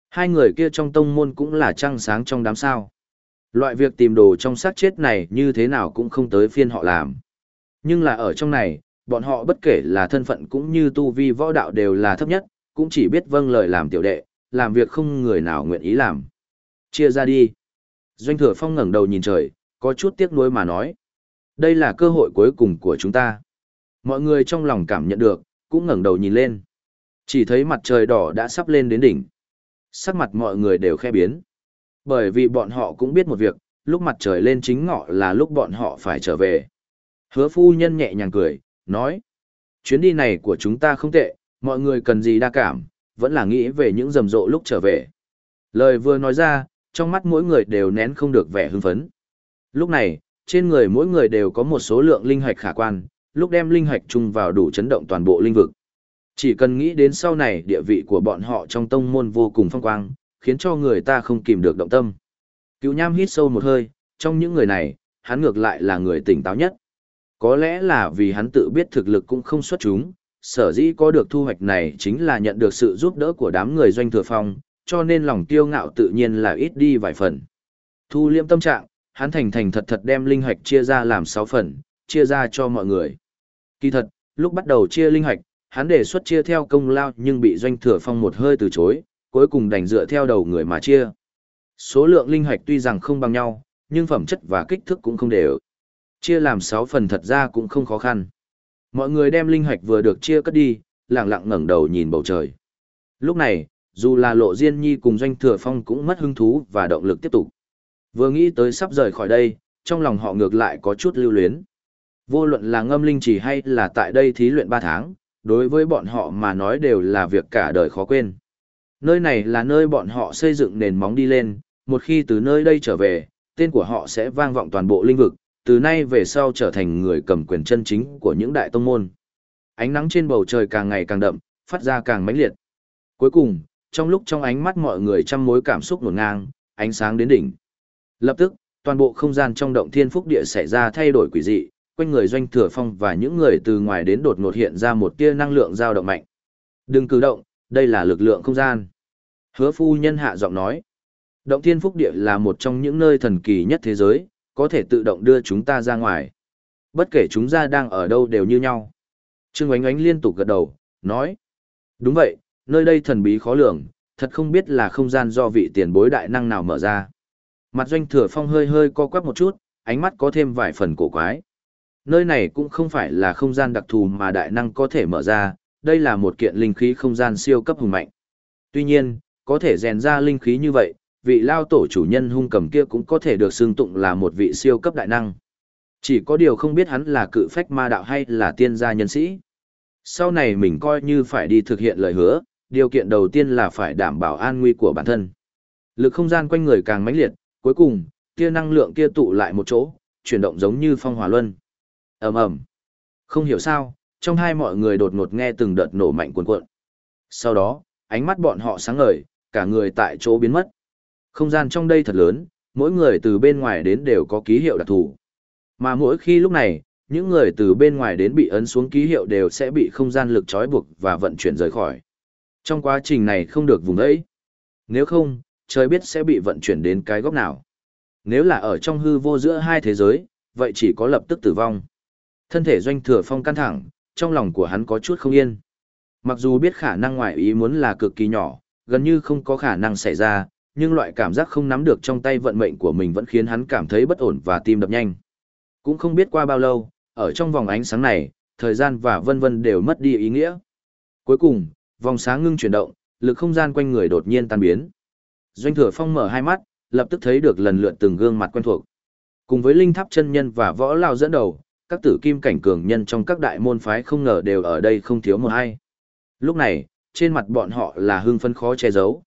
Hai người kia trong tông môn cũng là trăng sáng trong đám sao. Loại việc tìm đồ trong xác chết này như thế nào cũng không tới phiên họ làm. Nhưng là ở trong này, bọn họ bất kể là thân phận cũng như tu vi võ đạo đều là thấp nhất, cũng chỉ biết vâng lời làm tiểu đệ, làm việc không người nào nguyện ý làm. Chia ra đi. Doanh thừa phong ngẩng đầu nhìn trời, có chút tiếc nuối mà nói. Đây là cơ hội cuối cùng của chúng ta. Mọi người trong lòng cảm nhận được, cũng ngẩng đầu nhìn lên. Chỉ thấy mặt trời đỏ đã sắp lên đến đỉnh. Sắc mặt mọi người đều khe biến. Bởi vì bọn họ cũng biết một việc, lúc mặt trời lên chính ngọ là lúc bọn họ phải trở về. Hứa phu nhân nhẹ nhàng cười, nói. Chuyến đi này của chúng ta không tệ, mọi người cần gì đa cảm, vẫn là nghĩ về những rầm rộ lúc trở về. Lời vừa nói ra, trong mắt mỗi người đều nén không được vẻ hưng phấn. Lúc này, trên người mỗi người đều có một số lượng linh hạch khả quan, lúc đem linh hạch chung vào đủ chấn động toàn bộ linh vực. Chỉ cần nghĩ đến sau này địa vị của bọn họ trong tông môn vô cùng phong quang, khiến cho người ta không kìm được động tâm. Cựu nham hít sâu một hơi, trong những người này, hắn ngược lại là người tỉnh táo nhất. Có lẽ là vì hắn tự biết thực lực cũng không xuất chúng, sở dĩ có được thu hoạch này chính là nhận được sự giúp đỡ của đám người doanh thừa phong, cho nên lòng tiêu ngạo tự nhiên là ít đi vài phần. Thu liễm tâm trạng, hắn thành thành thật thật đem linh hoạch chia ra làm 6 phần, chia ra cho mọi người. Kỳ thật, lúc bắt đầu chia linh hoạch, hắn đề xuất chia theo công lao nhưng bị doanh thừa phong một hơi từ chối, cuối cùng đành dựa theo đầu người mà chia. Số lượng linh hoạch tuy rằng không bằng nhau, nhưng phẩm chất và kích thước cũng không đều. Chia làm 6 phần thật ra cũng không khó khăn. Mọi người đem linh hạch vừa được chia cất đi, lặng lặng ngẩng đầu nhìn bầu trời. Lúc này, dù là lộ diên nhi cùng doanh thừa phong cũng mất hứng thú và động lực tiếp tục. Vừa nghĩ tới sắp rời khỏi đây, trong lòng họ ngược lại có chút lưu luyến. Vô luận là ngâm linh chỉ hay là tại đây thí luyện 3 tháng, đối với bọn họ mà nói đều là việc cả đời khó quên. Nơi này là nơi bọn họ xây dựng nền móng đi lên, một khi từ nơi đây trở về, tên của họ sẽ vang vọng toàn bộ linh vực, từ nay về sau trở thành người cầm quyền chân chính của những đại tông môn. Ánh nắng trên bầu trời càng ngày càng đậm, phát ra càng mãnh liệt. Cuối cùng, trong lúc trong ánh mắt mọi người trăm mối cảm xúc nổ ngang, ánh sáng đến đỉnh. Lập tức, toàn bộ không gian trong động thiên phúc địa xảy ra thay đổi quỷ dị, quanh người doanh thừa phong và những người từ ngoài đến đột ngột hiện ra một tia năng lượng dao động mạnh. Đừng cử động, đây là lực lượng không gian. Hứa phu nhân hạ giọng nói. Động thiên phúc địa là một trong những nơi thần kỳ nhất thế giới, có thể tự động đưa chúng ta ra ngoài. Bất kể chúng ta đang ở đâu đều như nhau. Trương Oánh Oánh liên tục gật đầu, nói. Đúng vậy, nơi đây thần bí khó lường, thật không biết là không gian do vị tiền bối đại năng nào mở ra. Mặt doanh thừa phong hơi hơi co quắp một chút, ánh mắt có thêm vài phần cổ quái. Nơi này cũng không phải là không gian đặc thù mà đại năng có thể mở ra, đây là một kiện linh khí không gian siêu cấp hùng mạnh. Tuy nhiên, có thể rèn ra linh khí như vậy, vị lao tổ chủ nhân hung cầm kia cũng có thể được xưng tụng là một vị siêu cấp đại năng. Chỉ có điều không biết hắn là cự phách ma đạo hay là tiên gia nhân sĩ. Sau này mình coi như phải đi thực hiện lời hứa, điều kiện đầu tiên là phải đảm bảo an nguy của bản thân. Lực không gian quanh người càng mãnh liệt, cuối cùng, kia năng lượng kia tụ lại một chỗ, chuyển động giống như phong hỏa luân. Ầm ầm. Không hiểu sao, trong hai mọi người đột ngột nghe từng đợt nổ mạnh cuồn cuộn. Sau đó, ánh mắt bọn họ sáng ngời, cả người tại chỗ biến mất. Không gian trong đây thật lớn, mỗi người từ bên ngoài đến đều có ký hiệu đặc thù. Mà mỗi khi lúc này, những người từ bên ngoài đến bị ấn xuống ký hiệu đều sẽ bị không gian lực trói buộc và vận chuyển rời khỏi. Trong quá trình này không được vùng ấy. Nếu không, trời biết sẽ bị vận chuyển đến cái góc nào. Nếu là ở trong hư vô giữa hai thế giới, vậy chỉ có lập tức tử vong. Thân thể doanh thừa phong căng thẳng, trong lòng của hắn có chút không yên. Mặc dù biết khả năng ngoại ý muốn là cực kỳ nhỏ, gần như không có khả năng xảy ra, nhưng loại cảm giác không nắm được trong tay vận mệnh của mình vẫn khiến hắn cảm thấy bất ổn và tim đập nhanh. Cũng không biết qua bao lâu, ở trong vòng ánh sáng này, thời gian và vân vân đều mất đi ý nghĩa. Cuối cùng, vòng sáng ngưng chuyển động, lực không gian quanh người đột nhiên tan biến. Doanh Thừa Phong mở hai mắt, lập tức thấy được lần lượt từng gương mặt quen thuộc. Cùng với linh tháp chân nhân và võ lao dẫn đầu, các tử kim cảnh cường nhân trong các đại môn phái không ngờ đều ở đây không thiếu một ai. Lúc này, trên mặt bọn họ là hưng phấn khó che giấu.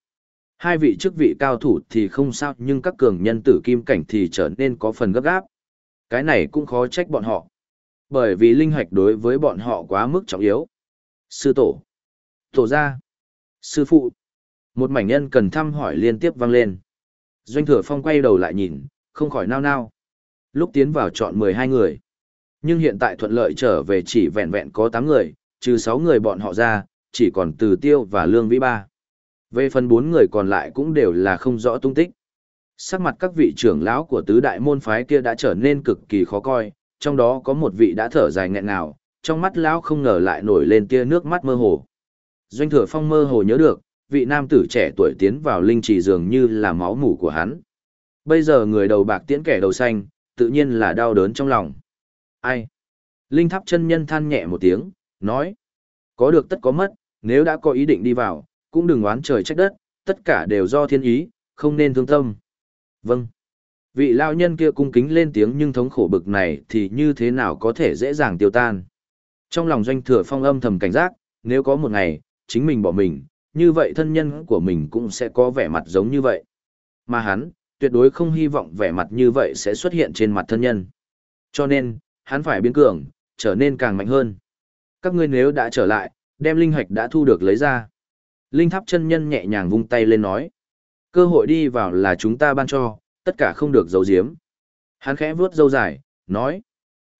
Hai vị chức vị cao thủ thì không sao nhưng các cường nhân tử kim cảnh thì trở nên có phần gấp gáp. Cái này cũng khó trách bọn họ. Bởi vì linh hoạch đối với bọn họ quá mức trọng yếu. Sư tổ. Tổ gia. Sư phụ. Một mảnh nhân cần thăm hỏi liên tiếp vang lên. Doanh thừa phong quay đầu lại nhìn, không khỏi nao nao. Lúc tiến vào chọn 12 người. Nhưng hiện tại thuận lợi trở về chỉ vẹn vẹn có 8 người, trừ 6 người bọn họ ra, chỉ còn từ tiêu và lương vĩ ba. Về phần bốn người còn lại cũng đều là không rõ tung tích. Sắc mặt các vị trưởng lão của tứ đại môn phái kia đã trở nên cực kỳ khó coi, trong đó có một vị đã thở dài nghẹn ngào, trong mắt lão không ngờ lại nổi lên tia nước mắt mơ hồ. Doanh thừa phong mơ hồ nhớ được, vị nam tử trẻ tuổi tiến vào linh trì dường như là máu mủ của hắn. Bây giờ người đầu bạc tiễn kẻ đầu xanh, tự nhiên là đau đớn trong lòng. Ai? Linh tháp chân nhân than nhẹ một tiếng, nói. Có được tất có mất, nếu đã có ý định đi vào, cũng đừng oán trời trách đất, tất cả đều do thiên ý, không nên thương tâm. Vâng. Vị lao nhân kia cung kính lên tiếng nhưng thống khổ bực này thì như thế nào có thể dễ dàng tiêu tan. Trong lòng doanh thừa phong âm thầm cảnh giác, nếu có một ngày, chính mình bỏ mình, như vậy thân nhân của mình cũng sẽ có vẻ mặt giống như vậy. Mà hắn, tuyệt đối không hy vọng vẻ mặt như vậy sẽ xuất hiện trên mặt thân nhân. Cho nên, hắn phải biến cường, trở nên càng mạnh hơn. Các ngươi nếu đã trở lại, đem linh hạch đã thu được lấy ra. Linh tháp chân nhân nhẹ nhàng vung tay lên nói. Cơ hội đi vào là chúng ta ban cho, tất cả không được giấu giếm. Hắn khẽ vuốt râu dài, nói.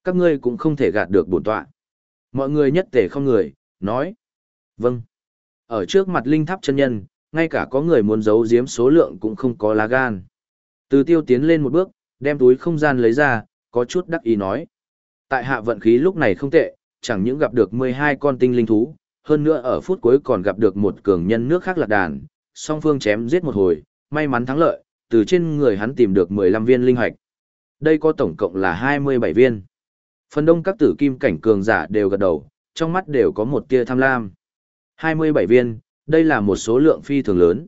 Các ngươi cũng không thể gạt được bổn tọa. Mọi người nhất tề không người, nói. Vâng. Ở trước mặt linh tháp chân nhân, ngay cả có người muốn giấu giếm số lượng cũng không có lá gan. Từ tiêu tiến lên một bước, đem túi không gian lấy ra, có chút đắc ý nói. Tại hạ vận khí lúc này không tệ, chẳng những gặp được 12 con tinh linh thú, hơn nữa ở phút cuối còn gặp được một cường nhân nước khác lạc đàn, song phương chém giết một hồi, may mắn thắng lợi, từ trên người hắn tìm được 15 viên linh hoạch. Đây có tổng cộng là 27 viên. Phần đông các tử kim cảnh cường giả đều gật đầu, trong mắt đều có một tia tham lam. 27 viên, đây là một số lượng phi thường lớn.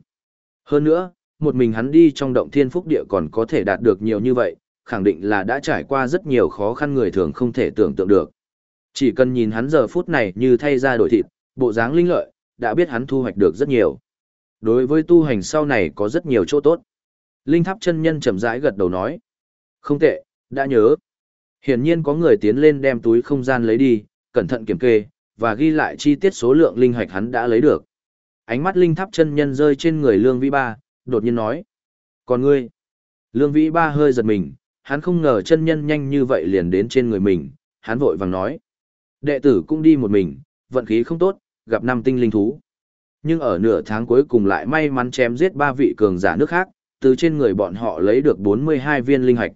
Hơn nữa, một mình hắn đi trong động thiên phúc địa còn có thể đạt được nhiều như vậy, khẳng định là đã trải qua rất nhiều khó khăn người thường không thể tưởng tượng được. Chỉ cần nhìn hắn giờ phút này như thay ra đổi thịt, bộ dáng linh lợi, đã biết hắn thu hoạch được rất nhiều. Đối với tu hành sau này có rất nhiều chỗ tốt. Linh tháp chân nhân chậm rãi gật đầu nói. Không tệ, đã nhớ. Hiển nhiên có người tiến lên đem túi không gian lấy đi, cẩn thận kiểm kê, và ghi lại chi tiết số lượng linh hạch hắn đã lấy được. Ánh mắt linh tháp chân nhân rơi trên người lương vĩ ba, đột nhiên nói. Còn ngươi? Lương vĩ ba hơi giật mình, hắn không ngờ chân nhân nhanh như vậy liền đến trên người mình, hắn vội vàng nói. Đệ tử cũng đi một mình, vận khí không tốt, gặp năm tinh linh thú. Nhưng ở nửa tháng cuối cùng lại may mắn chém giết ba vị cường giả nước khác, từ trên người bọn họ lấy được 42 viên linh hạch.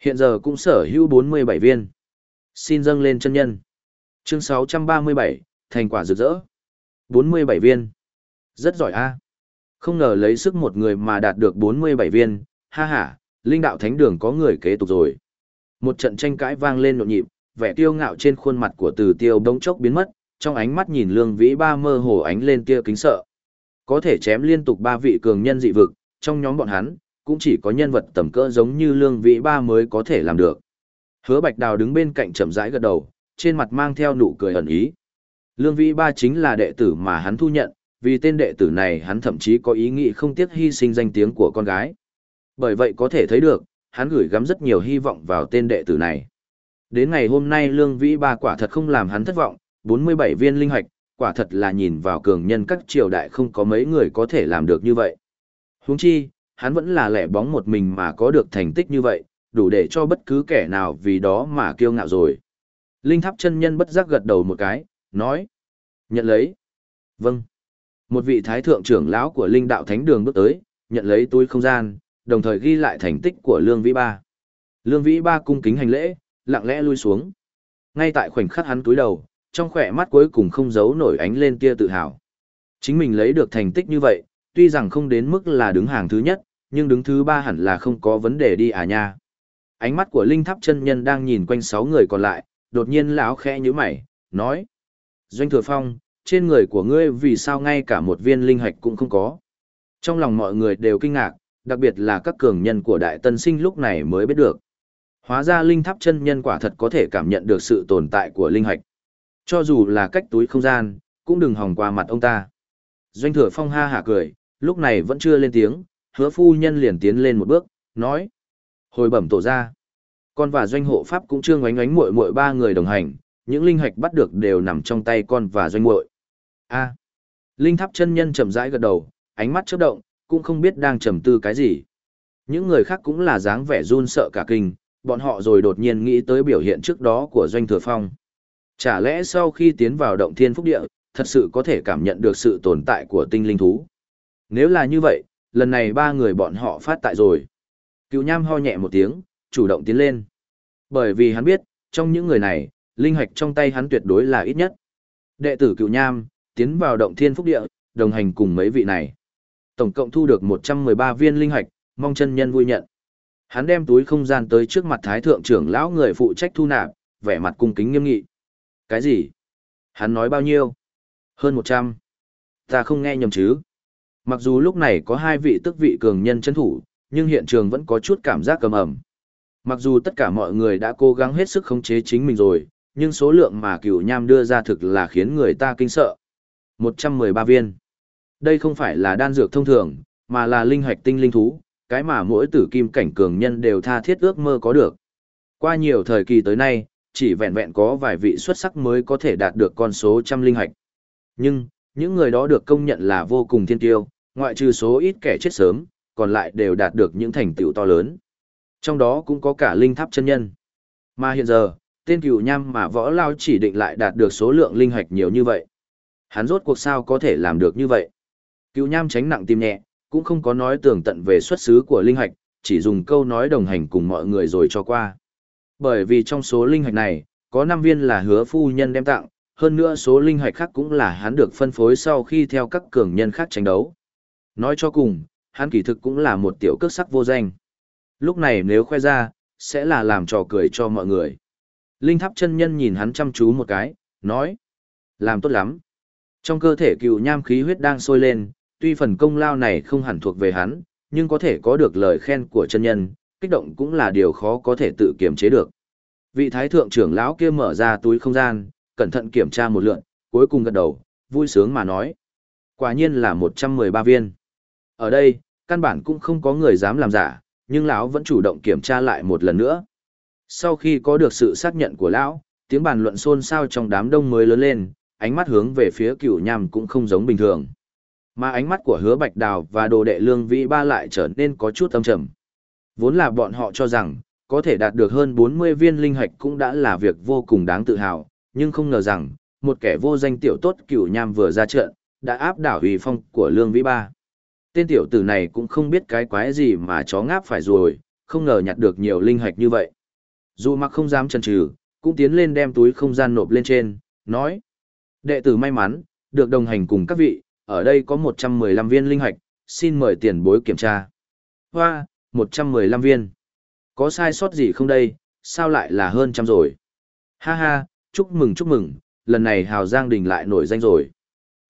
Hiện giờ cũng sở hữu 47 viên. Xin dâng lên chân nhân. Chương 637, thành quả rực rỡ. 47 viên. Rất giỏi a. Không ngờ lấy sức một người mà đạt được 47 viên, ha ha, linh đạo thánh đường có người kế tục rồi. Một trận tranh cãi vang lên nhộn nhịp, vẻ tiêu ngạo trên khuôn mặt của từ tiêu bỗng chốc biến mất, trong ánh mắt nhìn lương vĩ ba mơ hồ ánh lên tia kính sợ. Có thể chém liên tục ba vị cường nhân dị vực, trong nhóm bọn hắn, cũng chỉ có nhân vật tầm cỡ giống như lương vĩ ba mới có thể làm được. Hứa bạch đào đứng bên cạnh chậm rãi gật đầu, trên mặt mang theo nụ cười ẩn ý. Lương vĩ ba chính là đệ tử mà hắn thu nhận, vì tên đệ tử này hắn thậm chí có ý nghĩ không tiếc hy sinh danh tiếng của con gái. Bởi vậy có thể thấy được, hắn gửi gắm rất nhiều hy vọng vào tên đệ tử này. Đến ngày hôm nay lương vĩ ba quả thật không làm hắn thất vọng, 47 viên linh hoạch, quả thật là nhìn vào cường nhân các triều đại không có mấy người có thể làm được như vậy. Huống chi, hắn vẫn là lẻ bóng một mình mà có được thành tích như vậy, đủ để cho bất cứ kẻ nào vì đó mà kiêu ngạo rồi. Linh tháp chân nhân bất giác gật đầu một cái, nói. Nhận lấy. Vâng. Một vị thái thượng trưởng lão của linh đạo thánh đường bước tới, nhận lấy túi không gian, đồng thời ghi lại thành tích của Lương Vĩ Ba. Lương Vĩ Ba cung kính hành lễ, lặng lẽ lui xuống. Ngay tại khoảnh khắc hắn túi đầu, trong khỏe mắt cuối cùng không giấu nổi ánh lên tia tự hào. Chính mình lấy được thành tích như vậy, tuy rằng không đến mức là đứng hàng thứ nhất, nhưng đứng thứ ba hẳn là không có vấn đề đi à nha. Ánh mắt của Linh Tháp chân nhân đang nhìn quanh sáu người còn lại, đột nhiên lão khẽ nhíu mày, nói: "Doanh Thừa Phong, trên người của ngươi vì sao ngay cả một viên linh hạch cũng không có?" Trong lòng mọi người đều kinh ngạc, đặc biệt là các cường nhân của Đại Tân Sinh lúc này mới biết được. Hóa ra Linh Tháp chân nhân quả thật có thể cảm nhận được sự tồn tại của linh hạch. Cho dù là cách túi không gian, cũng đừng hỏng qua mặt ông ta. Doanh thừa phong ha hả cười, lúc này vẫn chưa lên tiếng, hứa phu nhân liền tiến lên một bước, nói. Hồi bẩm tổ ra. Con và doanh hộ pháp cũng chưa ngoánh ngoánh muội muội ba người đồng hành, những linh hạch bắt được đều nằm trong tay con và doanh muội. A. Linh tháp chân nhân chậm rãi gật đầu, ánh mắt chớp động, cũng không biết đang trầm tư cái gì. Những người khác cũng là dáng vẻ run sợ cả kinh, bọn họ rồi đột nhiên nghĩ tới biểu hiện trước đó của doanh thừa phong. Chả lẽ sau khi tiến vào động thiên phúc địa, thật sự có thể cảm nhận được sự tồn tại của tinh linh thú? Nếu là như vậy, lần này ba người bọn họ phát tại rồi. Cựu nham ho nhẹ một tiếng, chủ động tiến lên. Bởi vì hắn biết, trong những người này, linh hạch trong tay hắn tuyệt đối là ít nhất. Đệ tử cựu nham, tiến vào động thiên phúc địa, đồng hành cùng mấy vị này. Tổng cộng thu được 113 viên linh hạch, mong chân nhân vui nhận. Hắn đem túi không gian tới trước mặt thái thượng trưởng lão người phụ trách thu nạp, vẻ mặt cung kính nghiêm nghị. Cái gì? Hắn nói bao nhiêu? Hơn một trăm. Ta không nghe nhầm chứ. Mặc dù lúc này có hai vị tức vị cường nhân chân thủ, nhưng hiện trường vẫn có chút cảm giác cầm ẩm. Mặc dù tất cả mọi người đã cố gắng hết sức khống chế chính mình rồi, nhưng số lượng mà cửu nham đưa ra thực là khiến người ta kinh sợ. 113 viên. Đây không phải là đan dược thông thường, mà là linh hoạch tinh linh thú, cái mà mỗi tử kim cảnh cường nhân đều tha thiết ước mơ có được. Qua nhiều thời kỳ tới nay, chỉ vẹn vẹn có vài vị xuất sắc mới có thể đạt được con số trăm linh hạch. Nhưng, những người đó được công nhận là vô cùng thiên tiêu, ngoại trừ số ít kẻ chết sớm, còn lại đều đạt được những thành tựu to lớn. Trong đó cũng có cả linh tháp chân nhân. Mà hiện giờ, tên cửu nham mà võ lao chỉ định lại đạt được số lượng linh hạch nhiều như vậy. Hắn rốt cuộc sao có thể làm được như vậy? Cựu nham tránh nặng tim nhẹ, cũng không có nói tường tận về xuất xứ của linh hạch, chỉ dùng câu nói đồng hành cùng mọi người rồi cho qua. Bởi vì trong số linh hạch này, có 5 viên là hứa phu nhân đem tặng, hơn nữa số linh hạch khác cũng là hắn được phân phối sau khi theo các cường nhân khác tranh đấu. Nói cho cùng, hắn kỳ thực cũng là một tiểu cước sắc vô danh. Lúc này nếu khoe ra, sẽ là làm trò cười cho mọi người. Linh tháp chân nhân nhìn hắn chăm chú một cái, nói. Làm tốt lắm. Trong cơ thể cựu nham khí huyết đang sôi lên, tuy phần công lao này không hẳn thuộc về hắn, nhưng có thể có được lời khen của chân nhân, kích động cũng là điều khó có thể tự kiềm chế được. Vị thái thượng trưởng lão kia mở ra túi không gian, cẩn thận kiểm tra một lượt, cuối cùng gật đầu, vui sướng mà nói. Quả nhiên là 113 viên. Ở đây, căn bản cũng không có người dám làm giả, nhưng lão vẫn chủ động kiểm tra lại một lần nữa. Sau khi có được sự xác nhận của lão, tiếng bàn luận xôn xao trong đám đông mới lớn lên, ánh mắt hướng về phía cửu nham cũng không giống bình thường. Mà ánh mắt của hứa bạch đào và đồ đệ lương vĩ ba lại trở nên có chút âm trầm. Vốn là bọn họ cho rằng, có thể đạt được hơn 40 viên linh hạch cũng đã là việc vô cùng đáng tự hào, nhưng không ngờ rằng, một kẻ vô danh tiểu tốt cửu nham vừa ra trận, đã áp đảo uy phong của lương vĩ ba. Tên tiểu tử này cũng không biết cái quái gì mà chó ngáp phải rồi, không ngờ nhặt được nhiều linh hạch như vậy. Dù mặc không dám chần chừ, cũng tiến lên đem túi không gian nộp lên trên, nói. Đệ tử may mắn, được đồng hành cùng các vị, ở đây có 115 viên linh hạch, xin mời tiền bối kiểm tra. Hoa, 115 viên. Có sai sót gì không đây, sao lại là hơn trăm rồi? Ha ha, chúc mừng chúc mừng, lần này Hào Giang Đình lại nổi danh rồi.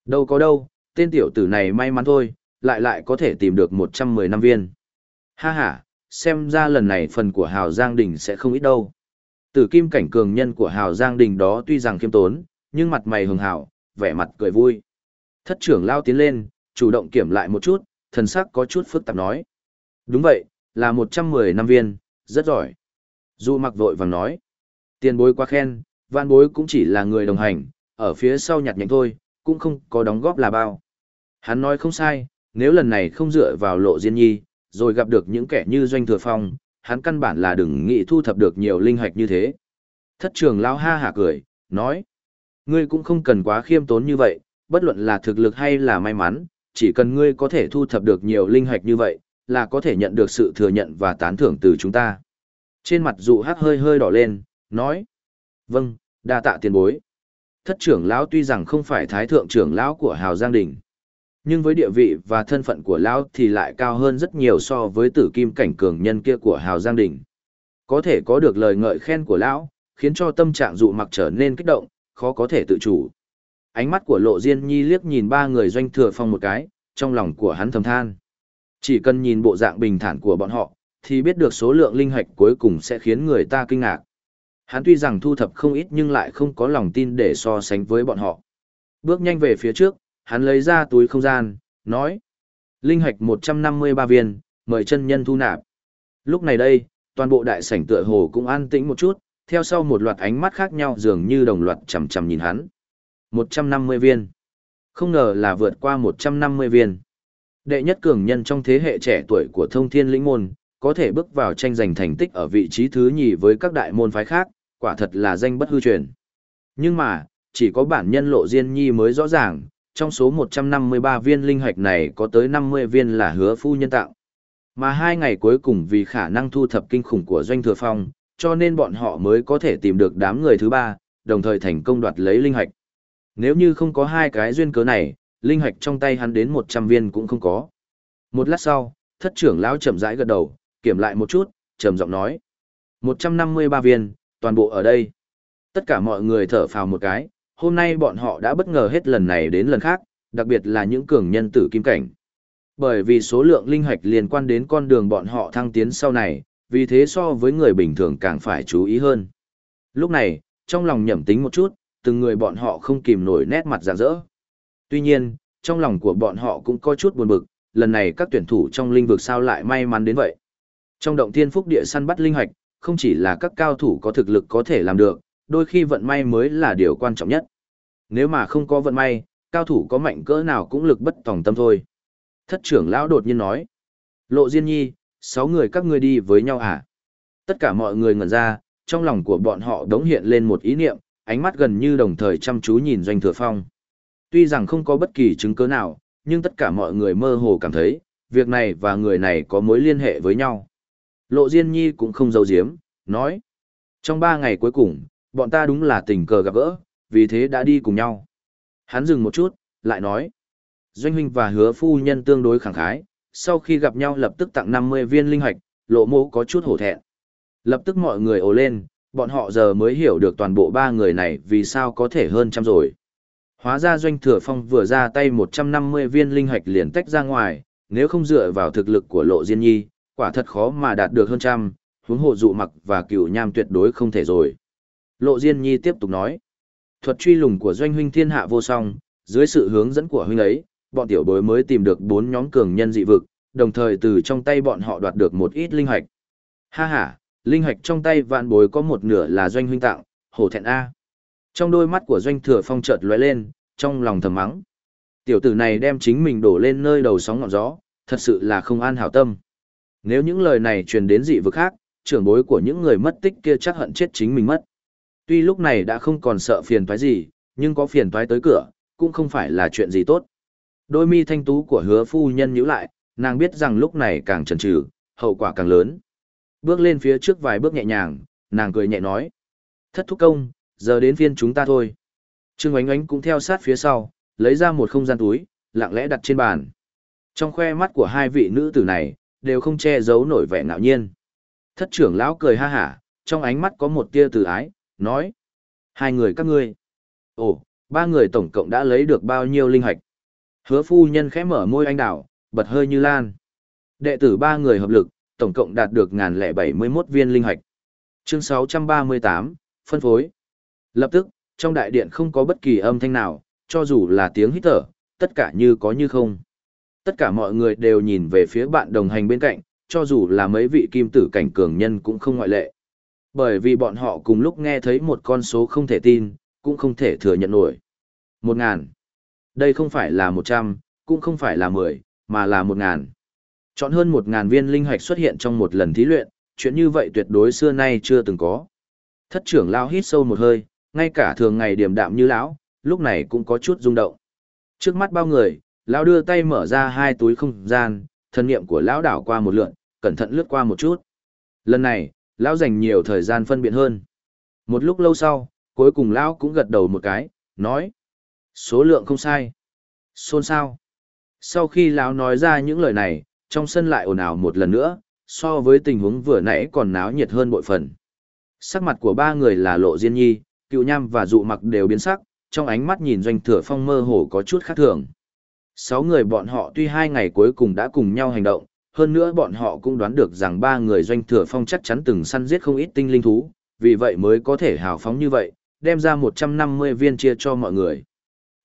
Đâu có đâu, tên tiểu tử này may mắn thôi, lại lại có thể tìm được 115 viên. Ha ha, xem ra lần này phần của Hào Giang Đình sẽ không ít đâu. Tử kim cảnh cường nhân của Hào Giang Đình đó tuy rằng khiêm tốn, nhưng mặt mày hường hào, vẻ mặt cười vui. Thất trưởng lao tiến lên, chủ động kiểm lại một chút, thần sắc có chút phức tạp nói. Đúng vậy, là 110 năm viên, rất giỏi. Dù mặc vội vàng nói. Tiền bối quá khen, vạn bối cũng chỉ là người đồng hành, ở phía sau nhặt nhạnh thôi, cũng không có đóng góp là bao. Hắn nói không sai, nếu lần này không dựa vào lộ diên nhi, rồi gặp được những kẻ như doanh thừa phong, hắn căn bản là đừng nghĩ thu thập được nhiều linh hạch như thế. Thất trường lao ha hả cười, nói. Ngươi cũng không cần quá khiêm tốn như vậy, bất luận là thực lực hay là may mắn, chỉ cần ngươi có thể thu thập được nhiều linh hạch như vậy, là có thể nhận được sự thừa nhận và tán thưởng từ chúng ta. Trên mặt dụ hắc hơi hơi đỏ lên, nói. Vâng, đa tạ tiền bối. Thất trưởng lão tuy rằng không phải thái thượng trưởng lão của Hào Giang Đình, nhưng với địa vị và thân phận của lão thì lại cao hơn rất nhiều so với tử kim cảnh cường nhân kia của Hào Giang Đình. Có thể có được lời ngợi khen của lão, khiến cho tâm trạng dụ mặc trở nên kích động, khó có thể tự chủ. Ánh mắt của Lộ Diên Nhi liếc nhìn ba người doanh thừa phong một cái, trong lòng của hắn thầm than. Chỉ cần nhìn bộ dạng bình thản của bọn họ, thì biết được số lượng linh hạch cuối cùng sẽ khiến người ta kinh ngạc. Hắn tuy rằng thu thập không ít nhưng lại không có lòng tin để so sánh với bọn họ. Bước nhanh về phía trước, hắn lấy ra túi không gian, nói. Linh hạch 153 viên, mời chân nhân thu nạp. Lúc này đây, toàn bộ đại sảnh tựa hồ cũng an tĩnh một chút, theo sau một loạt ánh mắt khác nhau dường như đồng loạt chầm chầm nhìn hắn. 150 viên. Không ngờ là vượt qua 150 viên. Đệ nhất cường nhân trong thế hệ trẻ tuổi của thông thiên lĩnh môn, có thể bước vào tranh giành thành tích ở vị trí thứ nhì với các đại môn phái khác, quả thật là danh bất hư truyền. Nhưng mà, chỉ có bản nhân lộ diên nhi mới rõ ràng, trong số 153 viên linh hạch này có tới 50 viên là hứa phu nhân tạo. Mà hai ngày cuối cùng vì khả năng thu thập kinh khủng của doanh thừa phong, cho nên bọn họ mới có thể tìm được đám người thứ ba, đồng thời thành công đoạt lấy linh hạch. Nếu như không có hai cái duyên cớ này, linh hạch trong tay hắn đến 100 viên cũng không có. Một lát sau, thất trưởng lão chậm rãi gật đầu, kiểm lại một chút, trầm giọng nói. 153 viên, toàn bộ ở đây. Tất cả mọi người thở phào một cái, hôm nay bọn họ đã bất ngờ hết lần này đến lần khác, đặc biệt là những cường nhân tử kim cảnh. Bởi vì số lượng linh hạch liên quan đến con đường bọn họ thăng tiến sau này, vì thế so với người bình thường càng phải chú ý hơn. Lúc này, trong lòng nhẩm tính một chút, từng người bọn họ không kìm nổi nét mặt rạng rỡ. Tuy nhiên, trong lòng của bọn họ cũng có chút buồn bực, lần này các tuyển thủ trong linh vực sao lại may mắn đến vậy. Trong động thiên phúc địa săn bắt linh hạch, không chỉ là các cao thủ có thực lực có thể làm được, đôi khi vận may mới là điều quan trọng nhất. Nếu mà không có vận may, cao thủ có mạnh cỡ nào cũng lực bất tòng tâm thôi. Thất trưởng lão đột nhiên nói. Lộ Diên Nhi, sáu người các ngươi đi với nhau à? Tất cả mọi người ngẩn ra, trong lòng của bọn họ đống hiện lên một ý niệm, ánh mắt gần như đồng thời chăm chú nhìn Doanh Thừa Phong. Tuy rằng không có bất kỳ chứng cứ nào, nhưng tất cả mọi người mơ hồ cảm thấy, việc này và người này có mối liên hệ với nhau. Lộ Diên Nhi cũng không giấu giếm, nói. Trong ba ngày cuối cùng, bọn ta đúng là tình cờ gặp gỡ, vì thế đã đi cùng nhau. Hắn dừng một chút, lại nói. Doanh huynh và hứa phu nhân tương đối khẳng khái, sau khi gặp nhau lập tức tặng 50 viên linh hoạch, lộ mô có chút hổ thẹn. Lập tức mọi người ồ lên, bọn họ giờ mới hiểu được toàn bộ ba người này vì sao có thể hơn trăm rồi. Hóa ra doanh thừa phong vừa ra tay 150 viên linh hạch liền tách ra ngoài, nếu không dựa vào thực lực của lộ diên nhi, quả thật khó mà đạt được hơn trăm, huống Hộ dụ mặc và cửu nham tuyệt đối không thể rồi. Lộ diên nhi tiếp tục nói, thuật truy lùng của doanh huynh thiên hạ vô song, dưới sự hướng dẫn của huynh ấy, bọn tiểu bối mới tìm được bốn nhóm cường nhân dị vực, đồng thời từ trong tay bọn họ đoạt được một ít linh hạch. Ha ha, linh hạch trong tay vạn bối có một nửa là doanh huynh tặng, hổ thẹn A. Trong đôi mắt của doanh thừa phong chợt lóe lên, trong lòng thầm mắng. Tiểu tử này đem chính mình đổ lên nơi đầu sóng ngọn gió, thật sự là không an hảo tâm. Nếu những lời này truyền đến dị vực khác, trưởng bối của những người mất tích kia chắc hận chết chính mình mất. Tuy lúc này đã không còn sợ phiền toái gì, nhưng có phiền toái tới cửa, cũng không phải là chuyện gì tốt. Đôi mi thanh tú của hứa phu nhân nhíu lại, nàng biết rằng lúc này càng chần chừ, hậu quả càng lớn. Bước lên phía trước vài bước nhẹ nhàng, nàng cười nhẹ nói. Thất thúc công, giờ đến phiên chúng ta thôi. Trương Ánh Ánh cũng theo sát phía sau, lấy ra một không gian túi, lặng lẽ đặt trên bàn. Trong khoe mắt của hai vị nữ tử này, đều không che giấu nổi vẻ ngạo nhiên. Thất trưởng lão cười ha hả, trong ánh mắt có một tia từ ái, nói. Hai người các ngươi. Ồ, ba người tổng cộng đã lấy được bao nhiêu linh hạch. Hứa phu nhân khẽ mở môi anh đảo, bật hơi như lan. Đệ tử ba người hợp lực, tổng cộng đạt được ngàn lẻ bảy mươi 1071 viên linh hạch. Chương sáu trăm ba mươi tám, phân phối. Lập tức, trong đại điện không có bất kỳ âm thanh nào, cho dù là tiếng hít thở, tất cả như có như không. Tất cả mọi người đều nhìn về phía bạn đồng hành bên cạnh, cho dù là mấy vị kim tử cảnh cường nhân cũng không ngoại lệ. Bởi vì bọn họ cùng lúc nghe thấy một con số không thể tin, cũng không thể thừa nhận nổi. Một ngàn. Đây không phải là một trăm, cũng không phải là mười, mà là một ngàn. Chọn hơn một ngàn viên linh hạch xuất hiện trong một lần thí luyện, chuyện như vậy tuyệt đối xưa nay chưa từng có. Thất trưởng lao hít sâu một hơi, ngay cả thường ngày điềm đạm như lão, lúc này cũng có chút rung động. Trước mắt bao người, lão đưa tay mở ra hai túi không gian, thân niệm của lão đảo qua một lượn, cẩn thận lướt qua một chút. Lần này, lão dành nhiều thời gian phân biệt hơn. Một lúc lâu sau, cuối cùng lão cũng gật đầu một cái, nói: "Số lượng không sai." Xôn xao. Sau khi lão nói ra những lời này, trong sân lại ồn ào một lần nữa, so với tình huống vừa nãy còn náo nhiệt hơn bội phần. Sắc mặt của ba người là Lộ Diên Nhi, Cựu Nham và Dụ Mặc đều biến sắc, trong ánh mắt nhìn Doanh Thừa Phong mơ hồ có chút khác thường. Sáu người bọn họ tuy hai ngày cuối cùng đã cùng nhau hành động, hơn nữa bọn họ cũng đoán được rằng ba người Doanh Thừa Phong chắc chắn từng săn giết không ít tinh linh thú, vì vậy mới có thể hào phóng như vậy, đem ra 150 viên chia cho mọi người.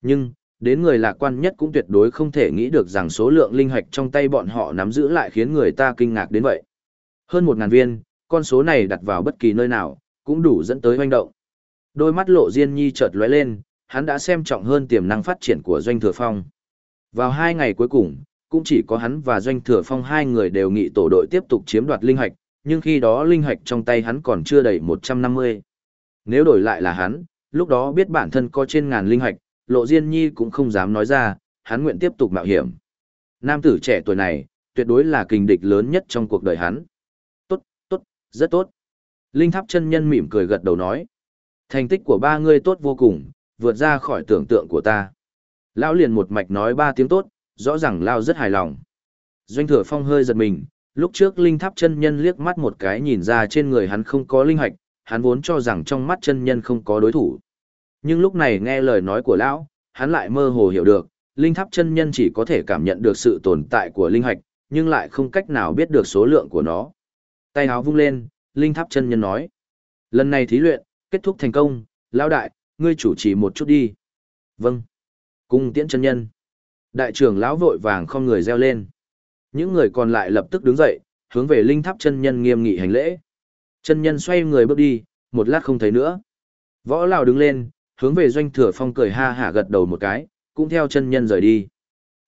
Nhưng, đến người lạc quan nhất cũng tuyệt đối không thể nghĩ được rằng số lượng linh hạch trong tay bọn họ nắm giữ lại khiến người ta kinh ngạc đến vậy. Hơn 1.000 viên, con số này đặt vào bất kỳ nơi nào, cũng đủ dẫn tới hoành động. Đôi mắt lộ diên nhi chợt lóe lên, hắn đã xem trọng hơn tiềm năng phát triển của doanh thừa phong. Vào hai ngày cuối cùng, cũng chỉ có hắn và doanh thừa phong hai người đều nghị tổ đội tiếp tục chiếm đoạt linh hạch, nhưng khi đó linh hạch trong tay hắn còn chưa đầy 150. Nếu đổi lại là hắn, lúc đó biết bản thân có trên ngàn linh hạch, lộ diên nhi cũng không dám nói ra, hắn nguyện tiếp tục mạo hiểm. Nam tử trẻ tuổi này, tuyệt đối là kình địch lớn nhất trong cuộc đời hắn. Tốt, tốt, rất tốt. Linh tháp chân nhân mỉm cười gật đầu nói. Thành tích của ba ngươi tốt vô cùng, vượt ra khỏi tưởng tượng của ta. Lão liền một mạch nói ba tiếng tốt, rõ ràng Lao rất hài lòng. Doanh thừa phong hơi giật mình, lúc trước linh tháp chân nhân liếc mắt một cái nhìn ra trên người hắn không có linh hạch, hắn vốn cho rằng trong mắt chân nhân không có đối thủ. Nhưng lúc này nghe lời nói của lão, hắn lại mơ hồ hiểu được, linh tháp chân nhân chỉ có thể cảm nhận được sự tồn tại của linh hạch, nhưng lại không cách nào biết được số lượng của nó. Tay áo vung lên, linh tháp chân nhân nói. Lần này thí luyện, kết thúc thành công, lão đại, ngươi chủ trì một chút đi. Vâng. Cung tiễn chân nhân. Đại trưởng lão vội vàng không người reo lên. Những người còn lại lập tức đứng dậy, hướng về linh tháp chân nhân nghiêm nghị hành lễ. Chân nhân xoay người bước đi, một lát không thấy nữa. Võ lão đứng lên, hướng về doanh thừa phong cười ha hả gật đầu một cái, cũng theo chân nhân rời đi.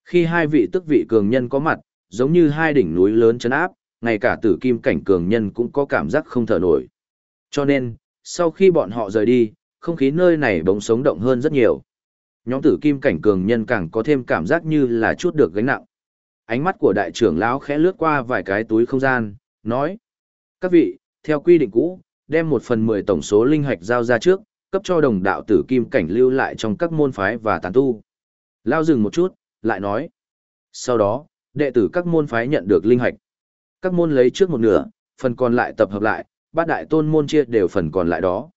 Khi hai vị tức vị cường nhân có mặt, giống như hai đỉnh núi lớn chấn áp, ngay cả tử kim cảnh cường nhân cũng có cảm giác không thở nổi. Cho nên, sau khi bọn họ rời đi, không khí nơi này bỗng sống động hơn rất nhiều. Nhóm tử kim cảnh cường nhân càng có thêm cảm giác như là chút được gánh nặng. Ánh mắt của đại trưởng lão khẽ lướt qua vài cái túi không gian, nói. Các vị, theo quy định cũ, đem một phần mười tổng số linh hạch giao ra trước, cấp cho đồng đạo tử kim cảnh lưu lại trong các môn phái và tán tu. Lao dừng một chút, lại nói. Sau đó, đệ tử các môn phái nhận được linh hạch. Các môn lấy trước một nửa, phần còn lại tập hợp lại, bát đại tôn môn chia đều phần còn lại đó.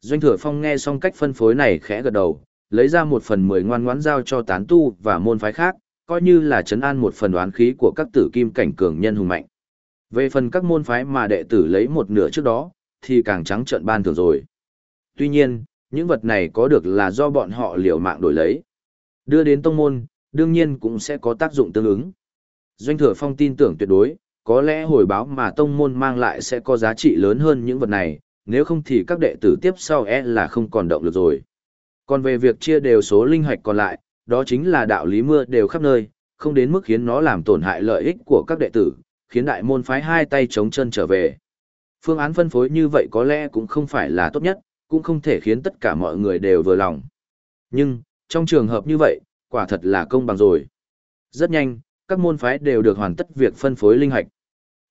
Doanh thừa phong nghe xong cách phân phối này khẽ gật đầu, lấy ra một phần mười ngoan ngoãn giao cho tán tu và môn phái khác, coi như là chấn an một phần đoán khí của các tử kim cảnh cường nhân hùng mạnh. Về phần các môn phái mà đệ tử lấy một nửa trước đó, thì càng trắng trợn ban thường rồi. Tuy nhiên, những vật này có được là do bọn họ liều mạng đổi lấy. Đưa đến tông môn, đương nhiên cũng sẽ có tác dụng tương ứng. Doanh thừa phong tin tưởng tuyệt đối, có lẽ hồi báo mà tông môn mang lại sẽ có giá trị lớn hơn những vật này, nếu không thì các đệ tử tiếp sau e là không còn động lực rồi. Còn về việc chia đều số linh hoạch còn lại, đó chính là đạo lý mưa đều khắp nơi, không đến mức khiến nó làm tổn hại lợi ích của các đệ tử, khiến đại môn phái hai tay chống chân trở về. Phương án phân phối như vậy có lẽ cũng không phải là tốt nhất, cũng không thể khiến tất cả mọi người đều vừa lòng. Nhưng, trong trường hợp như vậy, quả thật là công bằng rồi. Rất nhanh, các môn phái đều được hoàn tất việc phân phối linh hạch.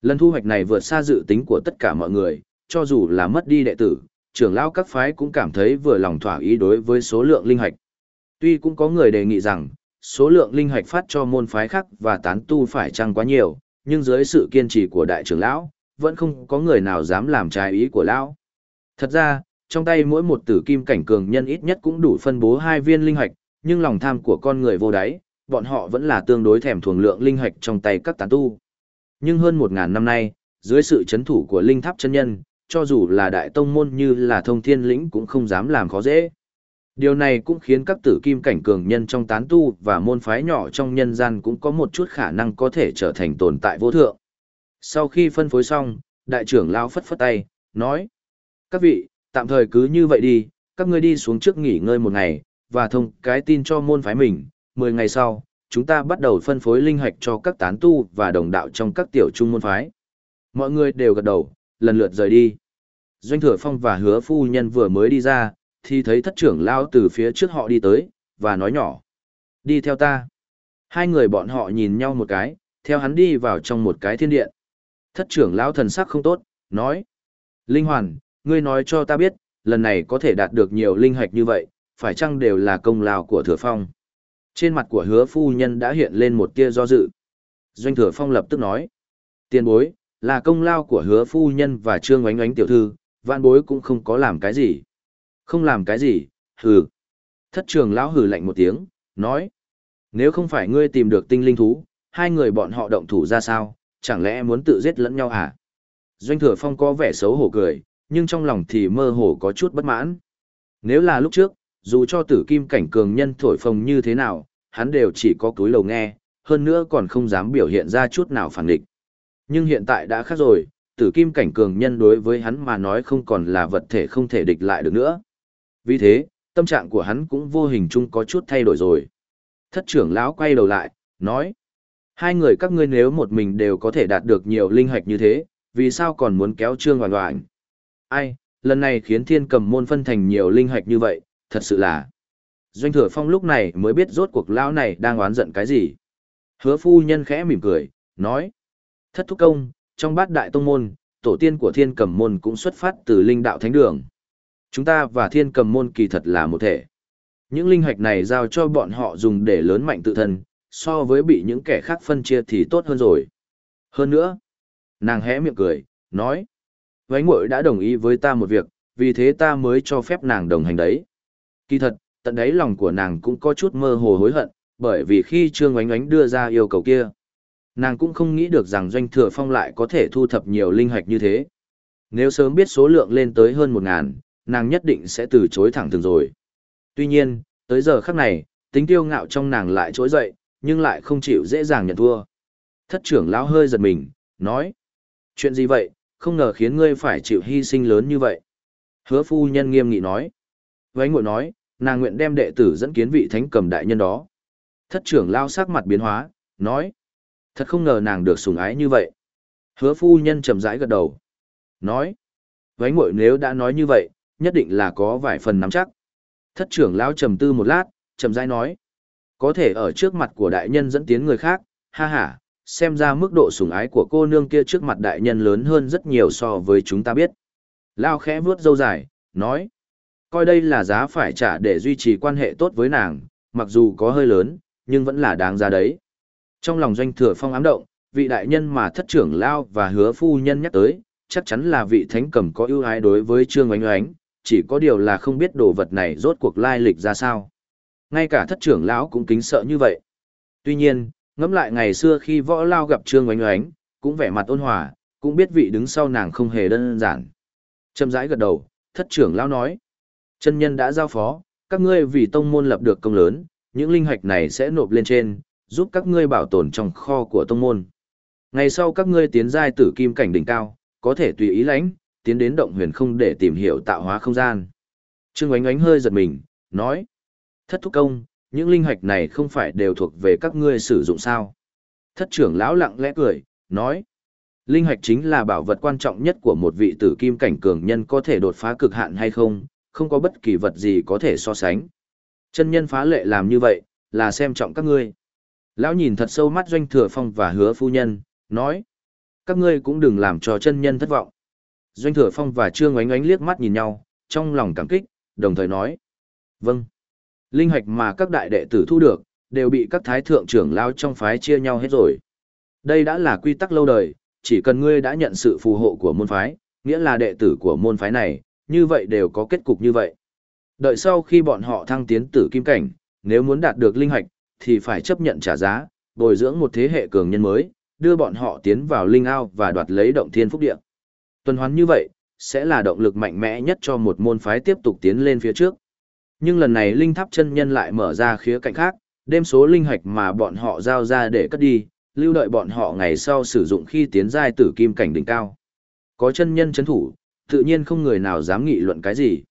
Lần thu hoạch này vượt xa dự tính của tất cả mọi người, cho dù là mất đi đệ tử, trưởng lão các phái cũng cảm thấy vừa lòng thỏa ý đối với số lượng linh hạch. Tuy cũng có người đề nghị rằng, số lượng linh hạch phát cho môn phái khác và tán tu phải chăng quá nhiều, nhưng dưới sự kiên trì của đại trưởng lão, vẫn không có người nào dám làm trái ý của lão. Thật ra, trong tay mỗi một tử kim cảnh cường nhân ít nhất cũng đủ phân bố hai viên linh hạch, nhưng lòng tham của con người vô đáy, bọn họ vẫn là tương đối thèm thuồng lượng linh hạch trong tay các tán tu. Nhưng hơn một ngàn năm nay, dưới sự chấn thủ của linh tháp chân nhân, cho dù là đại tông môn như là thông thiên lĩnh cũng không dám làm khó dễ. Điều này cũng khiến các tử kim cảnh cường nhân trong tán tu và môn phái nhỏ trong nhân gian cũng có một chút khả năng có thể trở thành tồn tại vô thượng. Sau khi phân phối xong, đại trưởng lao phất phất tay, nói. Các vị, tạm thời cứ như vậy đi, các ngươi đi xuống trước nghỉ ngơi một ngày, và thông cái tin cho môn phái mình. Mười ngày sau, chúng ta bắt đầu phân phối linh hạch cho các tán tu và đồng đạo trong các tiểu trung môn phái. Mọi người đều gật đầu, lần lượt rời đi. Doanh thừa phong và hứa phu nhân vừa mới đi ra, thì thấy thất trưởng lao từ phía trước họ đi tới, và nói nhỏ. Đi theo ta. Hai người bọn họ nhìn nhau một cái, theo hắn đi vào trong một cái thiên điện. Thất trưởng lão thần sắc không tốt, nói. Linh hoàn, ngươi nói cho ta biết, lần này có thể đạt được nhiều linh hạch như vậy, phải chăng đều là công lao của thừa phong. Trên mặt của hứa phu nhân đã hiện lên một tia do dự. Doanh thừa phong lập tức nói. Tiền bối, là công lao của hứa phu nhân và trương oánh oánh tiểu thư, vạn bối cũng không có làm cái gì. Không làm cái gì, hừ. Thất trường lão hừ lạnh một tiếng, nói. Nếu không phải ngươi tìm được tinh linh thú, hai người bọn họ động thủ ra sao, chẳng lẽ muốn tự giết lẫn nhau à? Doanh thừa phong có vẻ xấu hổ cười, nhưng trong lòng thì mơ hồ có chút bất mãn. Nếu là lúc trước, dù cho tử kim cảnh cường nhân thổi phồng như thế nào, hắn đều chỉ có túi lầu nghe, hơn nữa còn không dám biểu hiện ra chút nào phản địch. Nhưng hiện tại đã khác rồi, tử kim cảnh cường nhân đối với hắn mà nói không còn là vật thể không thể địch lại được nữa. Vì thế, tâm trạng của hắn cũng vô hình chung có chút thay đổi rồi. Thất trưởng lão quay đầu lại, nói. Hai người các ngươi nếu một mình đều có thể đạt được nhiều linh hạch như thế, vì sao còn muốn kéo trương hoàn hoàn? Ai, lần này khiến thiên cầm môn phân thành nhiều linh hạch như vậy, thật sự là. Doanh thừa phong lúc này mới biết rốt cuộc lão này đang oán giận cái gì. Hứa phu nhân khẽ mỉm cười, nói. Thất thúc công, trong bát đại tông môn, tổ tiên của thiên cầm môn cũng xuất phát từ linh đạo thánh đường. Chúng ta và thiên cầm môn kỳ thật là một thể. Những linh hạch này giao cho bọn họ dùng để lớn mạnh tự thân, so với bị những kẻ khác phân chia thì tốt hơn rồi. Hơn nữa, nàng hé miệng cười, nói, vánh muội đã đồng ý với ta một việc, vì thế ta mới cho phép nàng đồng hành đấy. Kỳ thật, tận đáy lòng của nàng cũng có chút mơ hồ hối hận, bởi vì khi Trương Oánh Oánh đưa ra yêu cầu kia, nàng cũng không nghĩ được rằng doanh thừa phong lại có thể thu thập nhiều linh hạch như thế. Nếu sớm biết số lượng lên tới hơn một ngàn, nàng nhất định sẽ từ chối thẳng thừng rồi. Tuy nhiên, tới giờ khắc này, tính tiêu ngạo trong nàng lại trỗi dậy, nhưng lại không chịu dễ dàng nhận thua. Thất trưởng lão hơi giật mình, nói. Chuyện gì vậy, không ngờ khiến ngươi phải chịu hy sinh lớn như vậy. Hứa phu nhân nghiêm nghị nói. Vánh ngội nói, nàng nguyện đem đệ tử dẫn kiến vị thánh cầm đại nhân đó. Thất trưởng lao sắc mặt biến hóa, nói. Thật không ngờ nàng được sủng ái như vậy. Hứa phu nhân trầm rãi gật đầu. Nói. Vánh muội nếu đã nói như vậy, nhất định là có vài phần nắm chắc. Thất trưởng lao trầm tư một lát, trầm rãi nói. Có thể ở trước mặt của đại nhân dẫn tiến người khác, ha ha, xem ra mức độ sủng ái của cô nương kia trước mặt đại nhân lớn hơn rất nhiều so với chúng ta biết. Lao khẽ vuốt râu dài, nói. Coi đây là giá phải trả để duy trì quan hệ tốt với nàng, mặc dù có hơi lớn, nhưng vẫn là đáng giá đấy. Trong lòng doanh thừa phong ám động, vị đại nhân mà thất trưởng Lao và hứa phu nhân nhắc tới, chắc chắn là vị thánh cầm có ưu ái đối với Trương Oánh Oánh, chỉ có điều là không biết đồ vật này rốt cuộc lai lịch ra sao. Ngay cả thất trưởng lão cũng kính sợ như vậy. Tuy nhiên, ngẫm lại ngày xưa khi võ lao gặp Trương Oánh Oánh, cũng vẻ mặt ôn hòa, cũng biết vị đứng sau nàng không hề đơn giản. Châm rãi gật đầu, thất trưởng lão nói. Chân nhân đã giao phó, các ngươi vì tông môn lập được công lớn, những linh hạch này sẽ nộp lên trên, giúp các ngươi bảo tồn trong kho của tông môn. Ngày sau các ngươi tiến giai tử kim cảnh đỉnh cao, có thể tùy ý lãnh, tiến đến động huyền không để tìm hiểu tạo hóa không gian. Trương Oánh Oánh hơi giật mình, nói: "Thất thúc công, những linh hạch này không phải đều thuộc về các ngươi sử dụng sao?" Thất trưởng lão lặng lẽ cười, nói: "Linh hạch chính là bảo vật quan trọng nhất của một vị tử kim cảnh cường nhân có thể đột phá cực hạn hay không, không có bất kỳ vật gì có thể so sánh. Chân nhân phá lệ làm như vậy, là xem trọng các ngươi." Lão nhìn thật sâu mắt Doanh Thừa Phong và Hứa phu nhân, nói: "Các ngươi cũng đừng làm cho chân nhân thất vọng." Doanh Thừa Phong và Trương Oánh Oánh liếc mắt nhìn nhau, trong lòng cảm kích, đồng thời nói: "Vâng." Linh hạch mà các đại đệ tử thu được, đều bị các thái thượng trưởng lao trong phái chia nhau hết rồi. Đây đã là quy tắc lâu đời, chỉ cần ngươi đã nhận sự phù hộ của môn phái, nghĩa là đệ tử của môn phái này, như vậy đều có kết cục như vậy. Đợi sau khi bọn họ thăng tiến tử kim cảnh, nếu muốn đạt được linh hạch, thì phải chấp nhận trả giá, bồi dưỡng một thế hệ cường nhân mới, đưa bọn họ tiến vào linh ao và đoạt lấy động thiên phúc địa. Tuần hoàn như vậy, sẽ là động lực mạnh mẽ nhất cho một môn phái tiếp tục tiến lên phía trước. Nhưng lần này linh tháp chân nhân lại mở ra khía cạnh khác, đem số linh hạch mà bọn họ giao ra để cất đi, lưu đợi bọn họ ngày sau sử dụng khi tiến giai tử kim cảnh đỉnh cao. Có chân nhân chấn thủ, tự nhiên không người nào dám nghị luận cái gì.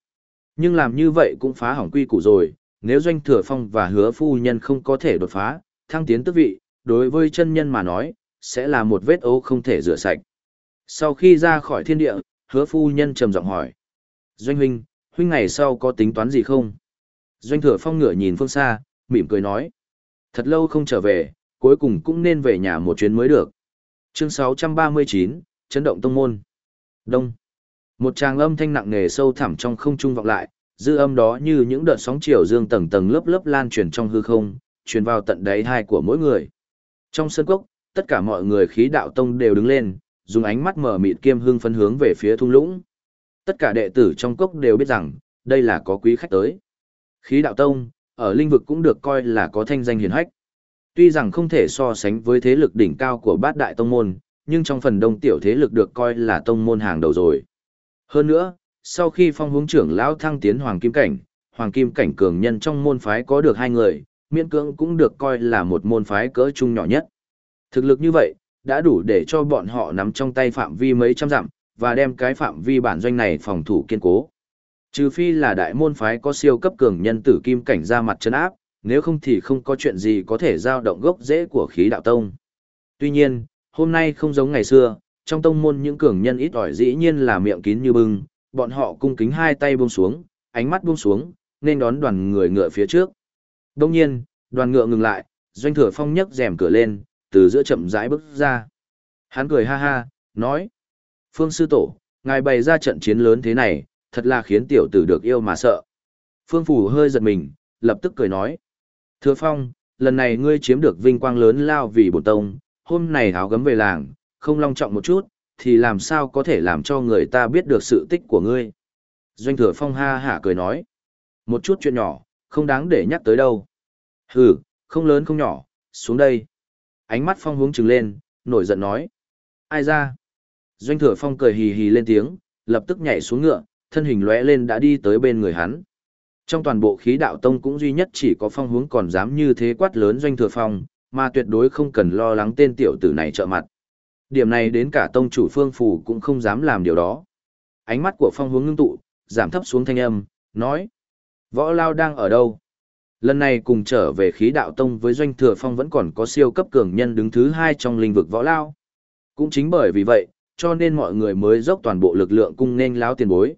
Nhưng làm như vậy cũng phá hỏng quy củ rồi, nếu doanh thừa phong và hứa phu nhân không có thể đột phá, thăng tiến tước vị, đối với chân nhân mà nói, sẽ là một vết ố không thể rửa sạch. Sau khi ra khỏi thiên địa, hứa phu nhân trầm giọng hỏi. Doanh huynh, huynh ngày sau có tính toán gì không? Doanh thừa phong ngửa nhìn phương xa, mỉm cười nói. Thật lâu không trở về, cuối cùng cũng nên về nhà một chuyến mới được. Chương 639, chấn động tông môn. Đông. Một tràng âm thanh nặng nề sâu thẳm trong không trung vọng lại, dư âm đó như những đợt sóng chiều dương tầng tầng lớp lớp lan truyền trong hư không, truyền vào tận đáy hai của mỗi người. Trong sân cốc, tất cả mọi người khí đạo tông đều đứng lên, dùng ánh mắt mở mịt kiêm hưng phân hướng về phía thung lũng. Tất cả đệ tử trong cốc đều biết rằng, đây là có quý khách tới. Khí đạo tông, ở linh vực cũng được coi là có thanh danh hiển hách. Tuy rằng không thể so sánh với thế lực đỉnh cao của bát đại tông môn, nhưng trong phần đông tiểu thế lực được coi là tông môn hàng đầu rồi. Hơn nữa, sau khi phong hướng trưởng lão thăng tiến hoàng kim cảnh, hoàng kim cảnh cường nhân trong môn phái có được hai người, miễn cưỡng cũng được coi là một môn phái cỡ trung nhỏ nhất. Thực lực như vậy, đã đủ để cho bọn họ nắm trong tay phạm vi mấy trăm dặm, và đem cái phạm vi bản doanh này phòng thủ kiên cố. Trừ phi là đại môn phái có siêu cấp cường nhân tử kim cảnh ra mặt chân áp, nếu không thì không có chuyện gì có thể giao động gốc rễ của khí đạo tông. Tuy nhiên, hôm nay không giống ngày xưa, trong tông môn những cường nhân ít ỏi dĩ nhiên là miệng kín như bưng, bọn họ cung kính hai tay buông xuống, ánh mắt buông xuống, nên đón đoàn người ngựa phía trước. Đông nhiên, đoàn ngựa ngừng lại, doanh thừa phong nhấc rèm cửa lên, từ giữa chậm rãi bước ra. Hắn cười ha ha, nói. Phương sư tổ, ngài bày ra trận chiến lớn thế này, thật là khiến tiểu tử được yêu mà sợ. Phương Phủ hơi giật mình, lập tức cười nói. Thừa phong, lần này ngươi chiếm được vinh quang lớn lao vì bổn tông, hôm này áo gấm về làng, không long trọng một chút, thì làm sao có thể làm cho người ta biết được sự tích của ngươi. Doanh thừa phong ha hả cười nói. Một chút chuyện nhỏ, không đáng để nhắc tới đâu. Hừ, không lớn không nhỏ, xuống đây. Ánh mắt phong hướng trừng lên, nổi giận nói. Ai ra? Doanh thừa phong cười hì hì lên tiếng, lập tức nhảy xuống ngựa, thân hình lóe lên đã đi tới bên người hắn. Trong toàn bộ khí đạo tông cũng duy nhất chỉ có phong hướng còn dám như thế quát lớn doanh thừa phong, mà tuyệt đối không cần lo lắng tên tiểu tử này trợ mặt. Điểm này đến cả tông chủ phương phủ cũng không dám làm điều đó. Ánh mắt của phong hướng ngưng tụ, giảm thấp xuống thanh âm, nói. Võ Lao đang ở đâu? Lần này cùng trở về khí đạo tông với doanh thừa phong vẫn còn có siêu cấp cường nhân đứng thứ hai trong lĩnh vực võ Lao. Cũng chính bởi vì vậy, cho nên mọi người mới dốc toàn bộ lực lượng cung nên Lao tiền bối.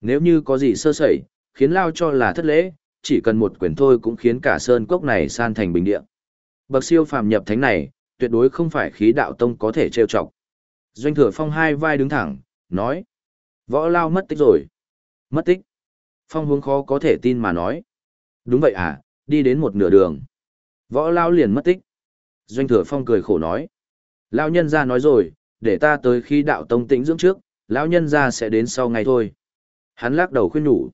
Nếu như có gì sơ sẩy, khiến Lao cho là thất lễ, chỉ cần một quyền thôi cũng khiến cả sơn cốc này san thành bình địa. Bậc siêu phàm nhập thánh này, tuyệt đối không phải khí đạo tông có thể trêu chọc. Doanh thừa phong hai vai đứng thẳng, nói. Võ lao mất tích rồi. Mất tích. Phong hướng khó có thể tin mà nói. Đúng vậy à, đi đến một nửa đường. Võ lao liền mất tích. Doanh thừa phong cười khổ nói. Lao nhân ra nói rồi, để ta tới khi đạo tông tĩnh dưỡng trước, lão nhân ra sẽ đến sau ngày thôi. Hắn lắc đầu khuyên nhủ.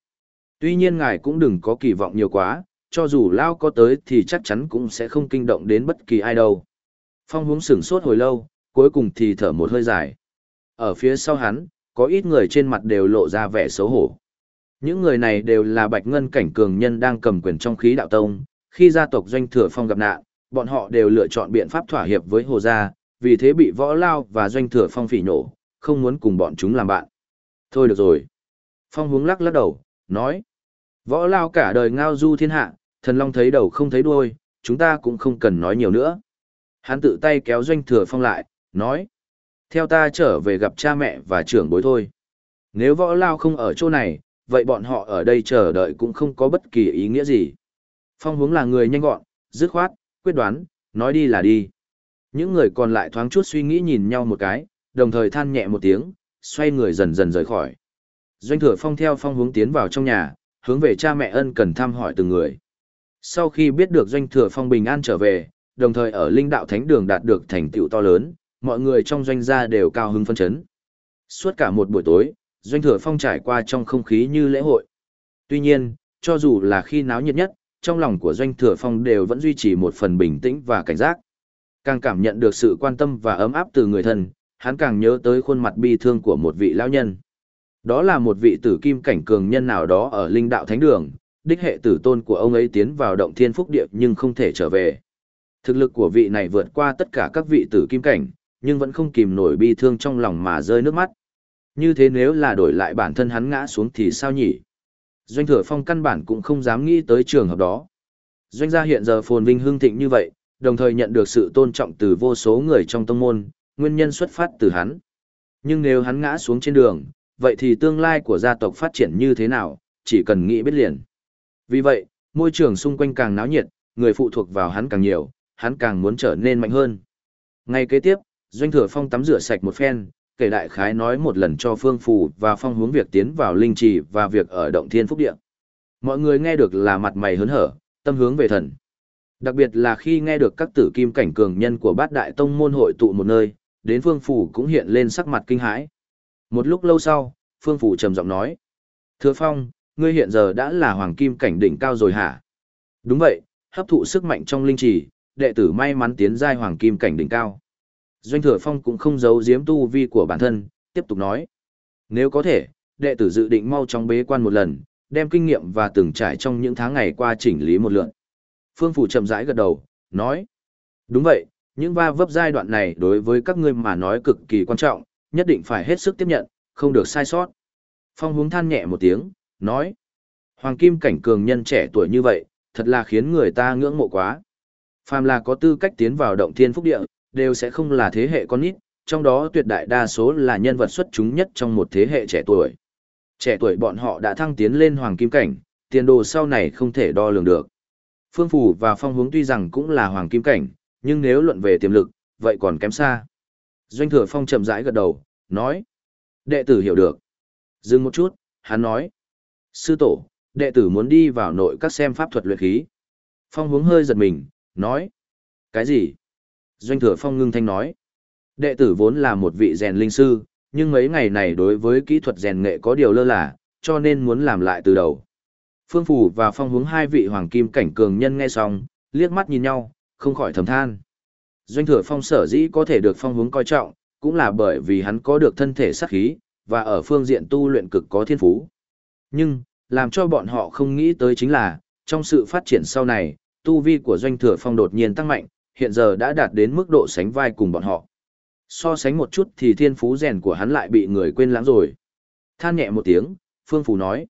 Tuy nhiên ngài cũng đừng có kỳ vọng nhiều quá, cho dù Lao có tới thì chắc chắn cũng sẽ không kinh động đến bất kỳ ai đâu. Phong hướng sửng sốt hồi lâu, cuối cùng thì thở một hơi dài. Ở phía sau hắn, có ít người trên mặt đều lộ ra vẻ xấu hổ. Những người này đều là bạch ngân cảnh cường nhân đang cầm quyền trong khí đạo tông, khi gia tộc doanh thừa phong gặp nạn, bọn họ đều lựa chọn biện pháp thỏa hiệp với hồ gia, vì thế bị võ lao và doanh thừa phong phỉ nổ, không muốn cùng bọn chúng làm bạn. Thôi được rồi. Phong hướng lắc lắc đầu, nói. Võ lao cả đời ngao du thiên hạ, thần long thấy đầu không thấy đuôi, chúng ta cũng không cần nói nhiều nữa. Hắn tự tay kéo doanh thừa phong lại, nói. Theo ta trở về gặp cha mẹ và trưởng bối thôi. Nếu võ lao không ở chỗ này, vậy bọn họ ở đây chờ đợi cũng không có bất kỳ ý nghĩa gì. Phong hướng là người nhanh gọn, dứt khoát, quyết đoán, nói đi là đi. Những người còn lại thoáng chút suy nghĩ nhìn nhau một cái, đồng thời than nhẹ một tiếng, xoay người dần dần rời khỏi. Doanh thừa phong theo phong hướng tiến vào trong nhà, hướng về cha mẹ ân cần thăm hỏi từng người. Sau khi biết được doanh thừa phong bình an trở về, đồng thời ở linh đạo thánh đường đạt được thành tựu to lớn, mọi người trong doanh gia đều cao hứng phân chấn. Suốt cả một buổi tối, doanh thừa phong trải qua trong không khí như lễ hội. Tuy nhiên, cho dù là khi náo nhiệt nhất, trong lòng của doanh thừa phong đều vẫn duy trì một phần bình tĩnh và cảnh giác. Càng cảm nhận được sự quan tâm và ấm áp từ người thân, hắn càng nhớ tới khuôn mặt bi thương của một vị lão nhân. Đó là một vị tử kim cảnh cường nhân nào đó ở linh đạo thánh đường, đích hệ tử tôn của ông ấy tiến vào động thiên phúc địa nhưng không thể trở về. Thực lực của vị này vượt qua tất cả các vị tử kim cảnh, nhưng vẫn không kìm nổi bi thương trong lòng mà rơi nước mắt. Như thế nếu là đổi lại bản thân hắn ngã xuống thì sao nhỉ? Doanh thừa phong căn bản cũng không dám nghĩ tới trường hợp đó. Doanh gia hiện giờ phồn vinh hương thịnh như vậy, đồng thời nhận được sự tôn trọng từ vô số người trong tông môn, nguyên nhân xuất phát từ hắn. Nhưng nếu hắn ngã xuống trên đường, vậy thì tương lai của gia tộc phát triển như thế nào, chỉ cần nghĩ biết liền. Vì vậy, môi trường xung quanh càng náo nhiệt, người phụ thuộc vào hắn càng nhiều, hắn càng muốn trở nên mạnh hơn. Ngay kế tiếp, Doanh Thừa Phong tắm rửa sạch một phen, kể đại khái nói một lần cho Phương Phù và Phong hướng việc tiến vào linh trì và việc ở động thiên phúc địa. Mọi người nghe được là mặt mày hớn hở, tâm hướng về thần. Đặc biệt là khi nghe được các tử kim cảnh cường nhân của bát đại tông môn hội tụ một nơi, đến Phương Phù cũng hiện lên sắc mặt kinh hãi. Một lúc lâu sau, Phương Phù trầm giọng nói. Thừa Phong, ngươi hiện giờ đã là hoàng kim cảnh đỉnh cao rồi hả? Đúng vậy, hấp thụ sức mạnh trong linh trì, đệ tử may mắn tiến giai hoàng kim cảnh đỉnh cao. Doanh Thừa Phong cũng không giấu giếm tu vi của bản thân, tiếp tục nói. Nếu có thể, đệ tử dự định mau chóng bế quan một lần, đem kinh nghiệm và từng trải trong những tháng ngày qua chỉnh lý một lượt. Phương Phủ chậm rãi gật đầu, nói. Đúng vậy, những va vấp giai đoạn này đối với các ngươi mà nói cực kỳ quan trọng, nhất định phải hết sức tiếp nhận, không được sai sót. Phong hướng than nhẹ một tiếng, nói. Hoàng kim cảnh cường nhân trẻ tuổi như vậy, thật là khiến người ta ngưỡng mộ quá. Phàm là có tư cách tiến vào động thiên phúc địa, đều sẽ không là thế hệ con nít, trong đó tuyệt đại đa số là nhân vật xuất chúng nhất trong một thế hệ trẻ tuổi. Trẻ tuổi bọn họ đã thăng tiến lên hoàng kim cảnh, tiền đồ sau này không thể đo lường được. Phương Phủ và Phong Hướng tuy rằng cũng là hoàng kim cảnh, nhưng nếu luận về tiềm lực, vậy còn kém xa. Doanh Thừa Phong chậm rãi gật đầu, nói. Đệ tử hiểu được. Dừng một chút, hắn nói. Sư tổ, đệ tử muốn đi vào nội các xem pháp thuật luyện khí. Phong Hướng hơi giật mình, nói. Cái gì? Doanh Thừa Phong ngưng thanh nói. Đệ tử vốn là một vị rèn linh sư, nhưng mấy ngày này đối với kỹ thuật rèn nghệ có điều lơ là, cho nên muốn làm lại từ đầu. Phương Phủ và Phong hướng hai vị hoàng kim cảnh cường nhân nghe xong, liếc mắt nhìn nhau, không khỏi thầm than. Doanh thừa Phong sở dĩ có thể được Phong hướng coi trọng, cũng là bởi vì hắn có được thân thể sắc khí, và ở phương diện tu luyện cực có thiên phú. Nhưng, làm cho bọn họ không nghĩ tới chính là, trong sự phát triển sau này, tu vi của Doanh thừa Phong đột nhiên tăng mạnh, hiện giờ đã đạt đến mức độ sánh vai cùng bọn họ. So sánh một chút thì thiên phú rèn của hắn lại bị người quên lãng rồi. Than nhẹ một tiếng, Phương Phù nói.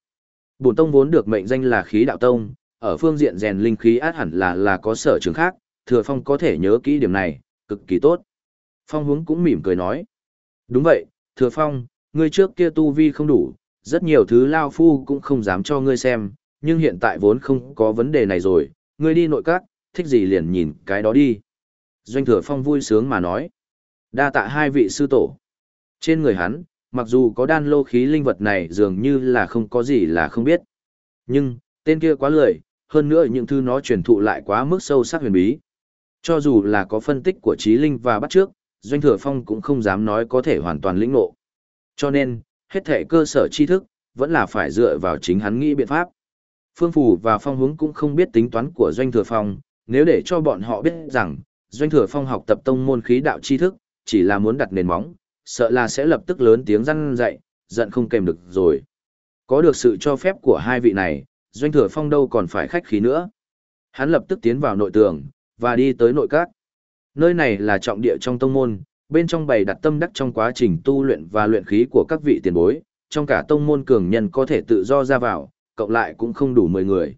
Bổn tông vốn được mệnh danh là khí đạo tông, ở phương diện rèn linh khí át hẳn là là có sở trường khác, thừa phong có thể nhớ kỹ điểm này, cực kỳ tốt. Phong hướng cũng mỉm cười nói. Đúng vậy, thừa phong, ngươi trước kia tu vi không đủ, rất nhiều thứ lao phu cũng không dám cho ngươi xem, nhưng hiện tại vốn không có vấn đề này rồi, ngươi đi nội các, thích gì liền nhìn cái đó đi. Doanh thừa phong vui sướng mà nói. Đa tạ hai vị sư tổ. Trên người hắn, mặc dù có đan lô khí linh vật này dường như là không có gì là không biết. Nhưng, tên kia quá lười, hơn nữa những thứ nó truyền thụ lại quá mức sâu sắc huyền bí. Cho dù là có phân tích của trí linh và bắt trước, Doanh Thừa Phong cũng không dám nói có thể hoàn toàn lĩnh ngộ. Cho nên, hết thể cơ sở tri thức, vẫn là phải dựa vào chính hắn nghĩ biện pháp. Phương Phủ và Phong Hướng cũng không biết tính toán của Doanh Thừa Phong, nếu để cho bọn họ biết rằng, Doanh Thừa Phong học tập tông môn khí đạo tri thức, chỉ là muốn đặt nền móng, sợ là sẽ lập tức lớn tiếng răn dậy, giận không kèm được rồi. Có được sự cho phép của hai vị này, Doanh Thừa Phong đâu còn phải khách khí nữa. Hắn lập tức tiến vào nội tường, và đi tới nội các. Nơi này là trọng địa trong tông môn, bên trong bày đặt tâm đắc trong quá trình tu luyện và luyện khí của các vị tiền bối, trong cả tông môn cường nhân có thể tự do ra vào, cộng lại cũng không đủ 10 người.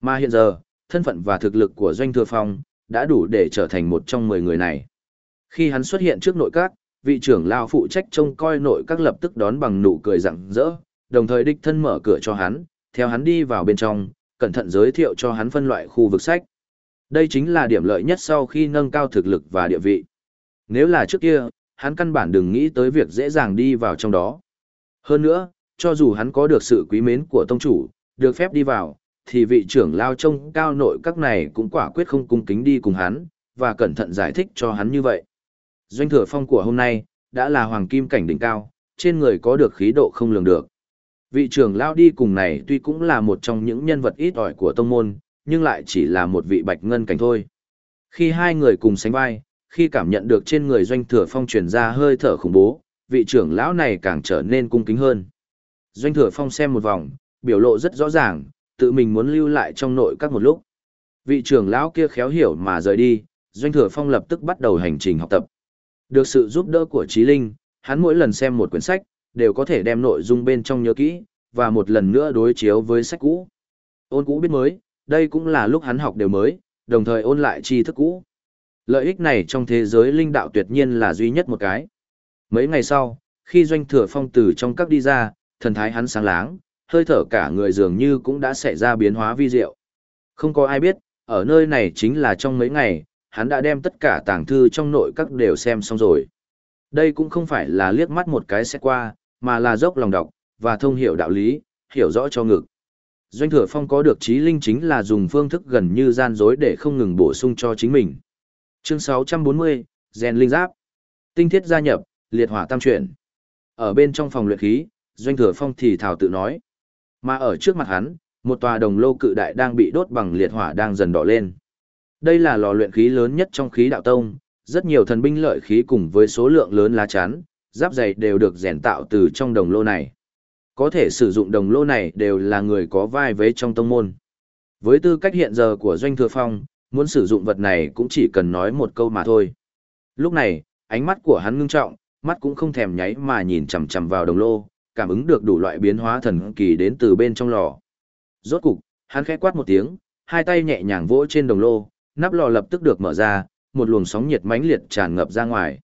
Mà hiện giờ, thân phận và thực lực của Doanh Thừa Phong đã đủ để trở thành một trong 10 người này. Khi hắn xuất hiện trước nội các, vị trưởng lao phụ trách trông coi nội các lập tức đón bằng nụ cười rạng rỡ, đồng thời đích thân mở cửa cho hắn, theo hắn đi vào bên trong, cẩn thận giới thiệu cho hắn phân loại khu vực sách. Đây chính là điểm lợi nhất sau khi nâng cao thực lực và địa vị. Nếu là trước kia, hắn căn bản đừng nghĩ tới việc dễ dàng đi vào trong đó. Hơn nữa, cho dù hắn có được sự quý mến của tông chủ, được phép đi vào, thì vị trưởng lao trông cao nội các này cũng quả quyết không cung kính đi cùng hắn, và cẩn thận giải thích cho hắn như vậy. Doanh thừa phong của hôm nay, đã là hoàng kim cảnh đỉnh cao, trên người có được khí độ không lường được. Vị trưởng lao đi cùng này tuy cũng là một trong những nhân vật ít ỏi của tông môn, nhưng lại chỉ là một vị bạch ngân cảnh thôi. Khi hai người cùng sánh vai, khi cảm nhận được trên người doanh thừa phong truyền ra hơi thở khủng bố, vị trưởng lão này càng trở nên cung kính hơn. Doanh thừa phong xem một vòng, biểu lộ rất rõ ràng, tự mình muốn lưu lại trong nội các một lúc. Vị trưởng lão kia khéo hiểu mà rời đi, doanh thừa phong lập tức bắt đầu hành trình học tập. Được sự giúp đỡ của Trí Linh, hắn mỗi lần xem một quyển sách, đều có thể đem nội dung bên trong nhớ kỹ, và một lần nữa đối chiếu với sách cũ. Ôn cũ biết mới, đây cũng là lúc hắn học đều mới, đồng thời ôn lại tri thức cũ. Lợi ích này trong thế giới linh đạo tuyệt nhiên là duy nhất một cái. Mấy ngày sau, khi doanh thừa phong từ trong các đi ra, thần thái hắn sáng láng, hơi thở cả người dường như cũng đã xảy ra biến hóa vi diệu. Không có ai biết, ở nơi này chính là trong mấy ngày, hắn đã đem tất cả tàng thư trong nội các đều xem xong rồi. Đây cũng không phải là liếc mắt một cái sẽ qua, mà là dốc lòng đọc, và thông hiểu đạo lý, hiểu rõ cho ngực. Doanh thừa phong có được trí linh chính là dùng phương thức gần như gian dối để không ngừng bổ sung cho chính mình. Chương 640, Gen Linh Giáp. Tinh thiết gia nhập, liệt hỏa tam chuyển. Ở bên trong phòng luyện khí, Doanh thừa phong thì thảo tự nói. Mà ở trước mặt hắn, một tòa đồng lô cự đại đang bị đốt bằng liệt hỏa đang dần đỏ lên. Đây là lò luyện khí lớn nhất trong khí đạo tông, rất nhiều thần binh lợi khí cùng với số lượng lớn lá chắn, giáp dày đều được rèn tạo từ trong đồng lô này. Có thể sử dụng đồng lô này đều là người có vai vế trong tông môn. Với tư cách hiện giờ của Doanh Thừa Phong, muốn sử dụng vật này cũng chỉ cần nói một câu mà thôi. Lúc này, ánh mắt của hắn ngưng trọng, mắt cũng không thèm nháy mà nhìn chằm chằm vào đồng lô, cảm ứng được đủ loại biến hóa thần kỳ đến từ bên trong lò. Rốt cục, hắn khẽ quát một tiếng, hai tay nhẹ nhàng vỗ trên đồng lô, nắp lò lập tức được mở ra, một luồng sóng nhiệt mãnh liệt tràn ngập ra ngoài.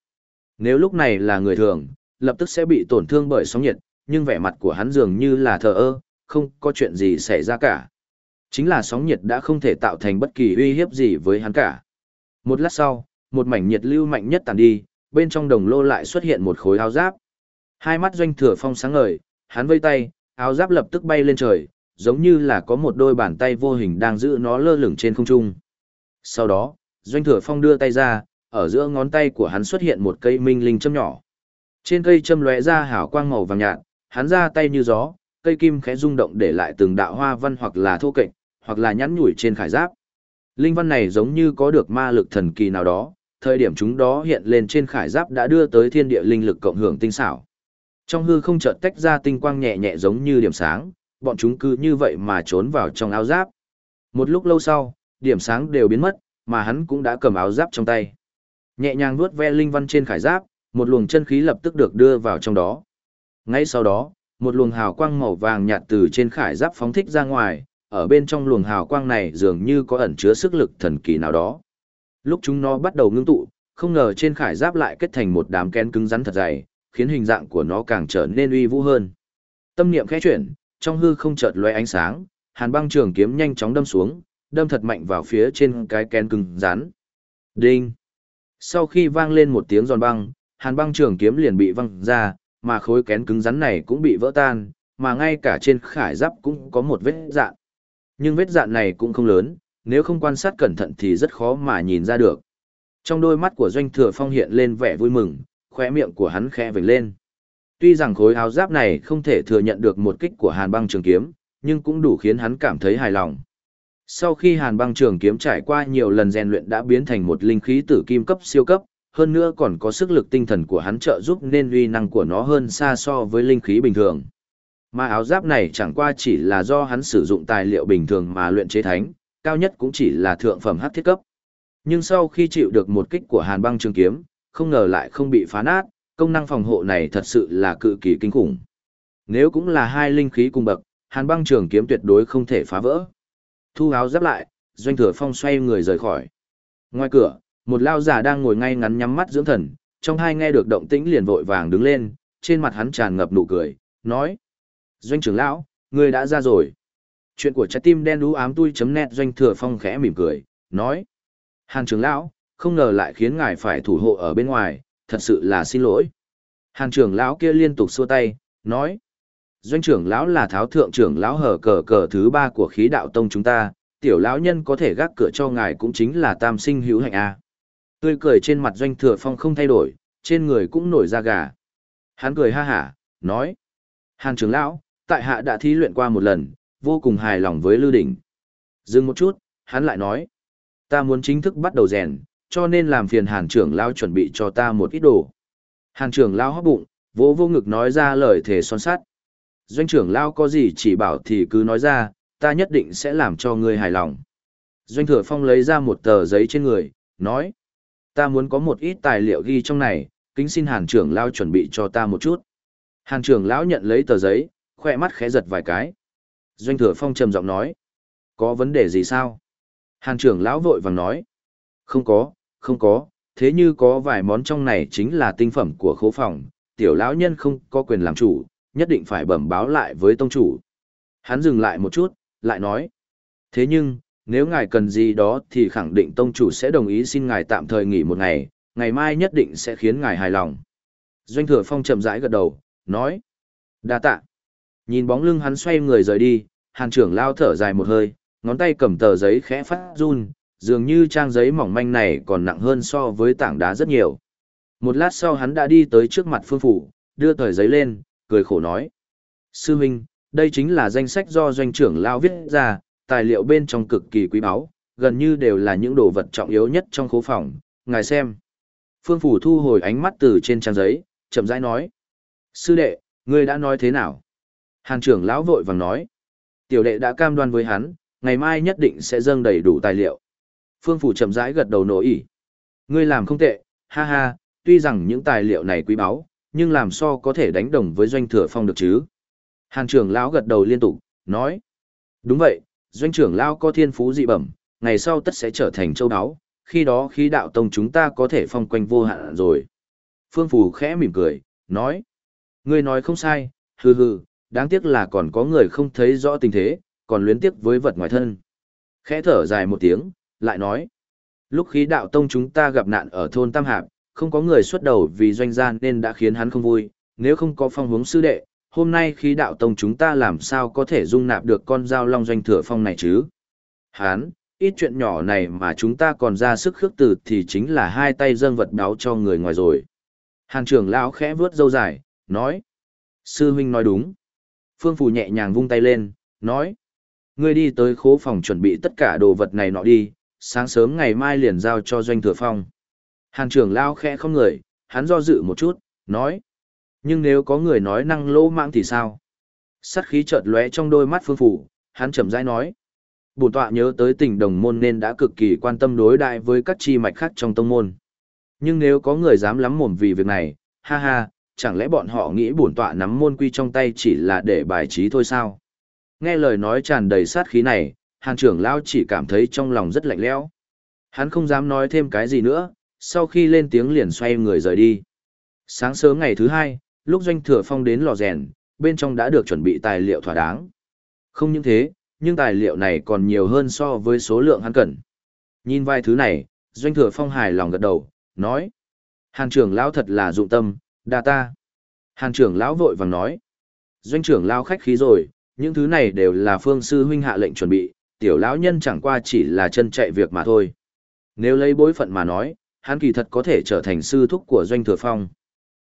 Nếu lúc này là người thường, lập tức sẽ bị tổn thương bởi sóng nhiệt, nhưng vẻ mặt của hắn dường như là thờ ơ, không có chuyện gì xảy ra cả. Chính là sóng nhiệt đã không thể tạo thành bất kỳ uy hiếp gì với hắn cả. Một lát sau, một mảnh nhiệt lưu mạnh nhất tàn đi, bên trong đồng lô lại xuất hiện một khối áo giáp. Hai mắt doanh thừa phong sáng ngời, hắn vây tay, áo giáp lập tức bay lên trời, giống như là có một đôi bàn tay vô hình đang giữ nó lơ lửng trên không trung. Sau đó, Doanh Thừa Phong đưa tay ra, ở giữa ngón tay của hắn xuất hiện một cây minh linh châm nhỏ. Trên cây châm lóe ra hào quang màu vàng nhạt, hắn ra tay như gió, cây kim khẽ rung động để lại từng đạo hoa văn hoặc là thô kệch, hoặc là nhắn nhủi trên khải giáp. Linh văn này giống như có được ma lực thần kỳ nào đó, thời điểm chúng đó hiện lên trên khải giáp đã đưa tới thiên địa linh lực cộng hưởng tinh xảo. Trong hư không chợt tách ra tinh quang nhẹ nhẹ giống như điểm sáng, bọn chúng cứ như vậy mà trốn vào trong áo giáp. Một lúc lâu sau, điểm sáng đều biến mất, mà hắn cũng đã cầm áo giáp trong tay. Nhẹ nhàng vuốt ve linh văn trên khải giáp, một luồng chân khí lập tức được đưa vào trong đó. Ngay sau đó, một luồng hào quang màu vàng nhạt từ trên khải giáp phóng thích ra ngoài, ở bên trong luồng hào quang này dường như có ẩn chứa sức lực thần kỳ nào đó. Lúc chúng nó bắt đầu ngưng tụ, không ngờ trên khải giáp lại kết thành một đám kén cứng rắn thật dày, khiến hình dạng của nó càng trở nên uy vũ hơn. Tâm niệm khẽ chuyển, trong hư không chợt lóe ánh sáng, hàn băng trường kiếm nhanh chóng đâm xuống, đâm thật mạnh vào phía trên cái kén cứng rắn. Đinh! Sau khi vang lên một tiếng giòn băng, hàn băng trường kiếm liền bị văng ra, mà khối kén cứng rắn này cũng bị vỡ tan, mà ngay cả trên khải giáp cũng có một vết dạn. Nhưng vết dạn này cũng không lớn, nếu không quan sát cẩn thận thì rất khó mà nhìn ra được. Trong đôi mắt của Doanh Thừa Phong hiện lên vẻ vui mừng, khóe miệng của hắn khẽ vểnh lên. Tuy rằng khối áo giáp này không thể thừa nhận được một kích của Hàn Băng Trường Kiếm, nhưng cũng đủ khiến hắn cảm thấy hài lòng. Sau khi Hàn Băng Trường Kiếm trải qua nhiều lần rèn luyện đã biến thành một linh khí tử kim cấp siêu cấp, hơn nữa còn có sức lực tinh thần của hắn trợ giúp nên uy năng của nó hơn xa so với linh khí bình thường. Mà áo giáp này chẳng qua chỉ là do hắn sử dụng tài liệu bình thường mà luyện chế thánh, cao nhất cũng chỉ là thượng phẩm hắc thiết cấp. Nhưng sau khi chịu được một kích của Hàn Băng Trường Kiếm, không ngờ lại không bị phá nát, công năng phòng hộ này thật sự là cự kỳ kinh khủng. Nếu cũng là hai linh khí cùng bậc, Hàn Băng Trường Kiếm tuyệt đối không thể phá vỡ. Thu áo giáp lại, Doanh Thừa Phong xoay người rời khỏi. Ngoài cửa, một lao giả đang ngồi ngay ngắn nhắm mắt dưỡng thần, trong hai nghe được động tĩnh liền vội vàng đứng lên, trên mặt hắn tràn ngập nụ cười, nói: "Doanh trưởng lão, người đã ra rồi." Chuyện của trái tim đen đú ám tui.net Doanh Thừa Phong khẽ mỉm cười, nói: "Hàn trưởng lão, không ngờ lại khiến ngài phải thủ hộ ở bên ngoài, thật sự là xin lỗi." Hàn trưởng lão kia liên tục xua tay, nói: Doanh trưởng lão là tháo thượng trưởng lão hở cờ cờ thứ ba của khí đạo tông chúng ta, tiểu lão nhân có thể gác cửa cho ngài cũng chính là tam sinh hữu hạnh a. Tươi cười trên mặt doanh thừa phong không thay đổi, trên người cũng nổi da gà. Hắn cười ha hả, nói. Hàn trưởng lão, tại hạ đã thí luyện qua một lần, vô cùng hài lòng với Lư Đỉnh. Dừng một chút, hắn lại nói. Ta muốn chính thức bắt đầu rèn, cho nên làm phiền hàn trưởng lao chuẩn bị cho ta một ít đồ. Hàn trưởng lao hóp bụng, vỗ vô ngực nói ra lời thề son sắt. Doanh trưởng lao có gì chỉ bảo thì cứ nói ra, ta nhất định sẽ làm cho ngươi hài lòng. Doanh thừa phong lấy ra một tờ giấy trên người, nói ta muốn có một ít tài liệu ghi trong này, kính xin hàn trưởng lao chuẩn bị cho ta một chút. Hàn trưởng lão nhận lấy tờ giấy, khoe mắt khẽ giật vài cái. Doanh thừa phong trầm giọng nói, có vấn đề gì sao? Hàn trưởng lão vội vàng nói, không có, không có, thế như có vài món trong này chính là tinh phẩm của khố phòng, tiểu lão nhân không có quyền làm chủ, nhất định phải bẩm báo lại với tông chủ. Hắn dừng lại một chút, lại nói, thế nhưng, nếu ngài cần gì đó thì khẳng định tông chủ sẽ đồng ý xin ngài tạm thời nghỉ một ngày, ngày mai nhất định sẽ khiến ngài hài lòng. Doanh thừa phong chậm rãi gật đầu, nói. đa tạ. Nhìn bóng lưng hắn xoay người rời đi, hàn trưởng lao thở dài một hơi, ngón tay cầm tờ giấy khẽ phát run, dường như trang giấy mỏng manh này còn nặng hơn so với tảng đá rất nhiều. Một lát sau hắn đã đi tới trước mặt phương phủ, đưa tờ giấy lên, cười khổ nói. Sư huynh, đây chính là danh sách do doanh trưởng lao viết ra, tài liệu bên trong cực kỳ quý báu, gần như đều là những đồ vật trọng yếu nhất trong khố phòng, ngài xem. Phương Phủ thu hồi ánh mắt từ trên trang giấy, chậm rãi nói. Sư đệ, ngươi đã nói thế nào? Hàn trưởng lão vội vàng nói. Tiểu đệ đã cam đoan với hắn, ngày mai nhất định sẽ dâng đầy đủ tài liệu. Phương Phủ chậm rãi gật đầu nổi ỉ. Ngươi làm không tệ, ha ha, tuy rằng những tài liệu này quý báu, nhưng làm sao có thể đánh đồng với doanh thừa phong được chứ? Hàn trưởng lão gật đầu liên tục, nói. Đúng vậy, doanh trưởng lao có thiên phú dị bẩm, ngày sau tất sẽ trở thành châu đáo, khi đó khí đạo tông chúng ta có thể phong quanh vô hạn rồi. Phương phủ khẽ mỉm cười, nói. Ngươi nói không sai, hừ hừ, đáng tiếc là còn có người không thấy rõ tình thế, còn luyến tiếc với vật ngoài thân. Khẽ thở dài một tiếng, lại nói. Lúc khí đạo tông chúng ta gặp nạn ở thôn Tam Hạp, không có người xuất đầu vì doanh gian nên đã khiến hắn không vui, nếu không có phong hướng sư đệ, hôm nay khí đạo tông chúng ta làm sao có thể dung nạp được con dao long doanh thừa phong này chứ? Hán, ít chuyện nhỏ này mà chúng ta còn ra sức khước từ thì chính là hai tay dâng vật đáo cho người ngoài rồi. Hàn trưởng lão khẽ vướt dâu dài, nói. Sư huynh nói đúng. Phương Phù nhẹ nhàng vung tay lên, nói. Ngươi đi tới khố phòng chuẩn bị tất cả đồ vật này nọ đi, sáng sớm ngày mai liền giao cho doanh thừa phong. Hàn trưởng lao khẽ không người, hắn do dự một chút, nói. Nhưng nếu có người nói năng lỗ mạng thì sao? Sát khí chợt lóe trong đôi mắt phương phủ, hắn chậm rãi nói. Bổn tọa nhớ tới tình đồng môn nên đã cực kỳ quan tâm đối đại với các chi mạch khác trong tông môn. Nhưng nếu có người dám lắm mồm vì việc này, ha ha, chẳng lẽ bọn họ nghĩ bổn tọa nắm môn quy trong tay chỉ là để bài trí thôi sao? Nghe lời nói tràn đầy sát khí này, hàn trưởng lão chỉ cảm thấy trong lòng rất lạnh lẽo. Hắn không dám nói thêm cái gì nữa, sau khi lên tiếng liền xoay người rời đi. Sáng sớm ngày thứ hai, lúc doanh thừa phong đến lò rèn, bên trong đã được chuẩn bị tài liệu thỏa đáng. Không những thế, nhưng tài liệu này còn nhiều hơn so với số lượng hắn cần. Nhìn vài thứ này, Doanh Thừa Phong hài lòng gật đầu, nói. Hàn trưởng lão thật là dụng tâm, đa ta. Hàn trưởng lão vội vàng nói. Doanh trưởng lão khách khí rồi, những thứ này đều là phương sư huynh hạ lệnh chuẩn bị, tiểu lão nhân chẳng qua chỉ là chân chạy việc mà thôi. Nếu lấy bối phận mà nói, hắn kỳ thật có thể trở thành sư thúc của Doanh Thừa Phong.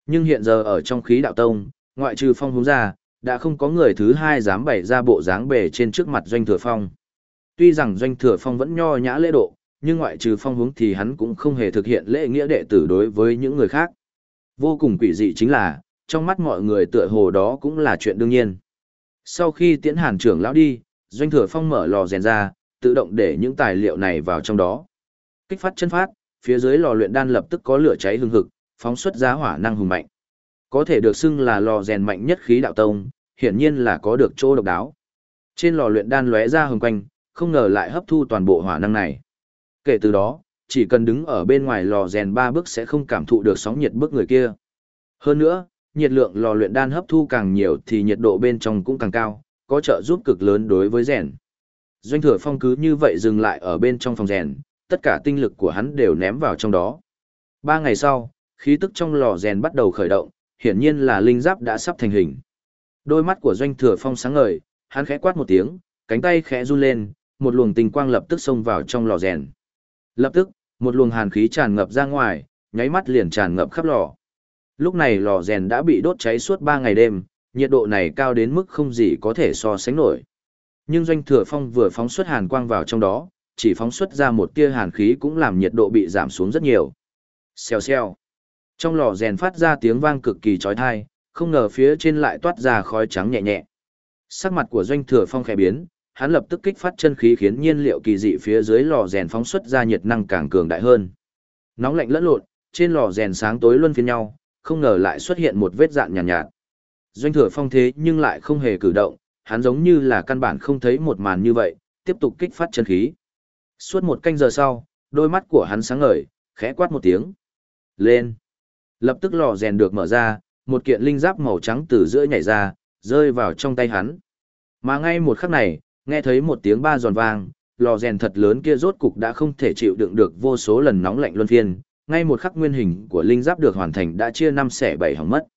Nhưng hiện giờ ở trong khí đạo tông, ngoại trừ phong hướng ra, đã không có người thứ hai dám bày ra bộ dáng bề trên trước mặt Doanh Thừa Phong. Tuy rằng Doanh Thừa Phong vẫn nho nhã lễ độ, nhưng ngoại trừ phong hướng thì hắn cũng không hề thực hiện lễ nghĩa đệ tử đối với những người khác. Vô cùng quỷ dị chính là, trong mắt mọi người tựa hồ đó cũng là chuyện đương nhiên. Sau khi tiễn hàn trưởng lão đi, Doanh Thừa Phong mở lò rèn ra, tự động để những tài liệu này vào trong đó. Kích phát chân phát, phía dưới lò luyện đan lập tức có lửa cháy hừng hực, phóng xuất ra hỏa năng hùng mạnh. Có thể được xưng là lò rèn mạnh nhất khí đạo tông, hiển nhiên là có được chỗ độc đáo. Trên lò luyện đan lóe ra hừng quanh, không ngờ lại hấp thu toàn bộ hỏa năng này. Kể từ đó, chỉ cần đứng ở bên ngoài lò rèn ba bước sẽ không cảm thụ được sóng nhiệt bước người kia. Hơn nữa, nhiệt lượng lò luyện đan hấp thu càng nhiều thì nhiệt độ bên trong cũng càng cao, có trợ giúp cực lớn đối với rèn. Doanh thừa phong cứ như vậy dừng lại ở bên trong phòng rèn, tất cả tinh lực của hắn đều ném vào trong đó. Ba ngày sau, khí tức trong lò rèn bắt đầu khởi động, hiển nhiên là linh giáp đã sắp thành hình. Đôi mắt của doanh thừa phong sáng ngời, hắn khẽ quát một tiếng, cánh tay khẽ run lên, một luồng tinh quang lập tức xông vào trong lò rèn. Lập tức, một luồng hàn khí tràn ngập ra ngoài, nháy mắt liền tràn ngập khắp lò. Lúc này lò rèn đã bị đốt cháy suốt 3 ngày đêm, nhiệt độ này cao đến mức không gì có thể so sánh nổi. Nhưng doanh thừa phong vừa phóng xuất hàn quang vào trong đó, chỉ phóng xuất ra một tia hàn khí cũng làm nhiệt độ bị giảm xuống rất nhiều. Xèo xèo. Trong lò rèn phát ra tiếng vang cực kỳ chói tai, không ngờ phía trên lại toát ra khói trắng nhẹ nhẹ. Sắc mặt của doanh thừa phong khẽ biến, hắn lập tức kích phát chân khí khiến nhiên liệu kỳ dị phía dưới lò rèn phóng xuất ra nhiệt năng càng cường đại hơn. Nóng lạnh lẫn lộn, trên lò rèn sáng tối luân phiên nhau, không ngờ lại xuất hiện một vết dạn nhàn nhạt, nhạt. Doanh thừa phong thế nhưng lại không hề cử động, hắn giống như là căn bản không thấy một màn như vậy, tiếp tục kích phát chân khí. Suốt một canh giờ sau, đôi mắt của hắn sáng ngời, khẽ quát một tiếng. Lên! Lập tức lò rèn được mở ra, một kiện linh giáp màu trắng từ giữa nhảy ra, rơi vào trong tay hắn. Mà ngay một khắc này, nghe thấy một tiếng ba giòn vang, lò rèn thật lớn kia rốt cục đã không thể chịu đựng được vô số lần nóng lạnh luân phiên, ngay một khắc nguyên hình của linh giáp được hoàn thành đã chia năm xẻ bảy hỏng mất.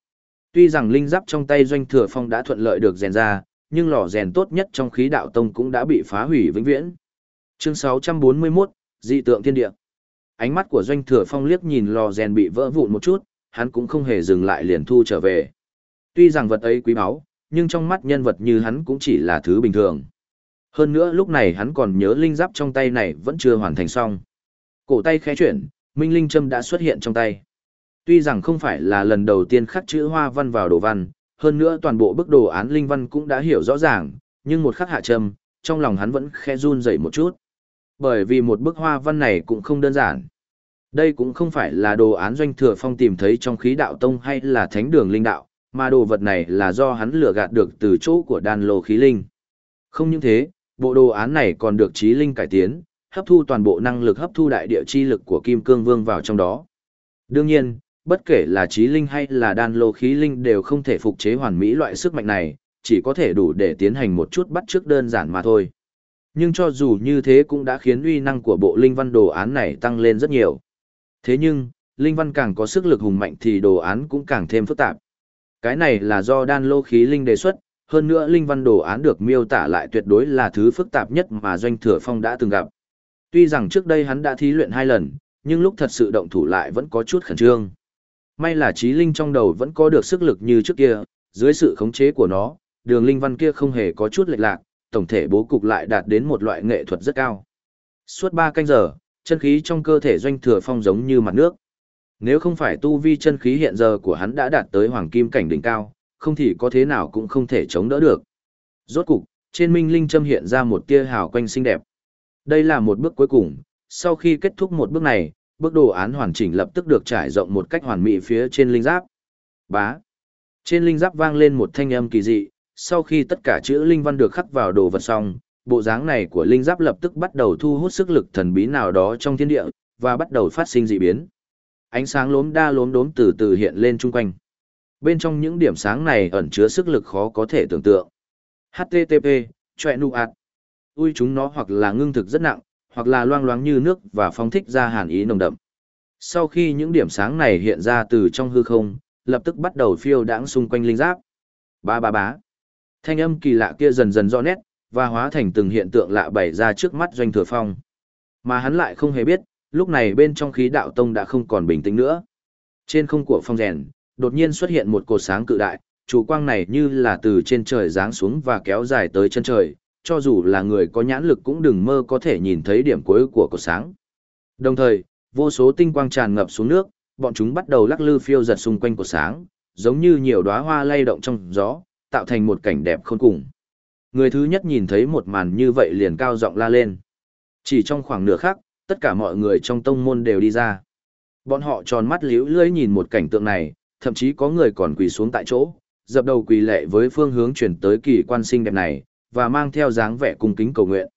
Tuy rằng linh giáp trong tay doanh thừa phong đã thuận lợi được rèn ra, nhưng lò rèn tốt nhất trong khí đạo tông cũng đã bị phá hủy vĩnh viễn. Chương 641, dị tượng thiên địa. Ánh mắt của doanh thừa phong liếc nhìn lò rèn bị vỡ vụn một chút, hắn cũng không hề dừng lại liền thu trở về. Tuy rằng vật ấy quý báu, nhưng trong mắt nhân vật như hắn cũng chỉ là thứ bình thường. Hơn nữa lúc này hắn còn nhớ linh giáp trong tay này vẫn chưa hoàn thành xong. Cổ tay khẽ chuyển, minh linh châm đã xuất hiện trong tay. Tuy rằng không phải là lần đầu tiên khắc chữ hoa văn vào đồ văn, hơn nữa toàn bộ bức đồ án linh văn cũng đã hiểu rõ ràng, nhưng một khắc hạ trầm trong lòng hắn vẫn khẽ run dậy một chút. Bởi vì một bức hoa văn này cũng không đơn giản. Đây cũng không phải là đồ án doanh thừa phong tìm thấy trong khí đạo tông hay là thánh đường linh đạo, mà đồ vật này là do hắn lừa gạt được từ chỗ của đan lô khí linh. Không những thế, bộ đồ án này còn được trí linh cải tiến, hấp thu toàn bộ năng lực hấp thu đại địa chi lực của Kim Cương Vương vào trong đó. Đương nhiên, bất kể là trí linh hay là đan lô khí linh đều không thể phục chế hoàn mỹ loại sức mạnh này, chỉ có thể đủ để tiến hành một chút bắt chước đơn giản mà thôi. Nhưng cho dù như thế cũng đã khiến uy năng của bộ linh văn đồ án này tăng lên rất nhiều. Thế nhưng, linh văn càng có sức lực hùng mạnh thì đồ án cũng càng thêm phức tạp. Cái này là do đan lô khí linh đề xuất, hơn nữa linh văn đồ án được miêu tả lại tuyệt đối là thứ phức tạp nhất mà doanh thừa phong đã từng gặp. Tuy rằng trước đây hắn đã thí luyện hai lần, nhưng lúc thật sự động thủ lại vẫn có chút khẩn trương. May là trí linh trong đầu vẫn có được sức lực như trước kia, dưới sự khống chế của nó, đường linh văn kia không hề có chút lệch lạc, tổng thể bố cục lại đạt đến một loại nghệ thuật rất cao. Suốt ba canh giờ, chân khí trong cơ thể doanh thừa phong giống như mặt nước. Nếu không phải tu vi chân khí hiện giờ của hắn đã đạt tới hoàng kim cảnh đỉnh cao, không thì có thế nào cũng không thể chống đỡ được. Rốt cục, trên minh linh châm hiện ra một tia hào quanh xinh đẹp. Đây là một bước cuối cùng, sau khi kết thúc một bước này, bước đồ án hoàn chỉnh lập tức được trải rộng một cách hoàn mỹ phía trên linh giáp. Bá. Trên linh giáp vang lên một thanh âm kỳ dị, sau khi tất cả chữ linh văn được khắc vào đồ vật xong, bộ dáng này của linh giáp lập tức bắt đầu thu hút sức lực thần bí nào đó trong thiên địa, và bắt đầu phát sinh dị biến. Ánh sáng lốm đa lốm đốm từ từ hiện lên chung quanh. Bên trong những điểm sáng này ẩn chứa sức lực khó có thể tưởng tượng. HTTP, choẹ nụ ạt. ui chúng nó hoặc là ngưng thực rất nặng, hoặc là loang loáng như nước và phóng thích ra hàn ý nồng đậm. Sau khi những điểm sáng này hiện ra từ trong hư không, lập tức bắt đầu phiêu đãng xung quanh linh giáp. Ba ba bá. Thanh âm kỳ lạ kia dần dần rõ nét, và hóa thành từng hiện tượng lạ bày ra trước mắt doanh thừa phong. Mà hắn lại không hề biết, lúc này bên trong khí đạo tông đã không còn bình tĩnh nữa. Trên không của phong rèn, đột nhiên xuất hiện một cột sáng cự đại, chủ quang này như là từ trên trời giáng xuống và kéo dài tới chân trời, cho dù là người có nhãn lực cũng đừng mơ có thể nhìn thấy điểm cuối của cột sáng. Đồng thời, vô số tinh quang tràn ngập xuống nước, bọn chúng bắt đầu lắc lư phiêu giật xung quanh cột sáng, giống như nhiều đóa hoa lay động trong gió, tạo thành một cảnh đẹp khôn cùng. Người thứ nhất nhìn thấy một màn như vậy liền cao giọng la lên. Chỉ trong khoảng nửa khắc, tất cả mọi người trong tông môn đều đi ra. Bọn họ tròn mắt liễu lưỡi nhìn một cảnh tượng này, thậm chí có người còn quỳ xuống tại chỗ, dập đầu quỳ lệ với phương hướng chuyển tới kỳ quan sinh đẹp này, và mang theo dáng vẻ cung kính cầu nguyện.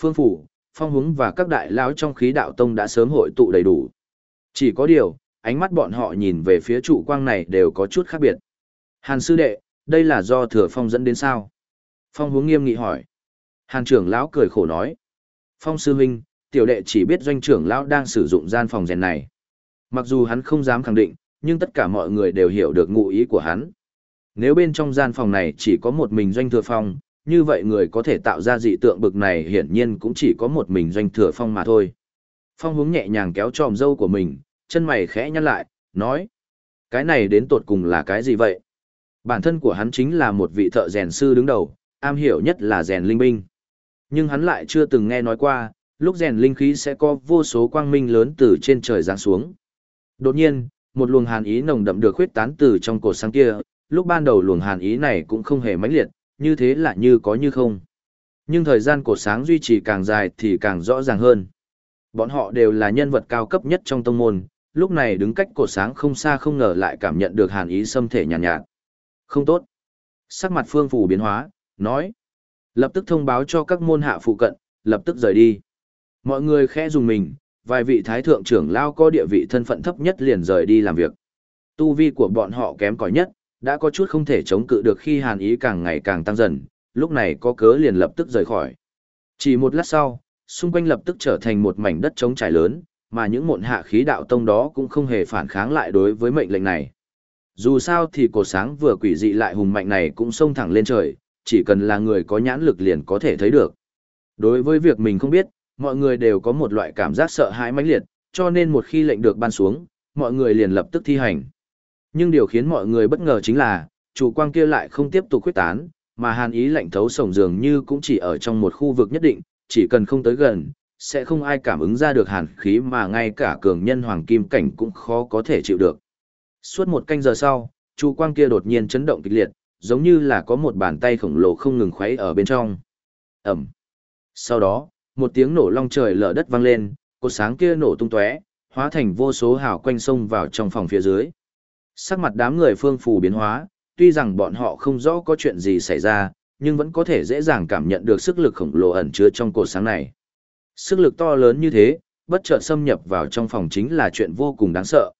Phương phủ, phong hướng và các đại lão trong khí đạo tông đã sớm hội tụ đầy đủ. Chỉ có điều, ánh mắt bọn họ nhìn về phía trụ quang này đều có chút khác biệt. Hàn sư đệ, đây là do thừa phong dẫn đến sao? Phong hướng nghiêm nghị hỏi. Hàn trưởng lão cười khổ nói. Phong sư huynh, tiểu đệ chỉ biết doanh trưởng lão đang sử dụng gian phòng rèn này. Mặc dù hắn không dám khẳng định, nhưng tất cả mọi người đều hiểu được ngụ ý của hắn. Nếu bên trong gian phòng này chỉ có một mình doanh thừa phong, như vậy người có thể tạo ra dị tượng bực này hiển nhiên cũng chỉ có một mình doanh thừa phong mà thôi. Phong hướng nhẹ nhàng kéo tròm dâu của mình, chân mày khẽ nhăn lại, nói. Cái này đến tột cùng là cái gì vậy? Bản thân của hắn chính là một vị thợ rèn sư đứng đầu, am hiểu nhất là rèn linh binh. Nhưng hắn lại chưa từng nghe nói qua, lúc rèn linh khí sẽ có vô số quang minh lớn từ trên trời giáng xuống. Đột nhiên, một luồng hàn ý nồng đậm được khuyết tán từ trong cột sáng kia, lúc ban đầu luồng hàn ý này cũng không hề mãnh liệt, như thế là như có như không. Nhưng thời gian cổ sáng duy trì càng dài thì càng rõ ràng hơn. Bọn họ đều là nhân vật cao cấp nhất trong tông môn, lúc này đứng cách cổ sáng không xa không ngờ lại cảm nhận được hàn ý xâm thể nhàn nhạt, nhạt. Không tốt. Sắc mặt phương phủ biến hóa, nói. Lập tức thông báo cho các môn hạ phụ cận, lập tức rời đi. Mọi người khẽ dùng mình, vài vị thái thượng trưởng lao có địa vị thân phận thấp nhất liền rời đi làm việc. Tu vi của bọn họ kém cỏi nhất, đã có chút không thể chống cự được khi hàn ý càng ngày càng tăng dần, lúc này có cớ liền lập tức rời khỏi. Chỉ một lát sau, xung quanh lập tức trở thành một mảnh đất trống trải lớn, mà những mộn hạ khí đạo tông đó cũng không hề phản kháng lại đối với mệnh lệnh này. Dù sao thì cổ sáng vừa quỷ dị lại hùng mạnh này cũng xông thẳng lên trời, chỉ cần là người có nhãn lực liền có thể thấy được. Đối với việc mình không biết, mọi người đều có một loại cảm giác sợ hãi mãnh liệt, cho nên một khi lệnh được ban xuống, mọi người liền lập tức thi hành. Nhưng điều khiến mọi người bất ngờ chính là, chủ quang kia lại không tiếp tục quyết tán, mà hàn ý lạnh thấu sổng dường như cũng chỉ ở trong một khu vực nhất định, chỉ cần không tới gần, sẽ không ai cảm ứng ra được hàn khí mà ngay cả cường nhân hoàng kim cảnh cũng khó có thể chịu được. Suốt một canh giờ sau, chủ quang kia đột nhiên chấn động kịch liệt, giống như là có một bàn tay khổng lồ không ngừng khuấy ở bên trong. Ẩm. Sau đó, một tiếng nổ long trời lở đất vang lên, cột sáng kia nổ tung tóe, hóa thành vô số hào quanh sông vào trong phòng phía dưới. Sắc mặt đám người phương phù biến hóa, tuy rằng bọn họ không rõ có chuyện gì xảy ra, nhưng vẫn có thể dễ dàng cảm nhận được sức lực khổng lồ ẩn chứa trong cột sáng này. Sức lực to lớn như thế, bất chợt xâm nhập vào trong phòng chính là chuyện vô cùng đáng sợ.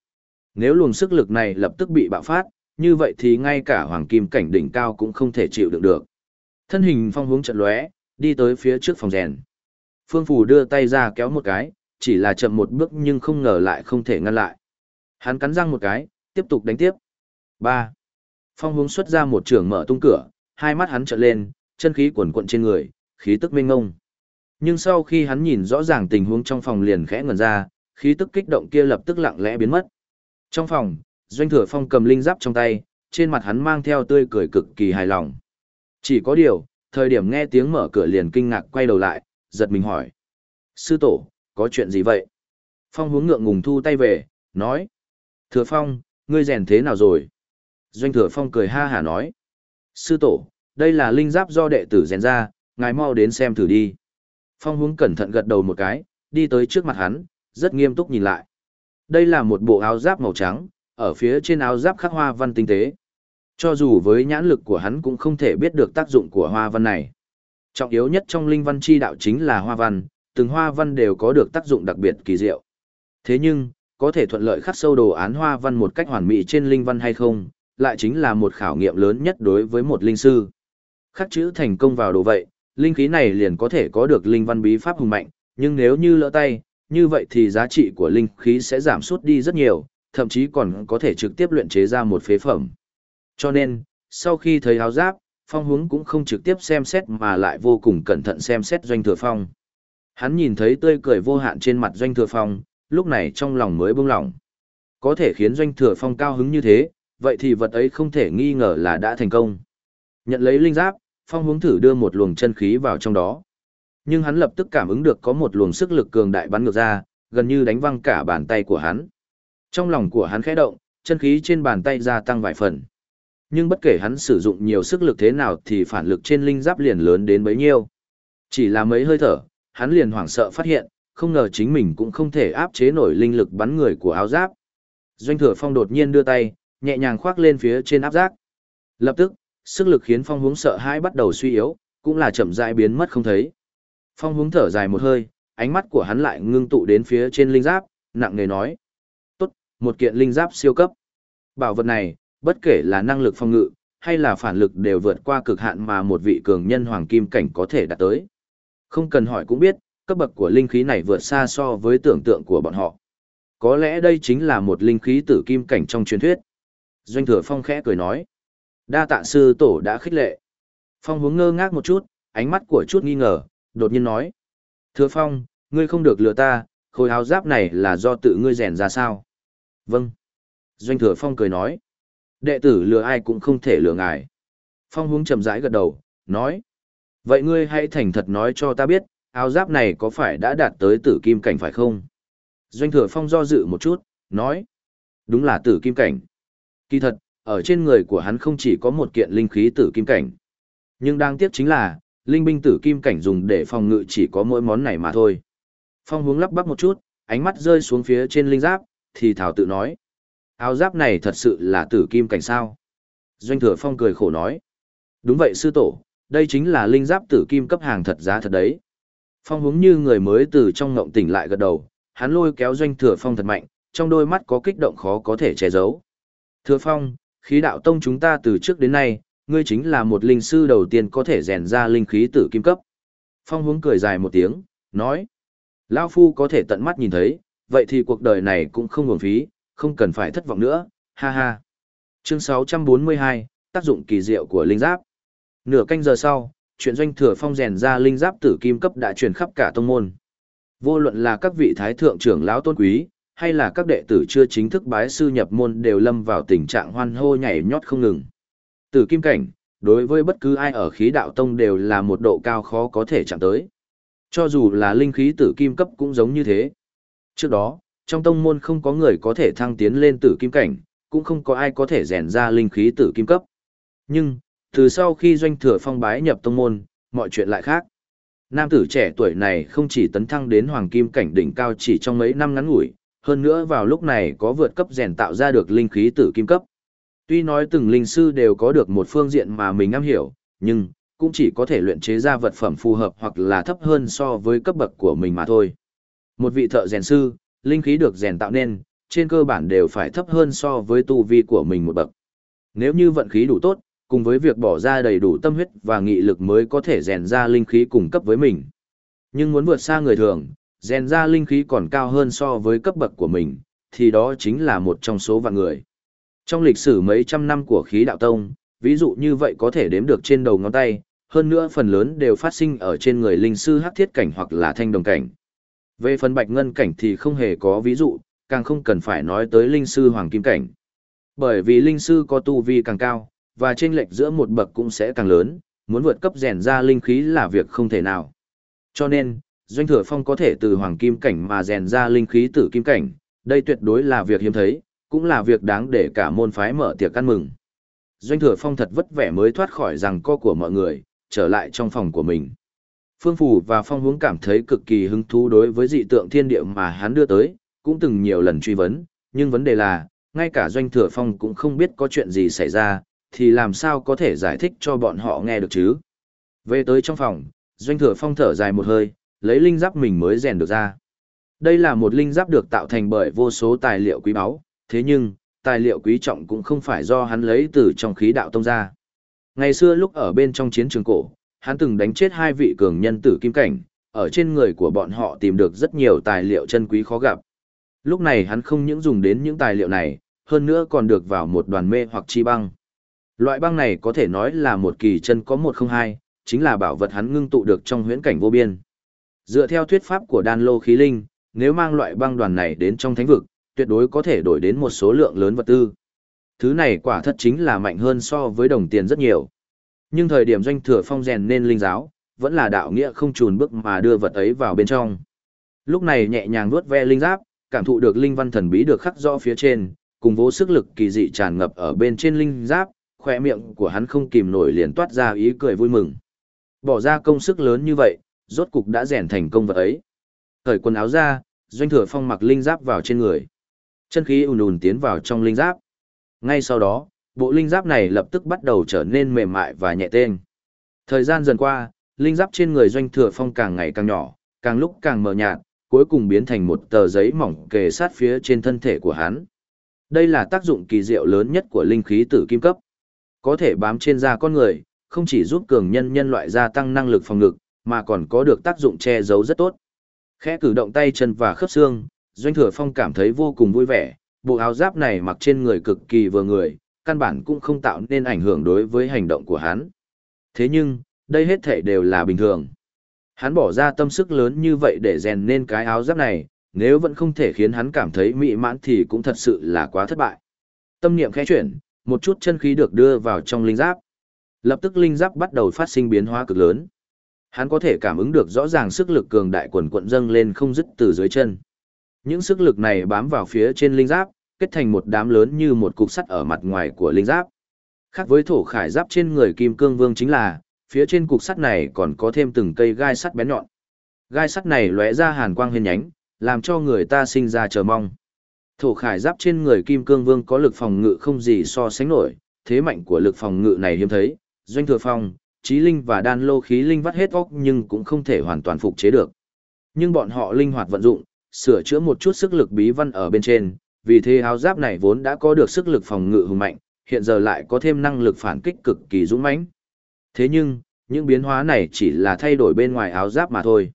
Nếu luồng sức lực này lập tức bị bạo phát, như vậy thì ngay cả hoàng kim cảnh đỉnh cao cũng không thể chịu đựng được. Thân hình phong hướng trận lóe, đi tới phía trước phòng rèn. Phương Phù đưa tay ra kéo một cái, chỉ là chậm một bước nhưng không ngờ lại không thể ngăn lại. Hắn cắn răng một cái, tiếp tục đánh tiếp. 3. Phong hướng xuất ra một trường mở tung cửa, hai mắt hắn trợn lên, chân khí cuồn cuộn trên người, khí tức mênh ngông. Nhưng sau khi hắn nhìn rõ ràng tình huống trong phòng liền khẽ ngẩn ra, khí tức kích động kia lập tức lặng lẽ biến mất. Trong phòng, Doanh Thừa Phong cầm linh giáp trong tay, trên mặt hắn mang theo tươi cười cực kỳ hài lòng. Chỉ có điều, thời điểm nghe tiếng mở cửa liền kinh ngạc quay đầu lại, giật mình hỏi. Sư tổ, có chuyện gì vậy? Phong hướng ngượng ngùng thu tay về, nói. Thừa Phong, ngươi rèn thế nào rồi? Doanh Thừa Phong cười ha hả nói. Sư tổ, đây là linh giáp do đệ tử rèn ra, ngài mau đến xem thử đi. Phong hướng cẩn thận gật đầu một cái, đi tới trước mặt hắn, rất nghiêm túc nhìn lại. Đây là một bộ áo giáp màu trắng, ở phía trên áo giáp khắc hoa văn tinh tế. Cho dù với nhãn lực của hắn cũng không thể biết được tác dụng của hoa văn này. Trọng yếu nhất trong linh văn chi đạo chính là hoa văn, từng hoa văn đều có được tác dụng đặc biệt kỳ diệu. Thế nhưng, có thể thuận lợi khắc sâu đồ án hoa văn một cách hoàn mỹ trên linh văn hay không, lại chính là một khảo nghiệm lớn nhất đối với một linh sư. Khắc chữ thành công vào đồ vậy, linh khí này liền có thể có được linh văn bí pháp hùng mạnh, nhưng nếu như lỡ tay, như vậy thì giá trị của linh khí sẽ giảm sút đi rất nhiều, thậm chí còn có thể trực tiếp luyện chế ra một phế phẩm. Cho nên, sau khi thấy áo giáp, phong hướng cũng không trực tiếp xem xét mà lại vô cùng cẩn thận xem xét doanh thừa phong. Hắn nhìn thấy tươi cười vô hạn trên mặt doanh thừa phong, lúc này trong lòng mới bông lỏng, Có thể khiến doanh thừa phong cao hứng như thế, vậy thì vật ấy không thể nghi ngờ là đã thành công. Nhận lấy linh giáp, phong hướng thử đưa một luồng chân khí vào trong đó. Nhưng hắn lập tức cảm ứng được có một luồng sức lực cường đại bắn ngược ra, gần như đánh văng cả bàn tay của hắn. Trong lòng của hắn khẽ động, chân khí trên bàn tay gia tăng vài phần. Nhưng bất kể hắn sử dụng nhiều sức lực thế nào thì phản lực trên linh giáp liền lớn đến bấy nhiêu. Chỉ là mấy hơi thở, hắn liền hoảng sợ phát hiện, không ngờ chính mình cũng không thể áp chế nổi linh lực bắn người của áo giáp. Doanh thừa phong đột nhiên đưa tay, nhẹ nhàng khoác lên phía trên áp giáp. Lập tức, sức lực khiến phong hướng sợ hãi bắt đầu suy yếu, cũng là chậm rãi biến mất không thấy. Phong hướng thở dài một hơi, ánh mắt của hắn lại ngưng tụ đến phía trên linh giáp, nặng nề nói. Tốt, một kiện linh giáp siêu cấp. Bảo vật này, bất kể là năng lực phòng ngự, hay là phản lực đều vượt qua cực hạn mà một vị cường nhân hoàng kim cảnh có thể đạt tới. Không cần hỏi cũng biết, cấp bậc của linh khí này vượt xa so với tưởng tượng của bọn họ. Có lẽ đây chính là một linh khí tử kim cảnh trong truyền thuyết. Doanh thừa phong khẽ cười nói. Đa tạ sư tổ đã khích lệ. Phong hướng ngơ ngác một chút, ánh mắt của chút nghi ngờ, đột nhiên nói. Thừa phong, ngươi không được lừa ta, khối áo giáp này là do tự ngươi rèn ra sao? Vâng. Doanh thừa phong cười nói. Đệ tử lừa ai cũng không thể lừa ngài. Phong hướng chậm rãi gật đầu, nói. Vậy ngươi hãy thành thật nói cho ta biết, áo giáp này có phải đã đạt tới tử kim cảnh phải không? Doanh thừa phong do dự một chút, nói. Đúng là tử kim cảnh. Kỳ thật, ở trên người của hắn không chỉ có một kiện linh khí tử kim cảnh. Nhưng đáng tiếc chính là, linh binh tử kim cảnh dùng để phòng ngự chỉ có mỗi món này mà thôi. Phong hướng lắp bắp một chút, ánh mắt rơi xuống phía trên linh giáp, thì thảo tự nói. Áo giáp này thật sự là tử kim cảnh sao? Doanh thừa phong cười khổ nói. Đúng vậy sư tổ, đây chính là linh giáp tử kim cấp hàng thật giá thật đấy. Phong hướng như người mới từ trong ngộng tỉnh lại gật đầu, hắn lôi kéo doanh thừa phong thật mạnh, trong đôi mắt có kích động khó có thể che giấu. Thừa phong, khí đạo tông chúng ta từ trước đến nay, ngươi chính là một linh sư đầu tiên có thể rèn ra linh khí tử kim cấp. Phong hướng cười dài một tiếng, nói. Lao Phu có thể tận mắt nhìn thấy, vậy thì cuộc đời này cũng không nguồn phí, không cần phải thất vọng nữa, ha ha. Chương 642, tác dụng kỳ diệu của linh giáp. Nửa canh giờ sau, chuyện doanh thừa phong rèn ra linh giáp tử kim cấp đã truyền khắp cả tông môn. Vô luận là các vị thái thượng trưởng lão tôn quý, hay là các đệ tử chưa chính thức bái sư nhập môn đều lâm vào tình trạng hoan hô nhảy nhót không ngừng. Tử kim cảnh, đối với bất cứ ai ở khí đạo tông đều là một độ cao khó có thể chạm tới. Cho dù là linh khí tử kim cấp cũng giống như thế. Trước đó, trong tông môn không có người có thể thăng tiến lên tử kim cảnh, cũng không có ai có thể rèn ra linh khí tử kim cấp. Nhưng, từ sau khi doanh thừa phong bái nhập tông môn, mọi chuyện lại khác. Nam tử trẻ tuổi này không chỉ tấn thăng đến hoàng kim cảnh đỉnh cao chỉ trong mấy năm ngắn ngủi, hơn nữa vào lúc này có vượt cấp rèn tạo ra được linh khí tử kim cấp. Tuy nói từng linh sư đều có được một phương diện mà mình am hiểu, nhưng cũng chỉ có thể luyện chế ra vật phẩm phù hợp hoặc là thấp hơn so với cấp bậc của mình mà thôi. Một vị thợ rèn sư, linh khí được rèn tạo nên, trên cơ bản đều phải thấp hơn so với tu vi của mình một bậc. Nếu như vận khí đủ tốt, cùng với việc bỏ ra đầy đủ tâm huyết và nghị lực mới có thể rèn ra linh khí cùng cấp với mình. Nhưng muốn vượt xa người thường, rèn ra linh khí còn cao hơn so với cấp bậc của mình, thì đó chính là một trong số vạn người. Trong lịch sử mấy trăm năm của khí đạo tông, ví dụ như vậy có thể đếm được trên đầu ngón tay, hơn nữa phần lớn đều phát sinh ở trên người linh sư hắc thiết cảnh hoặc là thanh đồng cảnh. Về phần bạch ngân cảnh thì không hề có ví dụ, càng không cần phải nói tới linh sư hoàng kim cảnh. Bởi vì linh sư có tu vi càng cao, và chênh lệch giữa một bậc cũng sẽ càng lớn, muốn vượt cấp rèn ra linh khí là việc không thể nào. Cho nên, Doanh Thừa Phong có thể từ hoàng kim cảnh mà rèn ra linh khí tử kim cảnh, đây tuyệt đối là việc hiếm thấy, cũng là việc đáng để cả môn phái mở tiệc ăn mừng. Doanh Thừa Phong thật vất vẻ mới thoát khỏi rằng co của mọi người, trở lại trong phòng của mình. Phương Phù và Phong Hướng cảm thấy cực kỳ hứng thú đối với dị tượng thiên địa mà hắn đưa tới, cũng từng nhiều lần truy vấn, nhưng vấn đề là, ngay cả Doanh Thừa Phong cũng không biết có chuyện gì xảy ra, thì làm sao có thể giải thích cho bọn họ nghe được chứ. Về tới trong phòng, Doanh Thừa Phong thở dài một hơi, lấy linh giáp mình mới rèn được ra. Đây là một linh giáp được tạo thành bởi vô số tài liệu quý báu, thế nhưng, tài liệu quý trọng cũng không phải do hắn lấy từ trong khí đạo tông ra. Ngày xưa lúc ở bên trong chiến trường cổ, hắn từng đánh chết hai vị cường nhân tử kim cảnh, ở trên người của bọn họ tìm được rất nhiều tài liệu chân quý khó gặp. Lúc này hắn không những dùng đến những tài liệu này, hơn nữa còn được vào một đoàn mê hoặc chi băng. Loại băng này có thể nói là một kỳ chân có một không hai, chính là bảo vật hắn ngưng tụ được trong huyễn cảnh vô biên. Dựa theo thuyết pháp của đan lô khí linh, nếu mang loại băng đoàn này đến trong thánh vực, tuyệt đối có thể đổi đến một số lượng lớn vật tư. Thứ này quả thật chính là mạnh hơn so với đồng tiền rất nhiều. Nhưng thời điểm doanh thừa phong rèn nên linh giáo, vẫn là đạo nghĩa không trùn bước mà đưa vật ấy vào bên trong. Lúc này nhẹ nhàng vuốt ve linh giáp, cảm thụ được linh văn thần bí được khắc rõ phía trên, cùng vô sức lực kỳ dị tràn ngập ở bên trên linh giáp, khoe miệng của hắn không kìm nổi liền toát ra ý cười vui mừng. Bỏ ra công sức lớn như vậy, rốt cục đã rèn thành công vật ấy. Thời quần áo ra, doanh thừa phong mặc linh giáp vào trên người. Chân khí ùn ùn tiến vào trong linh giáp. Ngay sau đó, bộ linh giáp này lập tức bắt đầu trở nên mềm mại và nhẹ tên. Thời gian dần qua, linh giáp trên người doanh thừa phong càng ngày càng nhỏ, càng lúc càng mờ nhạt, cuối cùng biến thành một tờ giấy mỏng kề sát phía trên thân thể của hắn. Đây là tác dụng kỳ diệu lớn nhất của linh khí tử kim cấp. Có thể bám trên da con người, không chỉ giúp cường nhân nhân loại gia tăng năng lực phòng ngực, mà còn có được tác dụng che giấu rất tốt. Khẽ cử động tay chân và khớp xương, Doanh Thừa Phong cảm thấy vô cùng vui vẻ, bộ áo giáp này mặc trên người cực kỳ vừa người, căn bản cũng không tạo nên ảnh hưởng đối với hành động của hắn. Thế nhưng, đây hết thể đều là bình thường. Hắn bỏ ra tâm sức lớn như vậy để rèn nên cái áo giáp này, nếu vẫn không thể khiến hắn cảm thấy mỹ mãn thì cũng thật sự là quá thất bại. Tâm niệm khẽ chuyển, một chút chân khí được đưa vào trong linh giáp. Lập tức linh giáp bắt đầu phát sinh biến hóa cực lớn. Hắn có thể cảm ứng được rõ ràng sức lực cường đại quần quận dâng lên không dứt từ dưới chân. Những sức lực này bám vào phía trên linh giáp, kết thành một đám lớn như một cục sắt ở mặt ngoài của linh giáp. Khác với thổ khải giáp trên người kim cương vương chính là, phía trên cục sắt này còn có thêm từng cây gai sắt bén nhọn. Gai sắt này lóe ra hàn quang hiên nhánh, làm cho người ta sinh ra chờ mong. Thổ khải giáp trên người kim cương vương có lực phòng ngự không gì so sánh nổi, thế mạnh của lực phòng ngự này hiếm thấy, doanh thừa phong, trí linh và đan lô khí linh vắt hết óc nhưng cũng không thể hoàn toàn phục chế được. Nhưng bọn họ linh hoạt vận dụng, sửa chữa một chút sức lực bí văn ở bên trên, vì thế áo giáp này vốn đã có được sức lực phòng ngự hùng mạnh, hiện giờ lại có thêm năng lực phản kích cực kỳ dũng mãnh. Thế nhưng, những biến hóa này chỉ là thay đổi bên ngoài áo giáp mà thôi.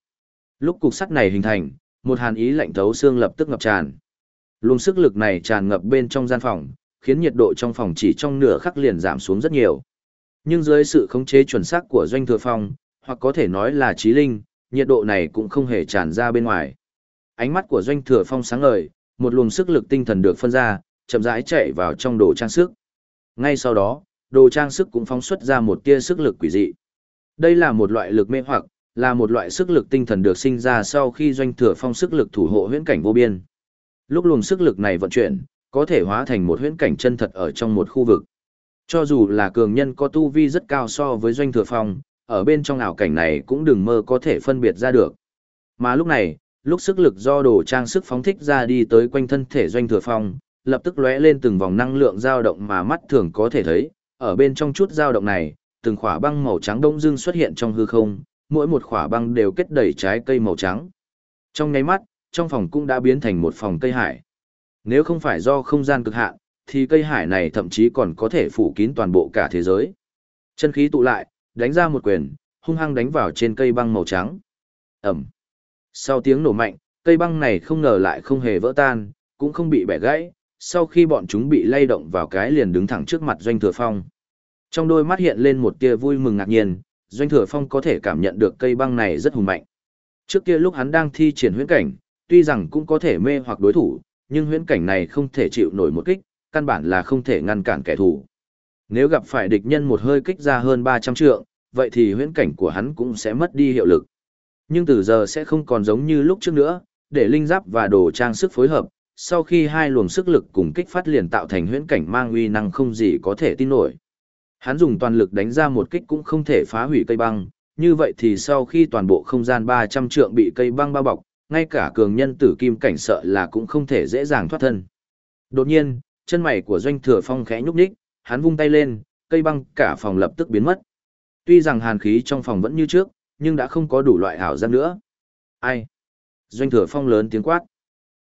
Lúc cục sắt này hình thành, một hàn ý lạnh thấu xương lập tức ngập tràn. Luồng sức lực này tràn ngập bên trong gian phòng, khiến nhiệt độ trong phòng chỉ trong nửa khắc liền giảm xuống rất nhiều. Nhưng dưới sự khống chế chuẩn xác của doanh thừa phong, hoặc có thể nói là trí linh, nhiệt độ này cũng không hề tràn ra bên ngoài. Ánh mắt của doanh thừa phong sáng ngời, một luồng sức lực tinh thần được phân ra, chậm rãi chạy vào trong đồ trang sức. Ngay sau đó, đồ trang sức cũng phóng xuất ra một tia sức lực quỷ dị. Đây là một loại lực mê hoặc, là một loại sức lực tinh thần được sinh ra sau khi doanh thừa phong sức lực thủ hộ huyễn cảnh vô biên. Lúc luồng sức lực này vận chuyển, có thể hóa thành một huyễn cảnh chân thật ở trong một khu vực. Cho dù là cường nhân có tu vi rất cao so với doanh thừa phong, ở bên trong ảo cảnh này cũng đừng mơ có thể phân biệt ra được. Mà lúc này, lúc sức lực do đồ trang sức phóng thích ra đi tới quanh thân thể doanh thừa phong, lập tức lóe lên từng vòng năng lượng dao động mà mắt thường có thể thấy, ở bên trong chút dao động này, từng khỏa băng màu trắng đông dưng xuất hiện trong hư không, mỗi một khỏa băng đều kết đầy trái cây màu trắng. Trong nháy mắt, trong phòng cũng đã biến thành một phòng cây hải. Nếu không phải do không gian cực hạn, thì cây hải này thậm chí còn có thể phủ kín toàn bộ cả thế giới. Chân khí tụ lại, đánh ra một quyền, hung hăng đánh vào trên cây băng màu trắng. Ẩm. Sau tiếng nổ mạnh, cây băng này không ngờ lại không hề vỡ tan, cũng không bị bẻ gãy, sau khi bọn chúng bị lay động vào cái liền đứng thẳng trước mặt Doanh Thừa Phong. Trong đôi mắt hiện lên một tia vui mừng ngạc nhiên, Doanh Thừa Phong có thể cảm nhận được cây băng này rất hùng mạnh. Trước kia lúc hắn đang thi triển huyễn cảnh, tuy rằng cũng có thể mê hoặc đối thủ, nhưng huyễn cảnh này không thể chịu nổi một kích, căn bản là không thể ngăn cản kẻ thù. Nếu gặp phải địch nhân một hơi kích ra hơn 300 trượng, vậy thì huyễn cảnh của hắn cũng sẽ mất đi hiệu lực. Nhưng từ giờ sẽ không còn giống như lúc trước nữa, để linh giáp và đồ trang sức phối hợp, sau khi hai luồng sức lực cùng kích phát liền tạo thành huyễn cảnh mang uy năng không gì có thể tin nổi. Hắn dùng toàn lực đánh ra một kích cũng không thể phá hủy cây băng, như vậy thì sau khi toàn bộ không gian 300 trượng bị cây băng bao bọc, ngay cả cường nhân tử kim cảnh sợ là cũng không thể dễ dàng thoát thân. Đột nhiên, chân mày của doanh thừa phong khẽ nhúc nhích, hắn vung tay lên, cây băng cả phòng lập tức biến mất. Tuy rằng hàn khí trong phòng vẫn như trước, nhưng đã không có đủ loại hảo giác nữa. Ai? Doanh thừa phong lớn tiếng quát.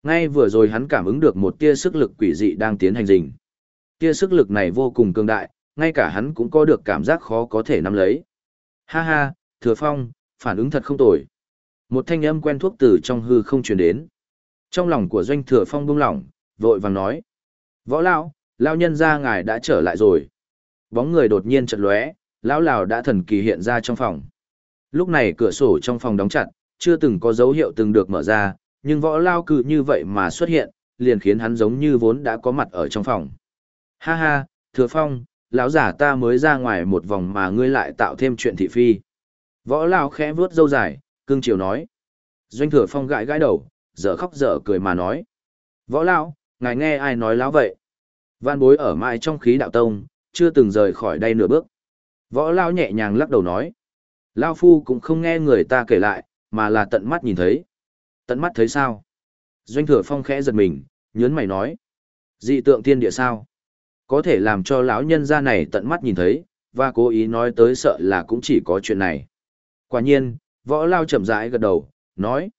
Ngay vừa rồi hắn cảm ứng được một tia sức lực quỷ dị đang tiến hành rình. Tia sức lực này vô cùng cường đại, ngay cả hắn cũng có được cảm giác khó có thể nắm lấy. Ha ha, thừa phong, phản ứng thật không tồi. Một thanh âm quen thuốc từ trong hư không truyền đến. Trong lòng của doanh thừa phong buông lỏng, vội vàng nói. Võ lão, lão nhân ra ngài đã trở lại rồi. Bóng người đột nhiên chợt lóe, lão lào đã thần kỳ hiện ra trong phòng. Lúc này cửa sổ trong phòng đóng chặt, chưa từng có dấu hiệu từng được mở ra, nhưng võ lao cự như vậy mà xuất hiện, liền khiến hắn giống như vốn đã có mặt ở trong phòng. Ha ha, thừa phong, lão giả ta mới ra ngoài một vòng mà ngươi lại tạo thêm chuyện thị phi. Võ lao khẽ vuốt râu dài, cương Triều nói. Doanh thừa phong gãi gãi đầu, dở khóc dở cười mà nói. Võ lão, ngài nghe ai nói lão vậy? Văn bối ở mãi trong khí đạo tông, chưa từng rời khỏi đây nửa bước. Võ Lão nhẹ nhàng lắc đầu nói. lão phu cũng không nghe người ta kể lại, mà là tận mắt nhìn thấy. Tận mắt thấy sao? Doanh thừa phong khẽ giật mình, nhớn mày nói. Dị tượng tiên địa sao? Có thể làm cho lão nhân gia này tận mắt nhìn thấy, và cố ý nói tới sợ là cũng chỉ có chuyện này. Quả nhiên, võ lao chậm rãi gật đầu, nói.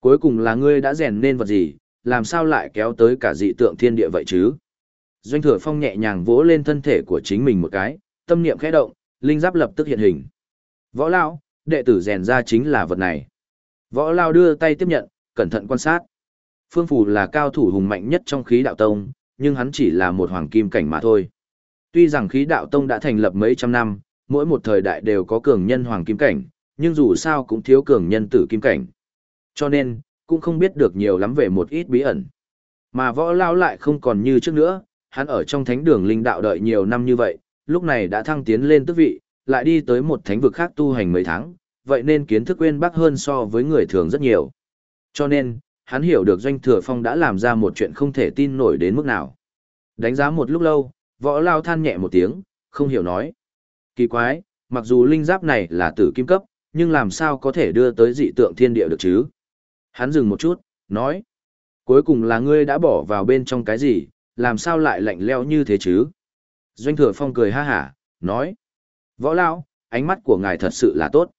Cuối cùng là ngươi đã rèn nên vật gì, làm sao lại kéo tới cả dị tượng thiên địa vậy chứ? Doanh thừa phong nhẹ nhàng vỗ lên thân thể của chính mình một cái, tâm niệm khẽ động, linh giáp lập tức hiện hình. Võ lao, đệ tử rèn ra chính là vật này. Võ lao đưa tay tiếp nhận, cẩn thận quan sát. Phương Phù là cao thủ hùng mạnh nhất trong khí đạo tông, nhưng hắn chỉ là một hoàng kim cảnh mà thôi. Tuy rằng khí đạo tông đã thành lập mấy trăm năm, mỗi một thời đại đều có cường nhân hoàng kim cảnh, nhưng dù sao cũng thiếu cường nhân tử kim cảnh. Cho nên, cũng không biết được nhiều lắm về một ít bí ẩn. Mà võ lao lại không còn như trước nữa, hắn ở trong thánh đường linh đạo đợi nhiều năm như vậy, lúc này đã thăng tiến lên tước vị, lại đi tới một thánh vực khác tu hành mấy tháng, vậy nên kiến thức uyên bác hơn so với người thường rất nhiều. Cho nên, hắn hiểu được doanh thừa phong đã làm ra một chuyện không thể tin nổi đến mức nào. Đánh giá một lúc lâu, võ lao than nhẹ một tiếng, không hiểu nói. Kỳ quái, mặc dù linh giáp này là tử kim cấp, nhưng làm sao có thể đưa tới dị tượng thiên địa được chứ? Hắn dừng một chút, nói. Cuối cùng là ngươi đã bỏ vào bên trong cái gì, làm sao lại lạnh leo như thế chứ? Doanh thừa phong cười ha hả, nói. Võ lao, ánh mắt của ngài thật sự là tốt.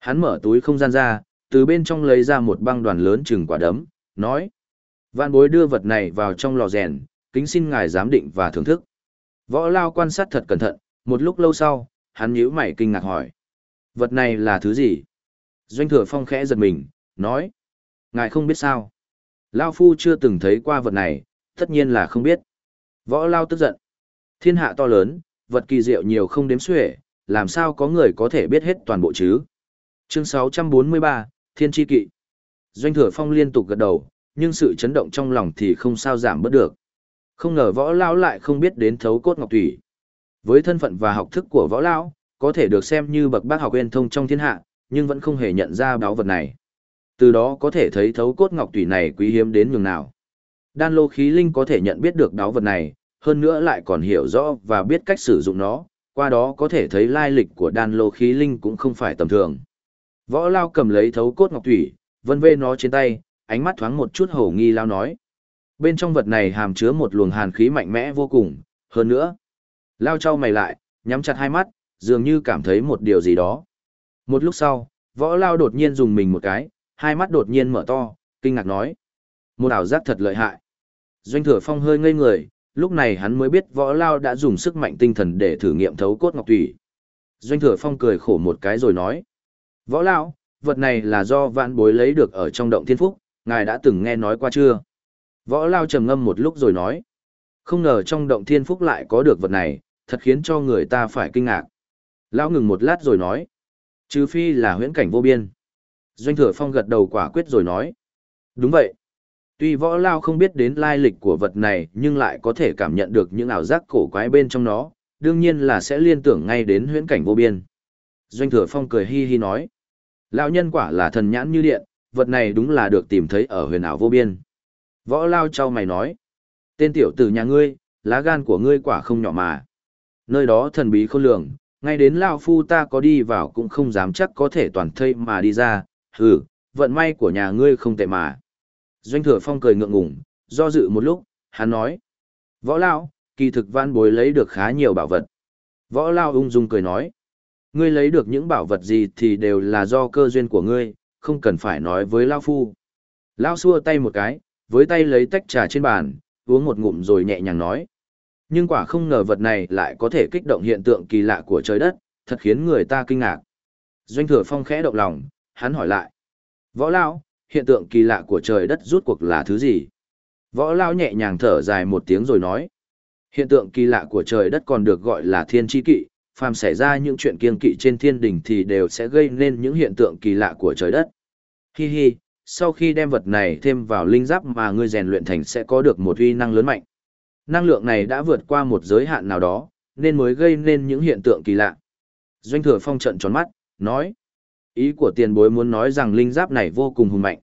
Hắn mở túi không gian ra, từ bên trong lấy ra một băng đoàn lớn chừng quả đấm, nói. Vạn bối đưa vật này vào trong lò rèn, kính xin ngài giám định và thưởng thức. Võ lao quan sát thật cẩn thận, một lúc lâu sau, hắn nhíu mày kinh ngạc hỏi. Vật này là thứ gì? Doanh thừa phong khẽ giật mình, nói. Ngài không biết sao. Lao phu chưa từng thấy qua vật này, tất nhiên là không biết. Võ lao tức giận. Thiên hạ to lớn, vật kỳ diệu nhiều không đếm xuể, làm sao có người có thể biết hết toàn bộ chứ? Chương 643, Thiên Chi Kỵ. Doanh thừa phong liên tục gật đầu, nhưng sự chấn động trong lòng thì không sao giảm bớt được. Không ngờ võ lão lại không biết đến thấu cốt ngọc thủy. Với thân phận và học thức của võ lão, có thể được xem như bậc bác học uyên thông trong thiên hạ, nhưng vẫn không hề nhận ra báo vật này. Từ đó có thể thấy thấu cốt ngọc thủy này quý hiếm đến nhường nào. Đan lô khí linh có thể nhận biết được báo vật này, hơn nữa lại còn hiểu rõ và biết cách sử dụng nó, qua đó có thể thấy lai lịch của đan lô khí linh cũng không phải tầm thường. Võ lao cầm lấy thấu cốt ngọc thủy, vân vê nó trên tay, ánh mắt thoáng một chút hổ nghi lao nói. Bên trong vật này hàm chứa một luồng hàn khí mạnh mẽ vô cùng, hơn nữa. Lao trao mày lại, nhắm chặt hai mắt, dường như cảm thấy một điều gì đó. Một lúc sau, võ lao đột nhiên dùng mình một cái, hai mắt đột nhiên mở to, kinh ngạc nói. Một ảo giác thật lợi hại. Doanh thừa phong hơi ngây người, lúc này hắn mới biết võ lao đã dùng sức mạnh tinh thần để thử nghiệm thấu cốt ngọc thủy. Doanh thừa phong cười khổ một cái rồi nói. Võ lao, vật này là do vạn bối lấy được ở trong động thiên phúc, ngài đã từng nghe nói qua chưa? Võ lao trầm ngâm một lúc rồi nói. Không ngờ trong động thiên phúc lại có được vật này, thật khiến cho người ta phải kinh ngạc. Lão ngừng một lát rồi nói. Trừ phi là huyễn cảnh vô biên. Doanh thừa phong gật đầu quả quyết rồi nói. Đúng vậy. Tuy võ lao không biết đến lai lịch của vật này nhưng lại có thể cảm nhận được những ảo giác cổ quái bên trong nó, đương nhiên là sẽ liên tưởng ngay đến huyễn cảnh vô biên. Doanh thừa phong cười hi hi nói. Lão nhân quả là thần nhãn như điện, vật này đúng là được tìm thấy ở huyền ảo vô biên. Võ lao trao mày nói. Tên tiểu tử nhà ngươi, lá gan của ngươi quả không nhỏ mà. Nơi đó thần bí khôn lường, ngay đến Lao Phu ta có đi vào cũng không dám chắc có thể toàn thây mà đi ra, hừ, vận may của nhà ngươi không tệ mà. Doanh thừa phong cười ngượng ngùng, do dự một lúc, hắn nói. Võ Lao, kỳ thực văn bối lấy được khá nhiều bảo vật. Võ Lao ung dung cười nói. Ngươi lấy được những bảo vật gì thì đều là do cơ duyên của ngươi, không cần phải nói với Lao Phu. Lao xua tay một cái, với tay lấy tách trà trên bàn, uống một ngụm rồi nhẹ nhàng nói. Nhưng quả không ngờ vật này lại có thể kích động hiện tượng kỳ lạ của trời đất, thật khiến người ta kinh ngạc. Doanh thừa phong khẽ động lòng, hắn hỏi lại. Võ Lao, hiện tượng kỳ lạ của trời đất rút cuộc là thứ gì? Võ Lao nhẹ nhàng thở dài một tiếng rồi nói. Hiện tượng kỳ lạ của trời đất còn được gọi là thiên chi kỵ, phàm xảy ra những chuyện kiên kỵ trên thiên đình thì đều sẽ gây nên những hiện tượng kỳ lạ của trời đất. Hi hi, sau khi đem vật này thêm vào linh giáp mà ngươi rèn luyện thành sẽ có được một uy năng lớn mạnh. Năng lượng này đã vượt qua một giới hạn nào đó, nên mới gây nên những hiện tượng kỳ lạ. Doanh thừa phong trận tròn mắt, nói. Ý của tiền bối muốn nói rằng linh giáp này vô cùng hùng mạnh.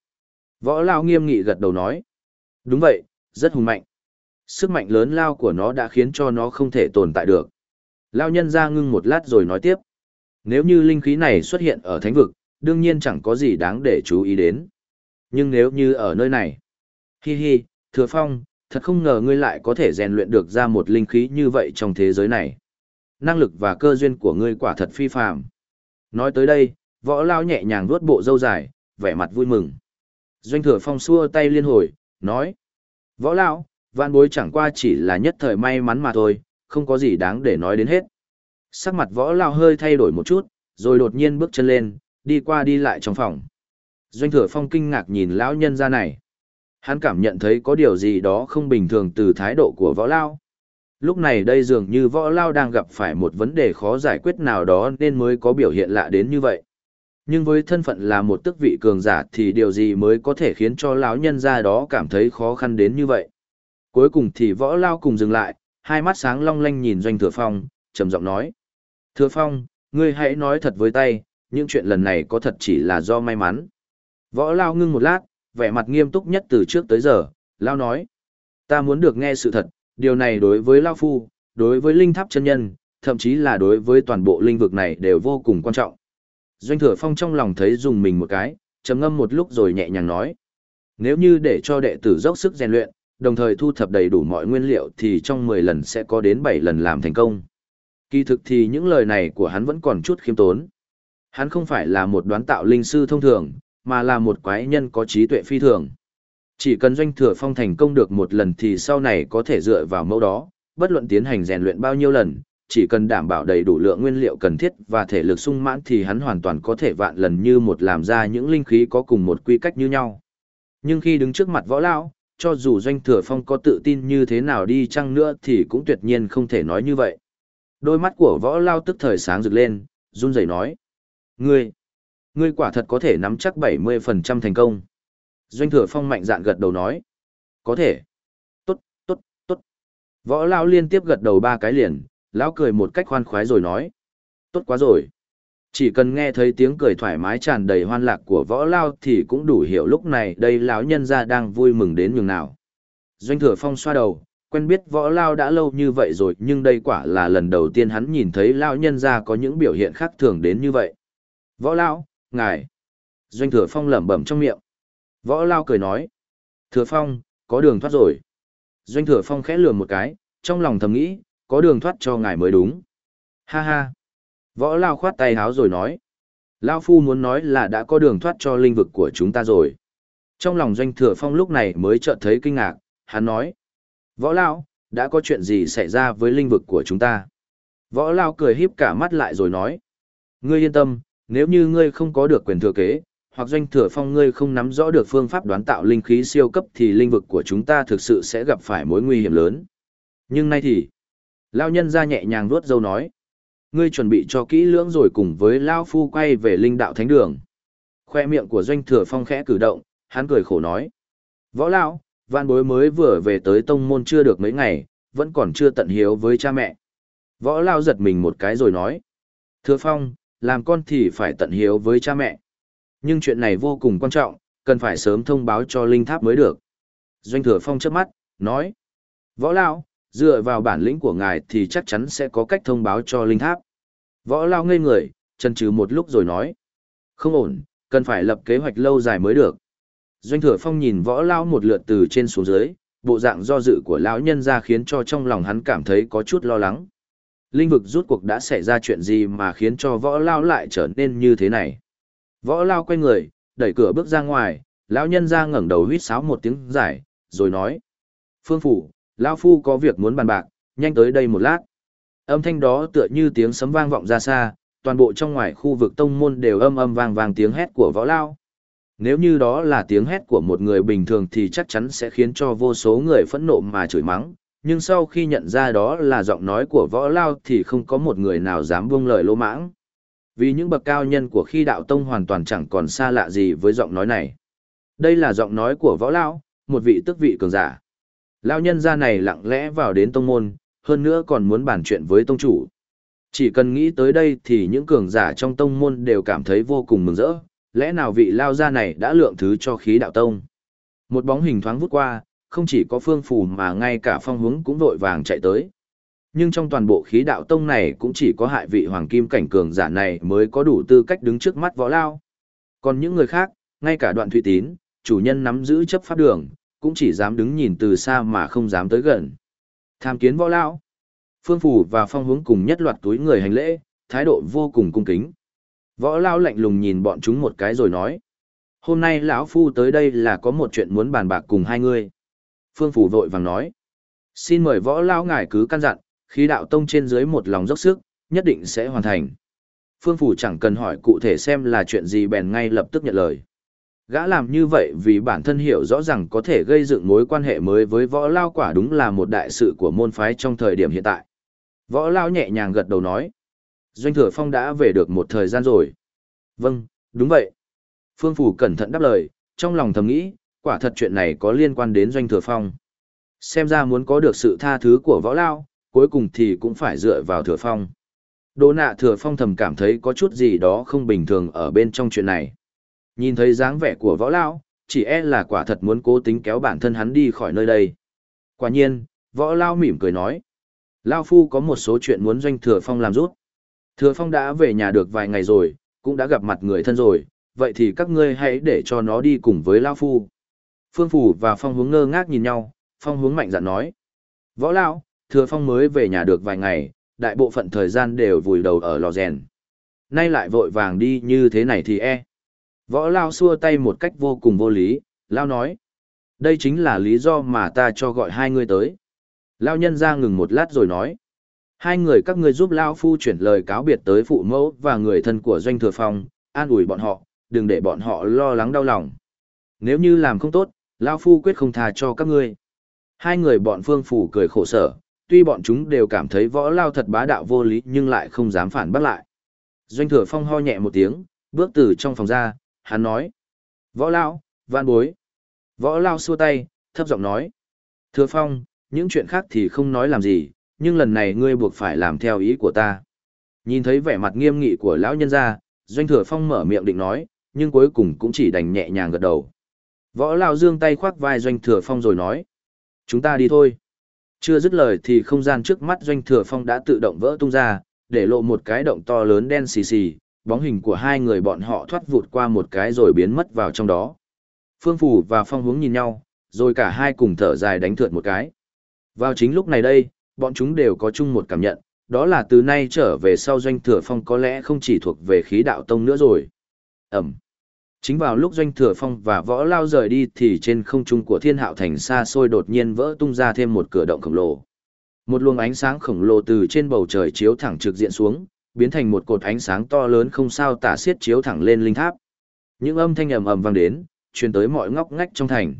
Võ Lao nghiêm nghị gật đầu nói. Đúng vậy, rất hùng mạnh. Sức mạnh lớn lao của nó đã khiến cho nó không thể tồn tại được. Lao nhân ra ngưng một lát rồi nói tiếp. Nếu như linh khí này xuất hiện ở thánh vực, đương nhiên chẳng có gì đáng để chú ý đến. Nhưng nếu như ở nơi này, hi hi, thừa phong, thật không ngờ ngươi lại có thể rèn luyện được ra một linh khí như vậy trong thế giới này. Năng lực và cơ duyên của ngươi quả thật phi phàm. Nói tới đây, võ lao nhẹ nhàng vuốt bộ râu dài, vẻ mặt vui mừng. Doanh thừa phong xua tay liên hồi, nói. Võ lao, vạn bối chẳng qua chỉ là nhất thời may mắn mà thôi, không có gì đáng để nói đến hết. Sắc mặt võ lao hơi thay đổi một chút, rồi đột nhiên bước chân lên, đi qua đi lại trong phòng. Doanh thừa phong kinh ngạc nhìn lão nhân ra này. Hắn cảm nhận thấy có điều gì đó không bình thường từ thái độ của võ lao. Lúc này đây dường như võ lao đang gặp phải một vấn đề khó giải quyết nào đó nên mới có biểu hiện lạ đến như vậy. Nhưng với thân phận là một tước vị cường giả thì điều gì mới có thể khiến cho lão nhân ra đó cảm thấy khó khăn đến như vậy. Cuối cùng thì võ lao cùng dừng lại, hai mắt sáng long lanh nhìn doanh thừa phong, trầm giọng nói. Thừa phong, ngươi hãy nói thật với tay, những chuyện lần này có thật chỉ là do may mắn. Võ lao ngưng một lát, vẻ mặt nghiêm túc nhất từ trước tới giờ, lao nói. Ta muốn được nghe sự thật, điều này đối với lao phu, đối với linh tháp chân nhân, thậm chí là đối với toàn bộ linh vực này đều vô cùng quan trọng. Doanh thừa phong trong lòng thấy dùng mình một cái, trầm ngâm một lúc rồi nhẹ nhàng nói. Nếu như để cho đệ tử dốc sức rèn luyện, đồng thời thu thập đầy đủ mọi nguyên liệu thì trong 10 lần sẽ có đến 7 lần làm thành công. Kỳ thực thì những lời này của hắn vẫn còn chút khiêm tốn. Hắn không phải là một đoán tạo linh sư thông thường, mà là một quái nhân có trí tuệ phi thường. Chỉ cần doanh thừa phong thành công được một lần thì sau này có thể dựa vào mẫu đó, bất luận tiến hành rèn luyện bao nhiêu lần, chỉ cần đảm bảo đầy đủ lượng nguyên liệu cần thiết và thể lực sung mãn thì hắn hoàn toàn có thể vạn lần như một làm ra những linh khí có cùng một quy cách như nhau. Nhưng khi đứng trước mặt võ lão, cho dù doanh thừa phong có tự tin như thế nào đi chăng nữa thì cũng tuyệt nhiên không thể nói như vậy. Đôi mắt của võ lao tức thời sáng rực lên, run rẩy nói. Ngươi, ngươi quả thật có thể nắm chắc 70% thành công. Doanh thừa phong mạnh dạn gật đầu nói. Có thể. Tốt, tốt, tốt. Võ lao liên tiếp gật đầu ba cái liền, lão cười một cách khoan khoái rồi nói. Tốt quá rồi. Chỉ cần nghe thấy tiếng cười thoải mái tràn đầy hoan lạc của võ lao thì cũng đủ hiểu lúc này đây lão nhân ra đang vui mừng đến nhường nào. Doanh thừa phong xoa đầu, quen biết võ lao đã lâu như vậy rồi nhưng đây quả là lần đầu tiên hắn nhìn thấy lão nhân ra có những biểu hiện khác thường đến như vậy. Võ lao, ngài. Doanh thừa phong lẩm bẩm trong miệng. Võ lao cười nói. Thừa phong, có đường thoát rồi. Doanh thừa phong khẽ lườm một cái, trong lòng thầm nghĩ, có đường thoát cho ngài mới đúng. Ha ha. Võ Lao khoát tay háo rồi nói. Lao Phu muốn nói là đã có đường thoát cho linh vực của chúng ta rồi. Trong lòng doanh thừa phong lúc này mới chợt thấy kinh ngạc, hắn nói. Võ Lao, đã có chuyện gì xảy ra với linh vực của chúng ta? Võ Lao cười híp cả mắt lại rồi nói. Ngươi yên tâm, nếu như ngươi không có được quyền thừa kế, hoặc doanh thừa phong ngươi không nắm rõ được phương pháp đoán tạo linh khí siêu cấp thì linh vực của chúng ta thực sự sẽ gặp phải mối nguy hiểm lớn. Nhưng nay thì, Lao nhân ra nhẹ nhàng vuốt dâu nói. Ngươi chuẩn bị cho kỹ lưỡng rồi cùng với Lao Phu quay về linh đạo thánh đường. Khoe miệng của doanh thừa phong khẽ cử động, hắn cười khổ nói. Võ Lao, văn bối mới vừa về tới tông môn chưa được mấy ngày, vẫn còn chưa tận hiếu với cha mẹ. Võ Lao giật mình một cái rồi nói. Thừa phong, làm con thì phải tận hiếu với cha mẹ. Nhưng chuyện này vô cùng quan trọng, cần phải sớm thông báo cho linh tháp mới được. Doanh thừa phong chớp mắt, nói. Võ Lao, dựa vào bản lĩnh của ngài thì chắc chắn sẽ có cách thông báo cho linh tháp. Võ lao ngây người, chần trừ một lúc rồi nói. Không ổn, cần phải lập kế hoạch lâu dài mới được. Doanh thừa phong nhìn võ lao một lượt từ trên xuống dưới, bộ dạng do dự của lão nhân ra khiến cho trong lòng hắn cảm thấy có chút lo lắng. Linh vực rút cuộc đã xảy ra chuyện gì mà khiến cho võ lao lại trở nên như thế này. Võ lao quay người, đẩy cửa bước ra ngoài, lão nhân ra ngẩng đầu huýt sáo một tiếng giải, rồi nói. Phương phủ, Lao Phu có việc muốn bàn bạc, nhanh tới đây một lát. Âm thanh đó tựa như tiếng sấm vang vọng ra xa, toàn bộ trong ngoài khu vực tông môn đều âm âm vang vang tiếng hét của võ lao. Nếu như đó là tiếng hét của một người bình thường thì chắc chắn sẽ khiến cho vô số người phẫn nộ mà chửi mắng, nhưng sau khi nhận ra đó là giọng nói của võ lao thì không có một người nào dám buông lời lỗ mãng. Vì những bậc cao nhân của khi đạo tông hoàn toàn chẳng còn xa lạ gì với giọng nói này. Đây là giọng nói của võ lao, một vị tức vị cường giả. Lao nhân gia này lặng lẽ vào đến tông môn, hơn nữa còn muốn bàn chuyện với tông chủ. Chỉ cần nghĩ tới đây thì những cường giả trong tông môn đều cảm thấy vô cùng mừng rỡ, lẽ nào vị lao gia này đã lượng thứ cho khí đạo tông. Một bóng hình thoáng vút qua, không chỉ có phương phù mà ngay cả phong hướng cũng vội vàng chạy tới. Nhưng trong toàn bộ khí đạo tông này cũng chỉ có hại vị hoàng kim cảnh cường giả này mới có đủ tư cách đứng trước mắt võ lao. Còn những người khác, ngay cả đoạn thủy tín, chủ nhân nắm giữ chấp pháp đường, cũng chỉ dám đứng nhìn từ xa mà không dám tới gần. Tham kiến võ lao. Phương phù và Phong Hướng cùng nhất loạt túi người hành lễ, thái độ vô cùng cung kính. Võ lao lạnh lùng nhìn bọn chúng một cái rồi nói: "Hôm nay lão phu tới đây là có một chuyện muốn bàn bạc cùng hai người." Phương Phủ vội vàng nói: "Xin mời võ lao ngài cứ căn dặn, khí đạo tông trên dưới một lòng dốc sức, nhất định sẽ hoàn thành." Phương Phủ chẳng cần hỏi cụ thể xem là chuyện gì bèn ngay lập tức nhận lời. Gã làm như vậy vì bản thân hiểu rõ rằng có thể gây dựng mối quan hệ mới với võ lao quả đúng là một đại sự của môn phái trong thời điểm hiện tại. Võ lao nhẹ nhàng gật đầu nói. Doanh thừa phong đã về được một thời gian rồi. Vâng, đúng vậy. Phương Phủ cẩn thận đáp lời, trong lòng thầm nghĩ, quả thật chuyện này có liên quan đến doanh thừa phong. Xem ra muốn có được sự tha thứ của võ lao, cuối cùng thì cũng phải dựa vào thừa phong. Đỗ nạ thừa phong thầm cảm thấy có chút gì đó không bình thường ở bên trong chuyện này. Nhìn thấy dáng vẻ của võ lao, chỉ e là quả thật muốn cố tính kéo bản thân hắn đi khỏi nơi đây. Quả nhiên, võ lao mỉm cười nói. Lao Phu có một số chuyện muốn doanh thừa phong làm rút. Thừa phong đã về nhà được vài ngày rồi, cũng đã gặp mặt người thân rồi, vậy thì các ngươi hãy để cho nó đi cùng với Lao Phu. Phương Phủ và Phong hướng ngơ ngác nhìn nhau, Phong hướng mạnh dạn nói. Võ Lao, Thừa Phong mới về nhà được vài ngày, đại bộ phận thời gian đều vùi đầu ở lò rèn. Nay lại vội vàng đi như thế này thì e. Võ Lao xua tay một cách vô cùng vô lý, Lao nói. Đây chính là lý do mà ta cho gọi hai người tới. Lao nhân ra ngừng một lát rồi nói. Hai người các ngươi giúp Lao Phu chuyển lời cáo biệt tới phụ mẫu và người thân của Doanh Thừa Phong, an ủi bọn họ, đừng để bọn họ lo lắng đau lòng. Nếu như làm không tốt, Lao Phu quyết không tha cho các ngươi. Hai người bọn phương phủ cười khổ sở, tuy bọn chúng đều cảm thấy võ Lao thật bá đạo vô lý nhưng lại không dám phản bác lại. Doanh Thừa Phong ho nhẹ một tiếng, bước từ trong phòng ra, hắn nói. Võ Lao, van bối. Võ Lao xua tay, thấp giọng nói. Thừa Phong, những chuyện khác thì không nói làm gì, nhưng lần này ngươi buộc phải làm theo ý của ta. Nhìn thấy vẻ mặt nghiêm nghị của lão nhân gia, Doanh Thừa Phong mở miệng định nói, nhưng cuối cùng cũng chỉ đành nhẹ nhàng gật đầu. Võ Lao dương tay khoác vai Doanh Thừa Phong rồi nói. Chúng ta đi thôi. Chưa dứt lời thì không gian trước mắt Doanh Thừa Phong đã tự động vỡ tung ra, để lộ một cái động to lớn đen xì xì, bóng hình của hai người bọn họ thoát vụt qua một cái rồi biến mất vào trong đó. Phương Phủ và Phong hướng nhìn nhau, rồi cả hai cùng thở dài đánh thượt một cái. Vào chính lúc này đây, bọn chúng đều có chung một cảm nhận, đó là từ nay trở về sau doanh thừa phong có lẽ không chỉ thuộc về khí đạo tông nữa rồi. Ẩm. Chính vào lúc doanh thừa phong và võ lao rời đi thì trên không trung của thiên hạo thành xa xôi đột nhiên vỡ tung ra thêm một cửa động khổng lồ. Một luồng ánh sáng khổng lồ từ trên bầu trời chiếu thẳng trực diện xuống, biến thành một cột ánh sáng to lớn không sao tả xiết chiếu thẳng lên linh tháp. Những âm thanh ầm ầm vang đến, truyền tới mọi ngóc ngách trong thành.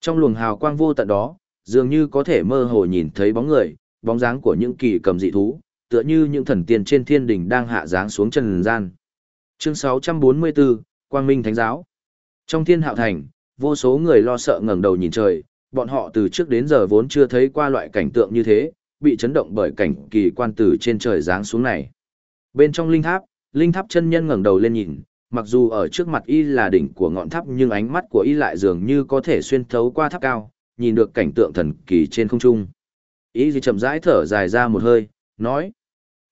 Trong luồng hào quang vô tận đó, dường như có thể mơ hồ nhìn thấy bóng người, bóng dáng của những kỳ cầm dị thú, tựa như những thần tiên trên thiên đình đang hạ dáng xuống trần gian. Chương 644, Quang Minh Thánh Giáo Trong thiên hạo thành, vô số người lo sợ ngẩng đầu nhìn trời, bọn họ từ trước đến giờ vốn chưa thấy qua loại cảnh tượng như thế, bị chấn động bởi cảnh kỳ quan tử trên trời giáng xuống này. Bên trong linh tháp, linh tháp chân nhân ngẩng đầu lên nhìn, mặc dù ở trước mặt y là đỉnh của ngọn tháp nhưng ánh mắt của y lại dường như có thể xuyên thấu qua tháp cao, nhìn được cảnh tượng thần kỳ trên không trung. Y gì chậm rãi thở dài ra một hơi, nói.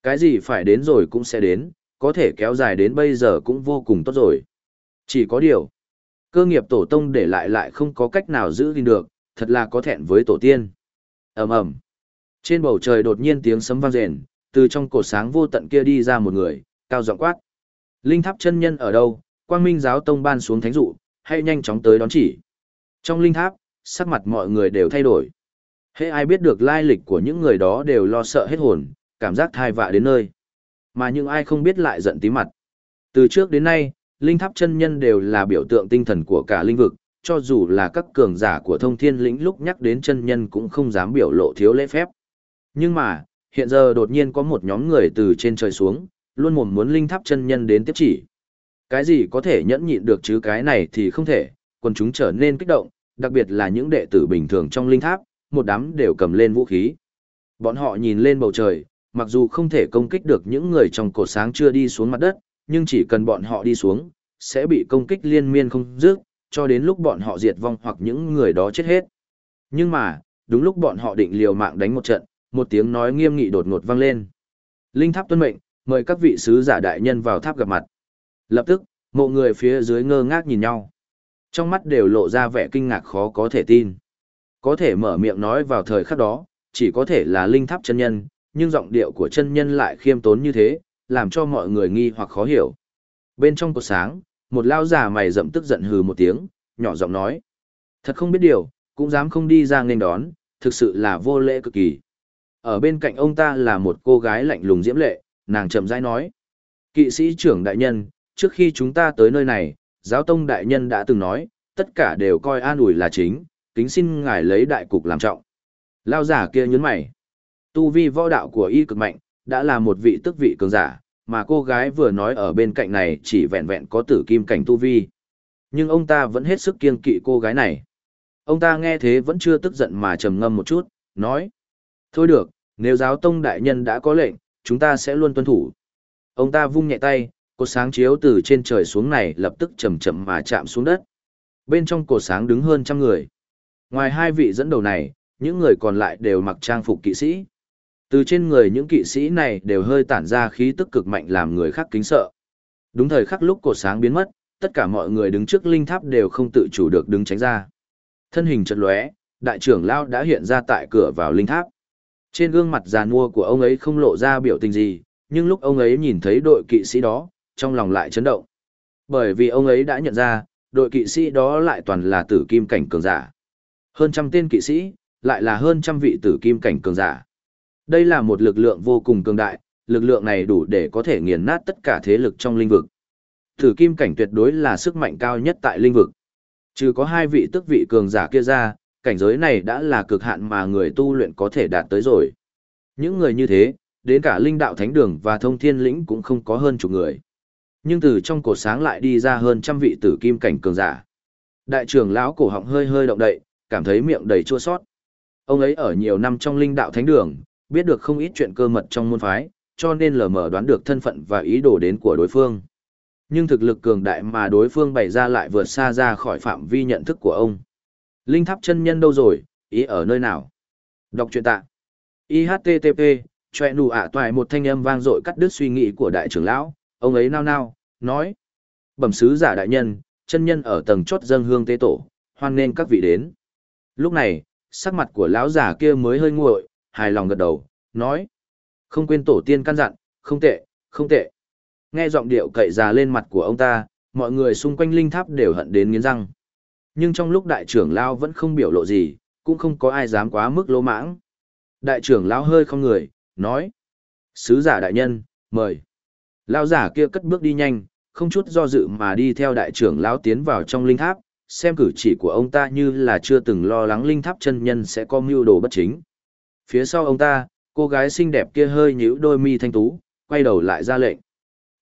Cái gì phải đến rồi cũng sẽ đến, có thể kéo dài đến bây giờ cũng vô cùng tốt rồi. Chỉ có điều, cơ nghiệp tổ tông để lại lại không có cách nào giữ gìn được, thật là có thẹn với tổ tiên. ầm ầm Trên bầu trời đột nhiên tiếng sấm vang rền, từ trong cột sáng vô tận kia đi ra một người, cao giọng quát. Linh tháp chân nhân ở đâu, quang minh giáo tông ban xuống thánh dụ, hãy nhanh chóng tới đón chỉ. Trong linh tháp, sắc mặt mọi người đều thay đổi. Hễ ai biết được lai lịch của những người đó đều lo sợ hết hồn, cảm giác thai vạ đến nơi. Mà những ai không biết lại giận tí mặt. Từ trước đến nay, linh tháp chân nhân đều là biểu tượng tinh thần của cả linh vực, cho dù là các cường giả của thông thiên lĩnh lúc nhắc đến chân nhân cũng không dám biểu lộ thiếu lễ phép. Nhưng mà, hiện giờ đột nhiên có một nhóm người từ trên trời xuống, luôn mồm muốn linh tháp chân nhân đến tiếp chỉ. Cái gì có thể nhẫn nhịn được chứ cái này thì không thể, quần chúng trở nên kích động, đặc biệt là những đệ tử bình thường trong linh tháp, một đám đều cầm lên vũ khí. Bọn họ nhìn lên bầu trời, mặc dù không thể công kích được những người trong cổ sáng chưa đi xuống mặt đất, nhưng chỉ cần bọn họ đi xuống, sẽ bị công kích liên miên không dứt, cho đến lúc bọn họ diệt vong hoặc những người đó chết hết. Nhưng mà, đúng lúc bọn họ định liều mạng đánh một trận, một tiếng nói nghiêm nghị đột ngột vang lên. Linh tháp tuân mệnh, mời các vị sứ giả đại nhân vào tháp gặp mặt. Lập tức, mộ người phía dưới ngơ ngác nhìn nhau. Trong mắt đều lộ ra vẻ kinh ngạc khó có thể tin. Có thể mở miệng nói vào thời khắc đó, chỉ có thể là linh tháp chân nhân, nhưng giọng điệu của chân nhân lại khiêm tốn như thế, làm cho mọi người nghi hoặc khó hiểu. Bên trong cột sáng, một lao già mày rậm tức giận hừ một tiếng, nhỏ giọng nói. Thật không biết điều, cũng dám không đi ra nghênh đón, thực sự là vô lễ cực kỳ. Ở bên cạnh ông ta là một cô gái lạnh lùng diễm lệ, nàng chậm rãi nói. Kỵ sĩ trưởng đại nhân, trước khi chúng ta tới nơi này, giáo tông đại nhân đã từng nói, tất cả đều coi an ủi là chính, kính xin ngài lấy đại cục làm trọng. Lao giả kia nhấn mày. Tu vi võ đạo của y cực mạnh, đã là một vị tức vị cường giả, mà cô gái vừa nói ở bên cạnh này chỉ vẹn vẹn có tử kim cảnh tu vi. Nhưng ông ta vẫn hết sức kiên kỵ cô gái này. Ông ta nghe thế vẫn chưa tức giận mà trầm ngâm một chút, nói. Thôi được, nếu giáo tông đại nhân đã có lệnh, chúng ta sẽ luôn tuân thủ. Ông ta vung nhẹ tay, cột sáng chiếu từ trên trời xuống này lập tức chậm chậm mà chạm xuống đất. Bên trong cột sáng đứng hơn trăm người. Ngoài hai vị dẫn đầu này, những người còn lại đều mặc trang phục kỵ sĩ. Từ trên người những kỵ sĩ này đều hơi tản ra khí tức cực mạnh làm người khác kính sợ. Đúng thời khắc lúc cột sáng biến mất, tất cả mọi người đứng trước linh tháp đều không tự chủ được đứng tránh ra. Thân hình chợt lóe, đại trưởng lao đã hiện ra tại cửa vào linh tháp. Trên gương mặt già nua của ông ấy không lộ ra biểu tình gì, nhưng lúc ông ấy nhìn thấy đội kỵ sĩ đó, trong lòng lại chấn động. Bởi vì ông ấy đã nhận ra, đội kỵ sĩ đó lại toàn là tử kim cảnh cường giả. Hơn trăm tên kỵ sĩ, lại là hơn trăm vị tử kim cảnh cường giả. Đây là một lực lượng vô cùng cường đại, lực lượng này đủ để có thể nghiền nát tất cả thế lực trong linh vực. Tử kim cảnh tuyệt đối là sức mạnh cao nhất tại linh vực. Trừ có hai vị tức vị cường giả kia ra, cảnh giới này đã là cực hạn mà người tu luyện có thể đạt tới rồi. Những người như thế, đến cả linh đạo thánh đường và thông thiên lĩnh cũng không có hơn chục người. Nhưng từ trong cổ sáng lại đi ra hơn trăm vị tử kim cảnh cường giả. Đại trưởng lão cổ họng hơi hơi động đậy, cảm thấy miệng đầy chua sót. Ông ấy ở nhiều năm trong linh đạo thánh đường, biết được không ít chuyện cơ mật trong môn phái, cho nên lờ mờ đoán được thân phận và ý đồ đến của đối phương. Nhưng thực lực cường đại mà đối phương bày ra lại vượt xa ra khỏi phạm vi nhận thức của ông. Linh tháp chân nhân đâu rồi, ý ở nơi nào? Đọc truyện tạ. IHTTP, chòe nụ ả toài một thanh âm vang dội cắt đứt suy nghĩ của đại trưởng lão, ông ấy nao nao, nói. Bẩm sứ giả đại nhân, chân nhân ở tầng chốt dân hương tế tổ, hoan nên các vị đến. Lúc này, sắc mặt của lão giả kia mới hơi nguội, hài lòng gật đầu, nói. Không quên tổ tiên căn dặn, không tệ, không tệ. Nghe giọng điệu cậy già lên mặt của ông ta, mọi người xung quanh linh tháp đều hận đến nghiến răng. Nhưng trong lúc đại trưởng lao vẫn không biểu lộ gì, cũng không có ai dám quá mức lỗ mãng. Đại trưởng lao hơi không người, nói. Sứ giả đại nhân, mời. lao giả kia cất bước đi nhanh, không chút do dự mà đi theo đại trưởng lão tiến vào trong linh tháp, xem cử chỉ của ông ta như là chưa từng lo lắng linh tháp chân nhân sẽ có mưu đồ bất chính. Phía sau ông ta, cô gái xinh đẹp kia hơi nhíu đôi mi thanh tú, quay đầu lại ra lệnh.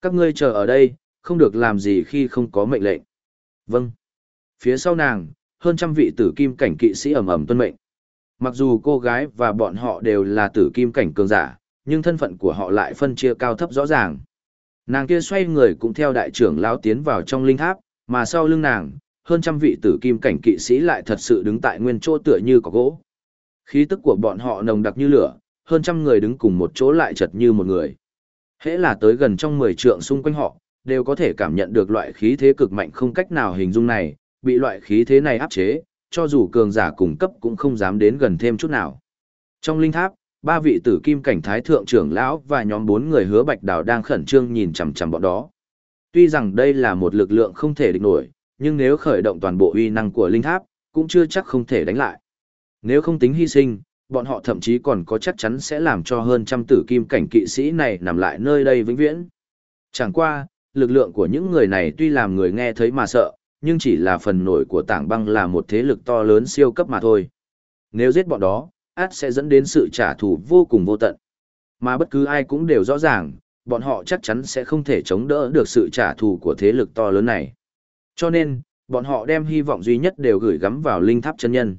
Các ngươi chờ ở đây, không được làm gì khi không có mệnh lệnh. Vâng. Phía sau nàng, hơn trăm vị tử kim cảnh kỵ sĩ ẩm ẩm tuân mệnh. Mặc dù cô gái và bọn họ đều là tử kim cảnh cường giả, nhưng thân phận của họ lại phân chia cao thấp rõ ràng. Nàng kia xoay người cũng theo đại trưởng lão tiến vào trong linh tháp, mà sau lưng nàng, hơn trăm vị tử kim cảnh kỵ sĩ lại thật sự đứng tại nguyên chỗ tựa như có gỗ. Khí tức của bọn họ nồng đặc như lửa, hơn trăm người đứng cùng một chỗ lại chật như một người. Hễ là tới gần trong mười trượng xung quanh họ, đều có thể cảm nhận được loại khí thế cực mạnh không cách nào hình dung này, bị loại khí thế này áp chế, cho dù cường giả cùng cấp cũng không dám đến gần thêm chút nào. Trong linh tháp, ba vị tử kim cảnh thái thượng trưởng lão và nhóm bốn người hứa bạch đào đang khẩn trương nhìn chằm chằm bọn đó. Tuy rằng đây là một lực lượng không thể địch nổi, nhưng nếu khởi động toàn bộ uy năng của linh tháp, cũng chưa chắc không thể đánh lại. Nếu không tính hy sinh, bọn họ thậm chí còn có chắc chắn sẽ làm cho hơn trăm tử kim cảnh kỵ sĩ này nằm lại nơi đây vĩnh viễn. Chẳng qua, lực lượng của những người này tuy làm người nghe thấy mà sợ, nhưng chỉ là phần nổi của tảng băng là một thế lực to lớn siêu cấp mà thôi. Nếu giết bọn đó, át sẽ dẫn đến sự trả thù vô cùng vô tận. Mà bất cứ ai cũng đều rõ ràng, bọn họ chắc chắn sẽ không thể chống đỡ được sự trả thù của thế lực to lớn này. Cho nên, bọn họ đem hy vọng duy nhất đều gửi gắm vào linh tháp chân nhân.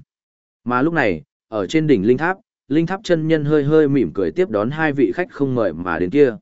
Mà lúc này, ở trên đỉnh linh tháp, linh tháp chân nhân hơi hơi mỉm cười tiếp đón hai vị khách không mời mà đến kia.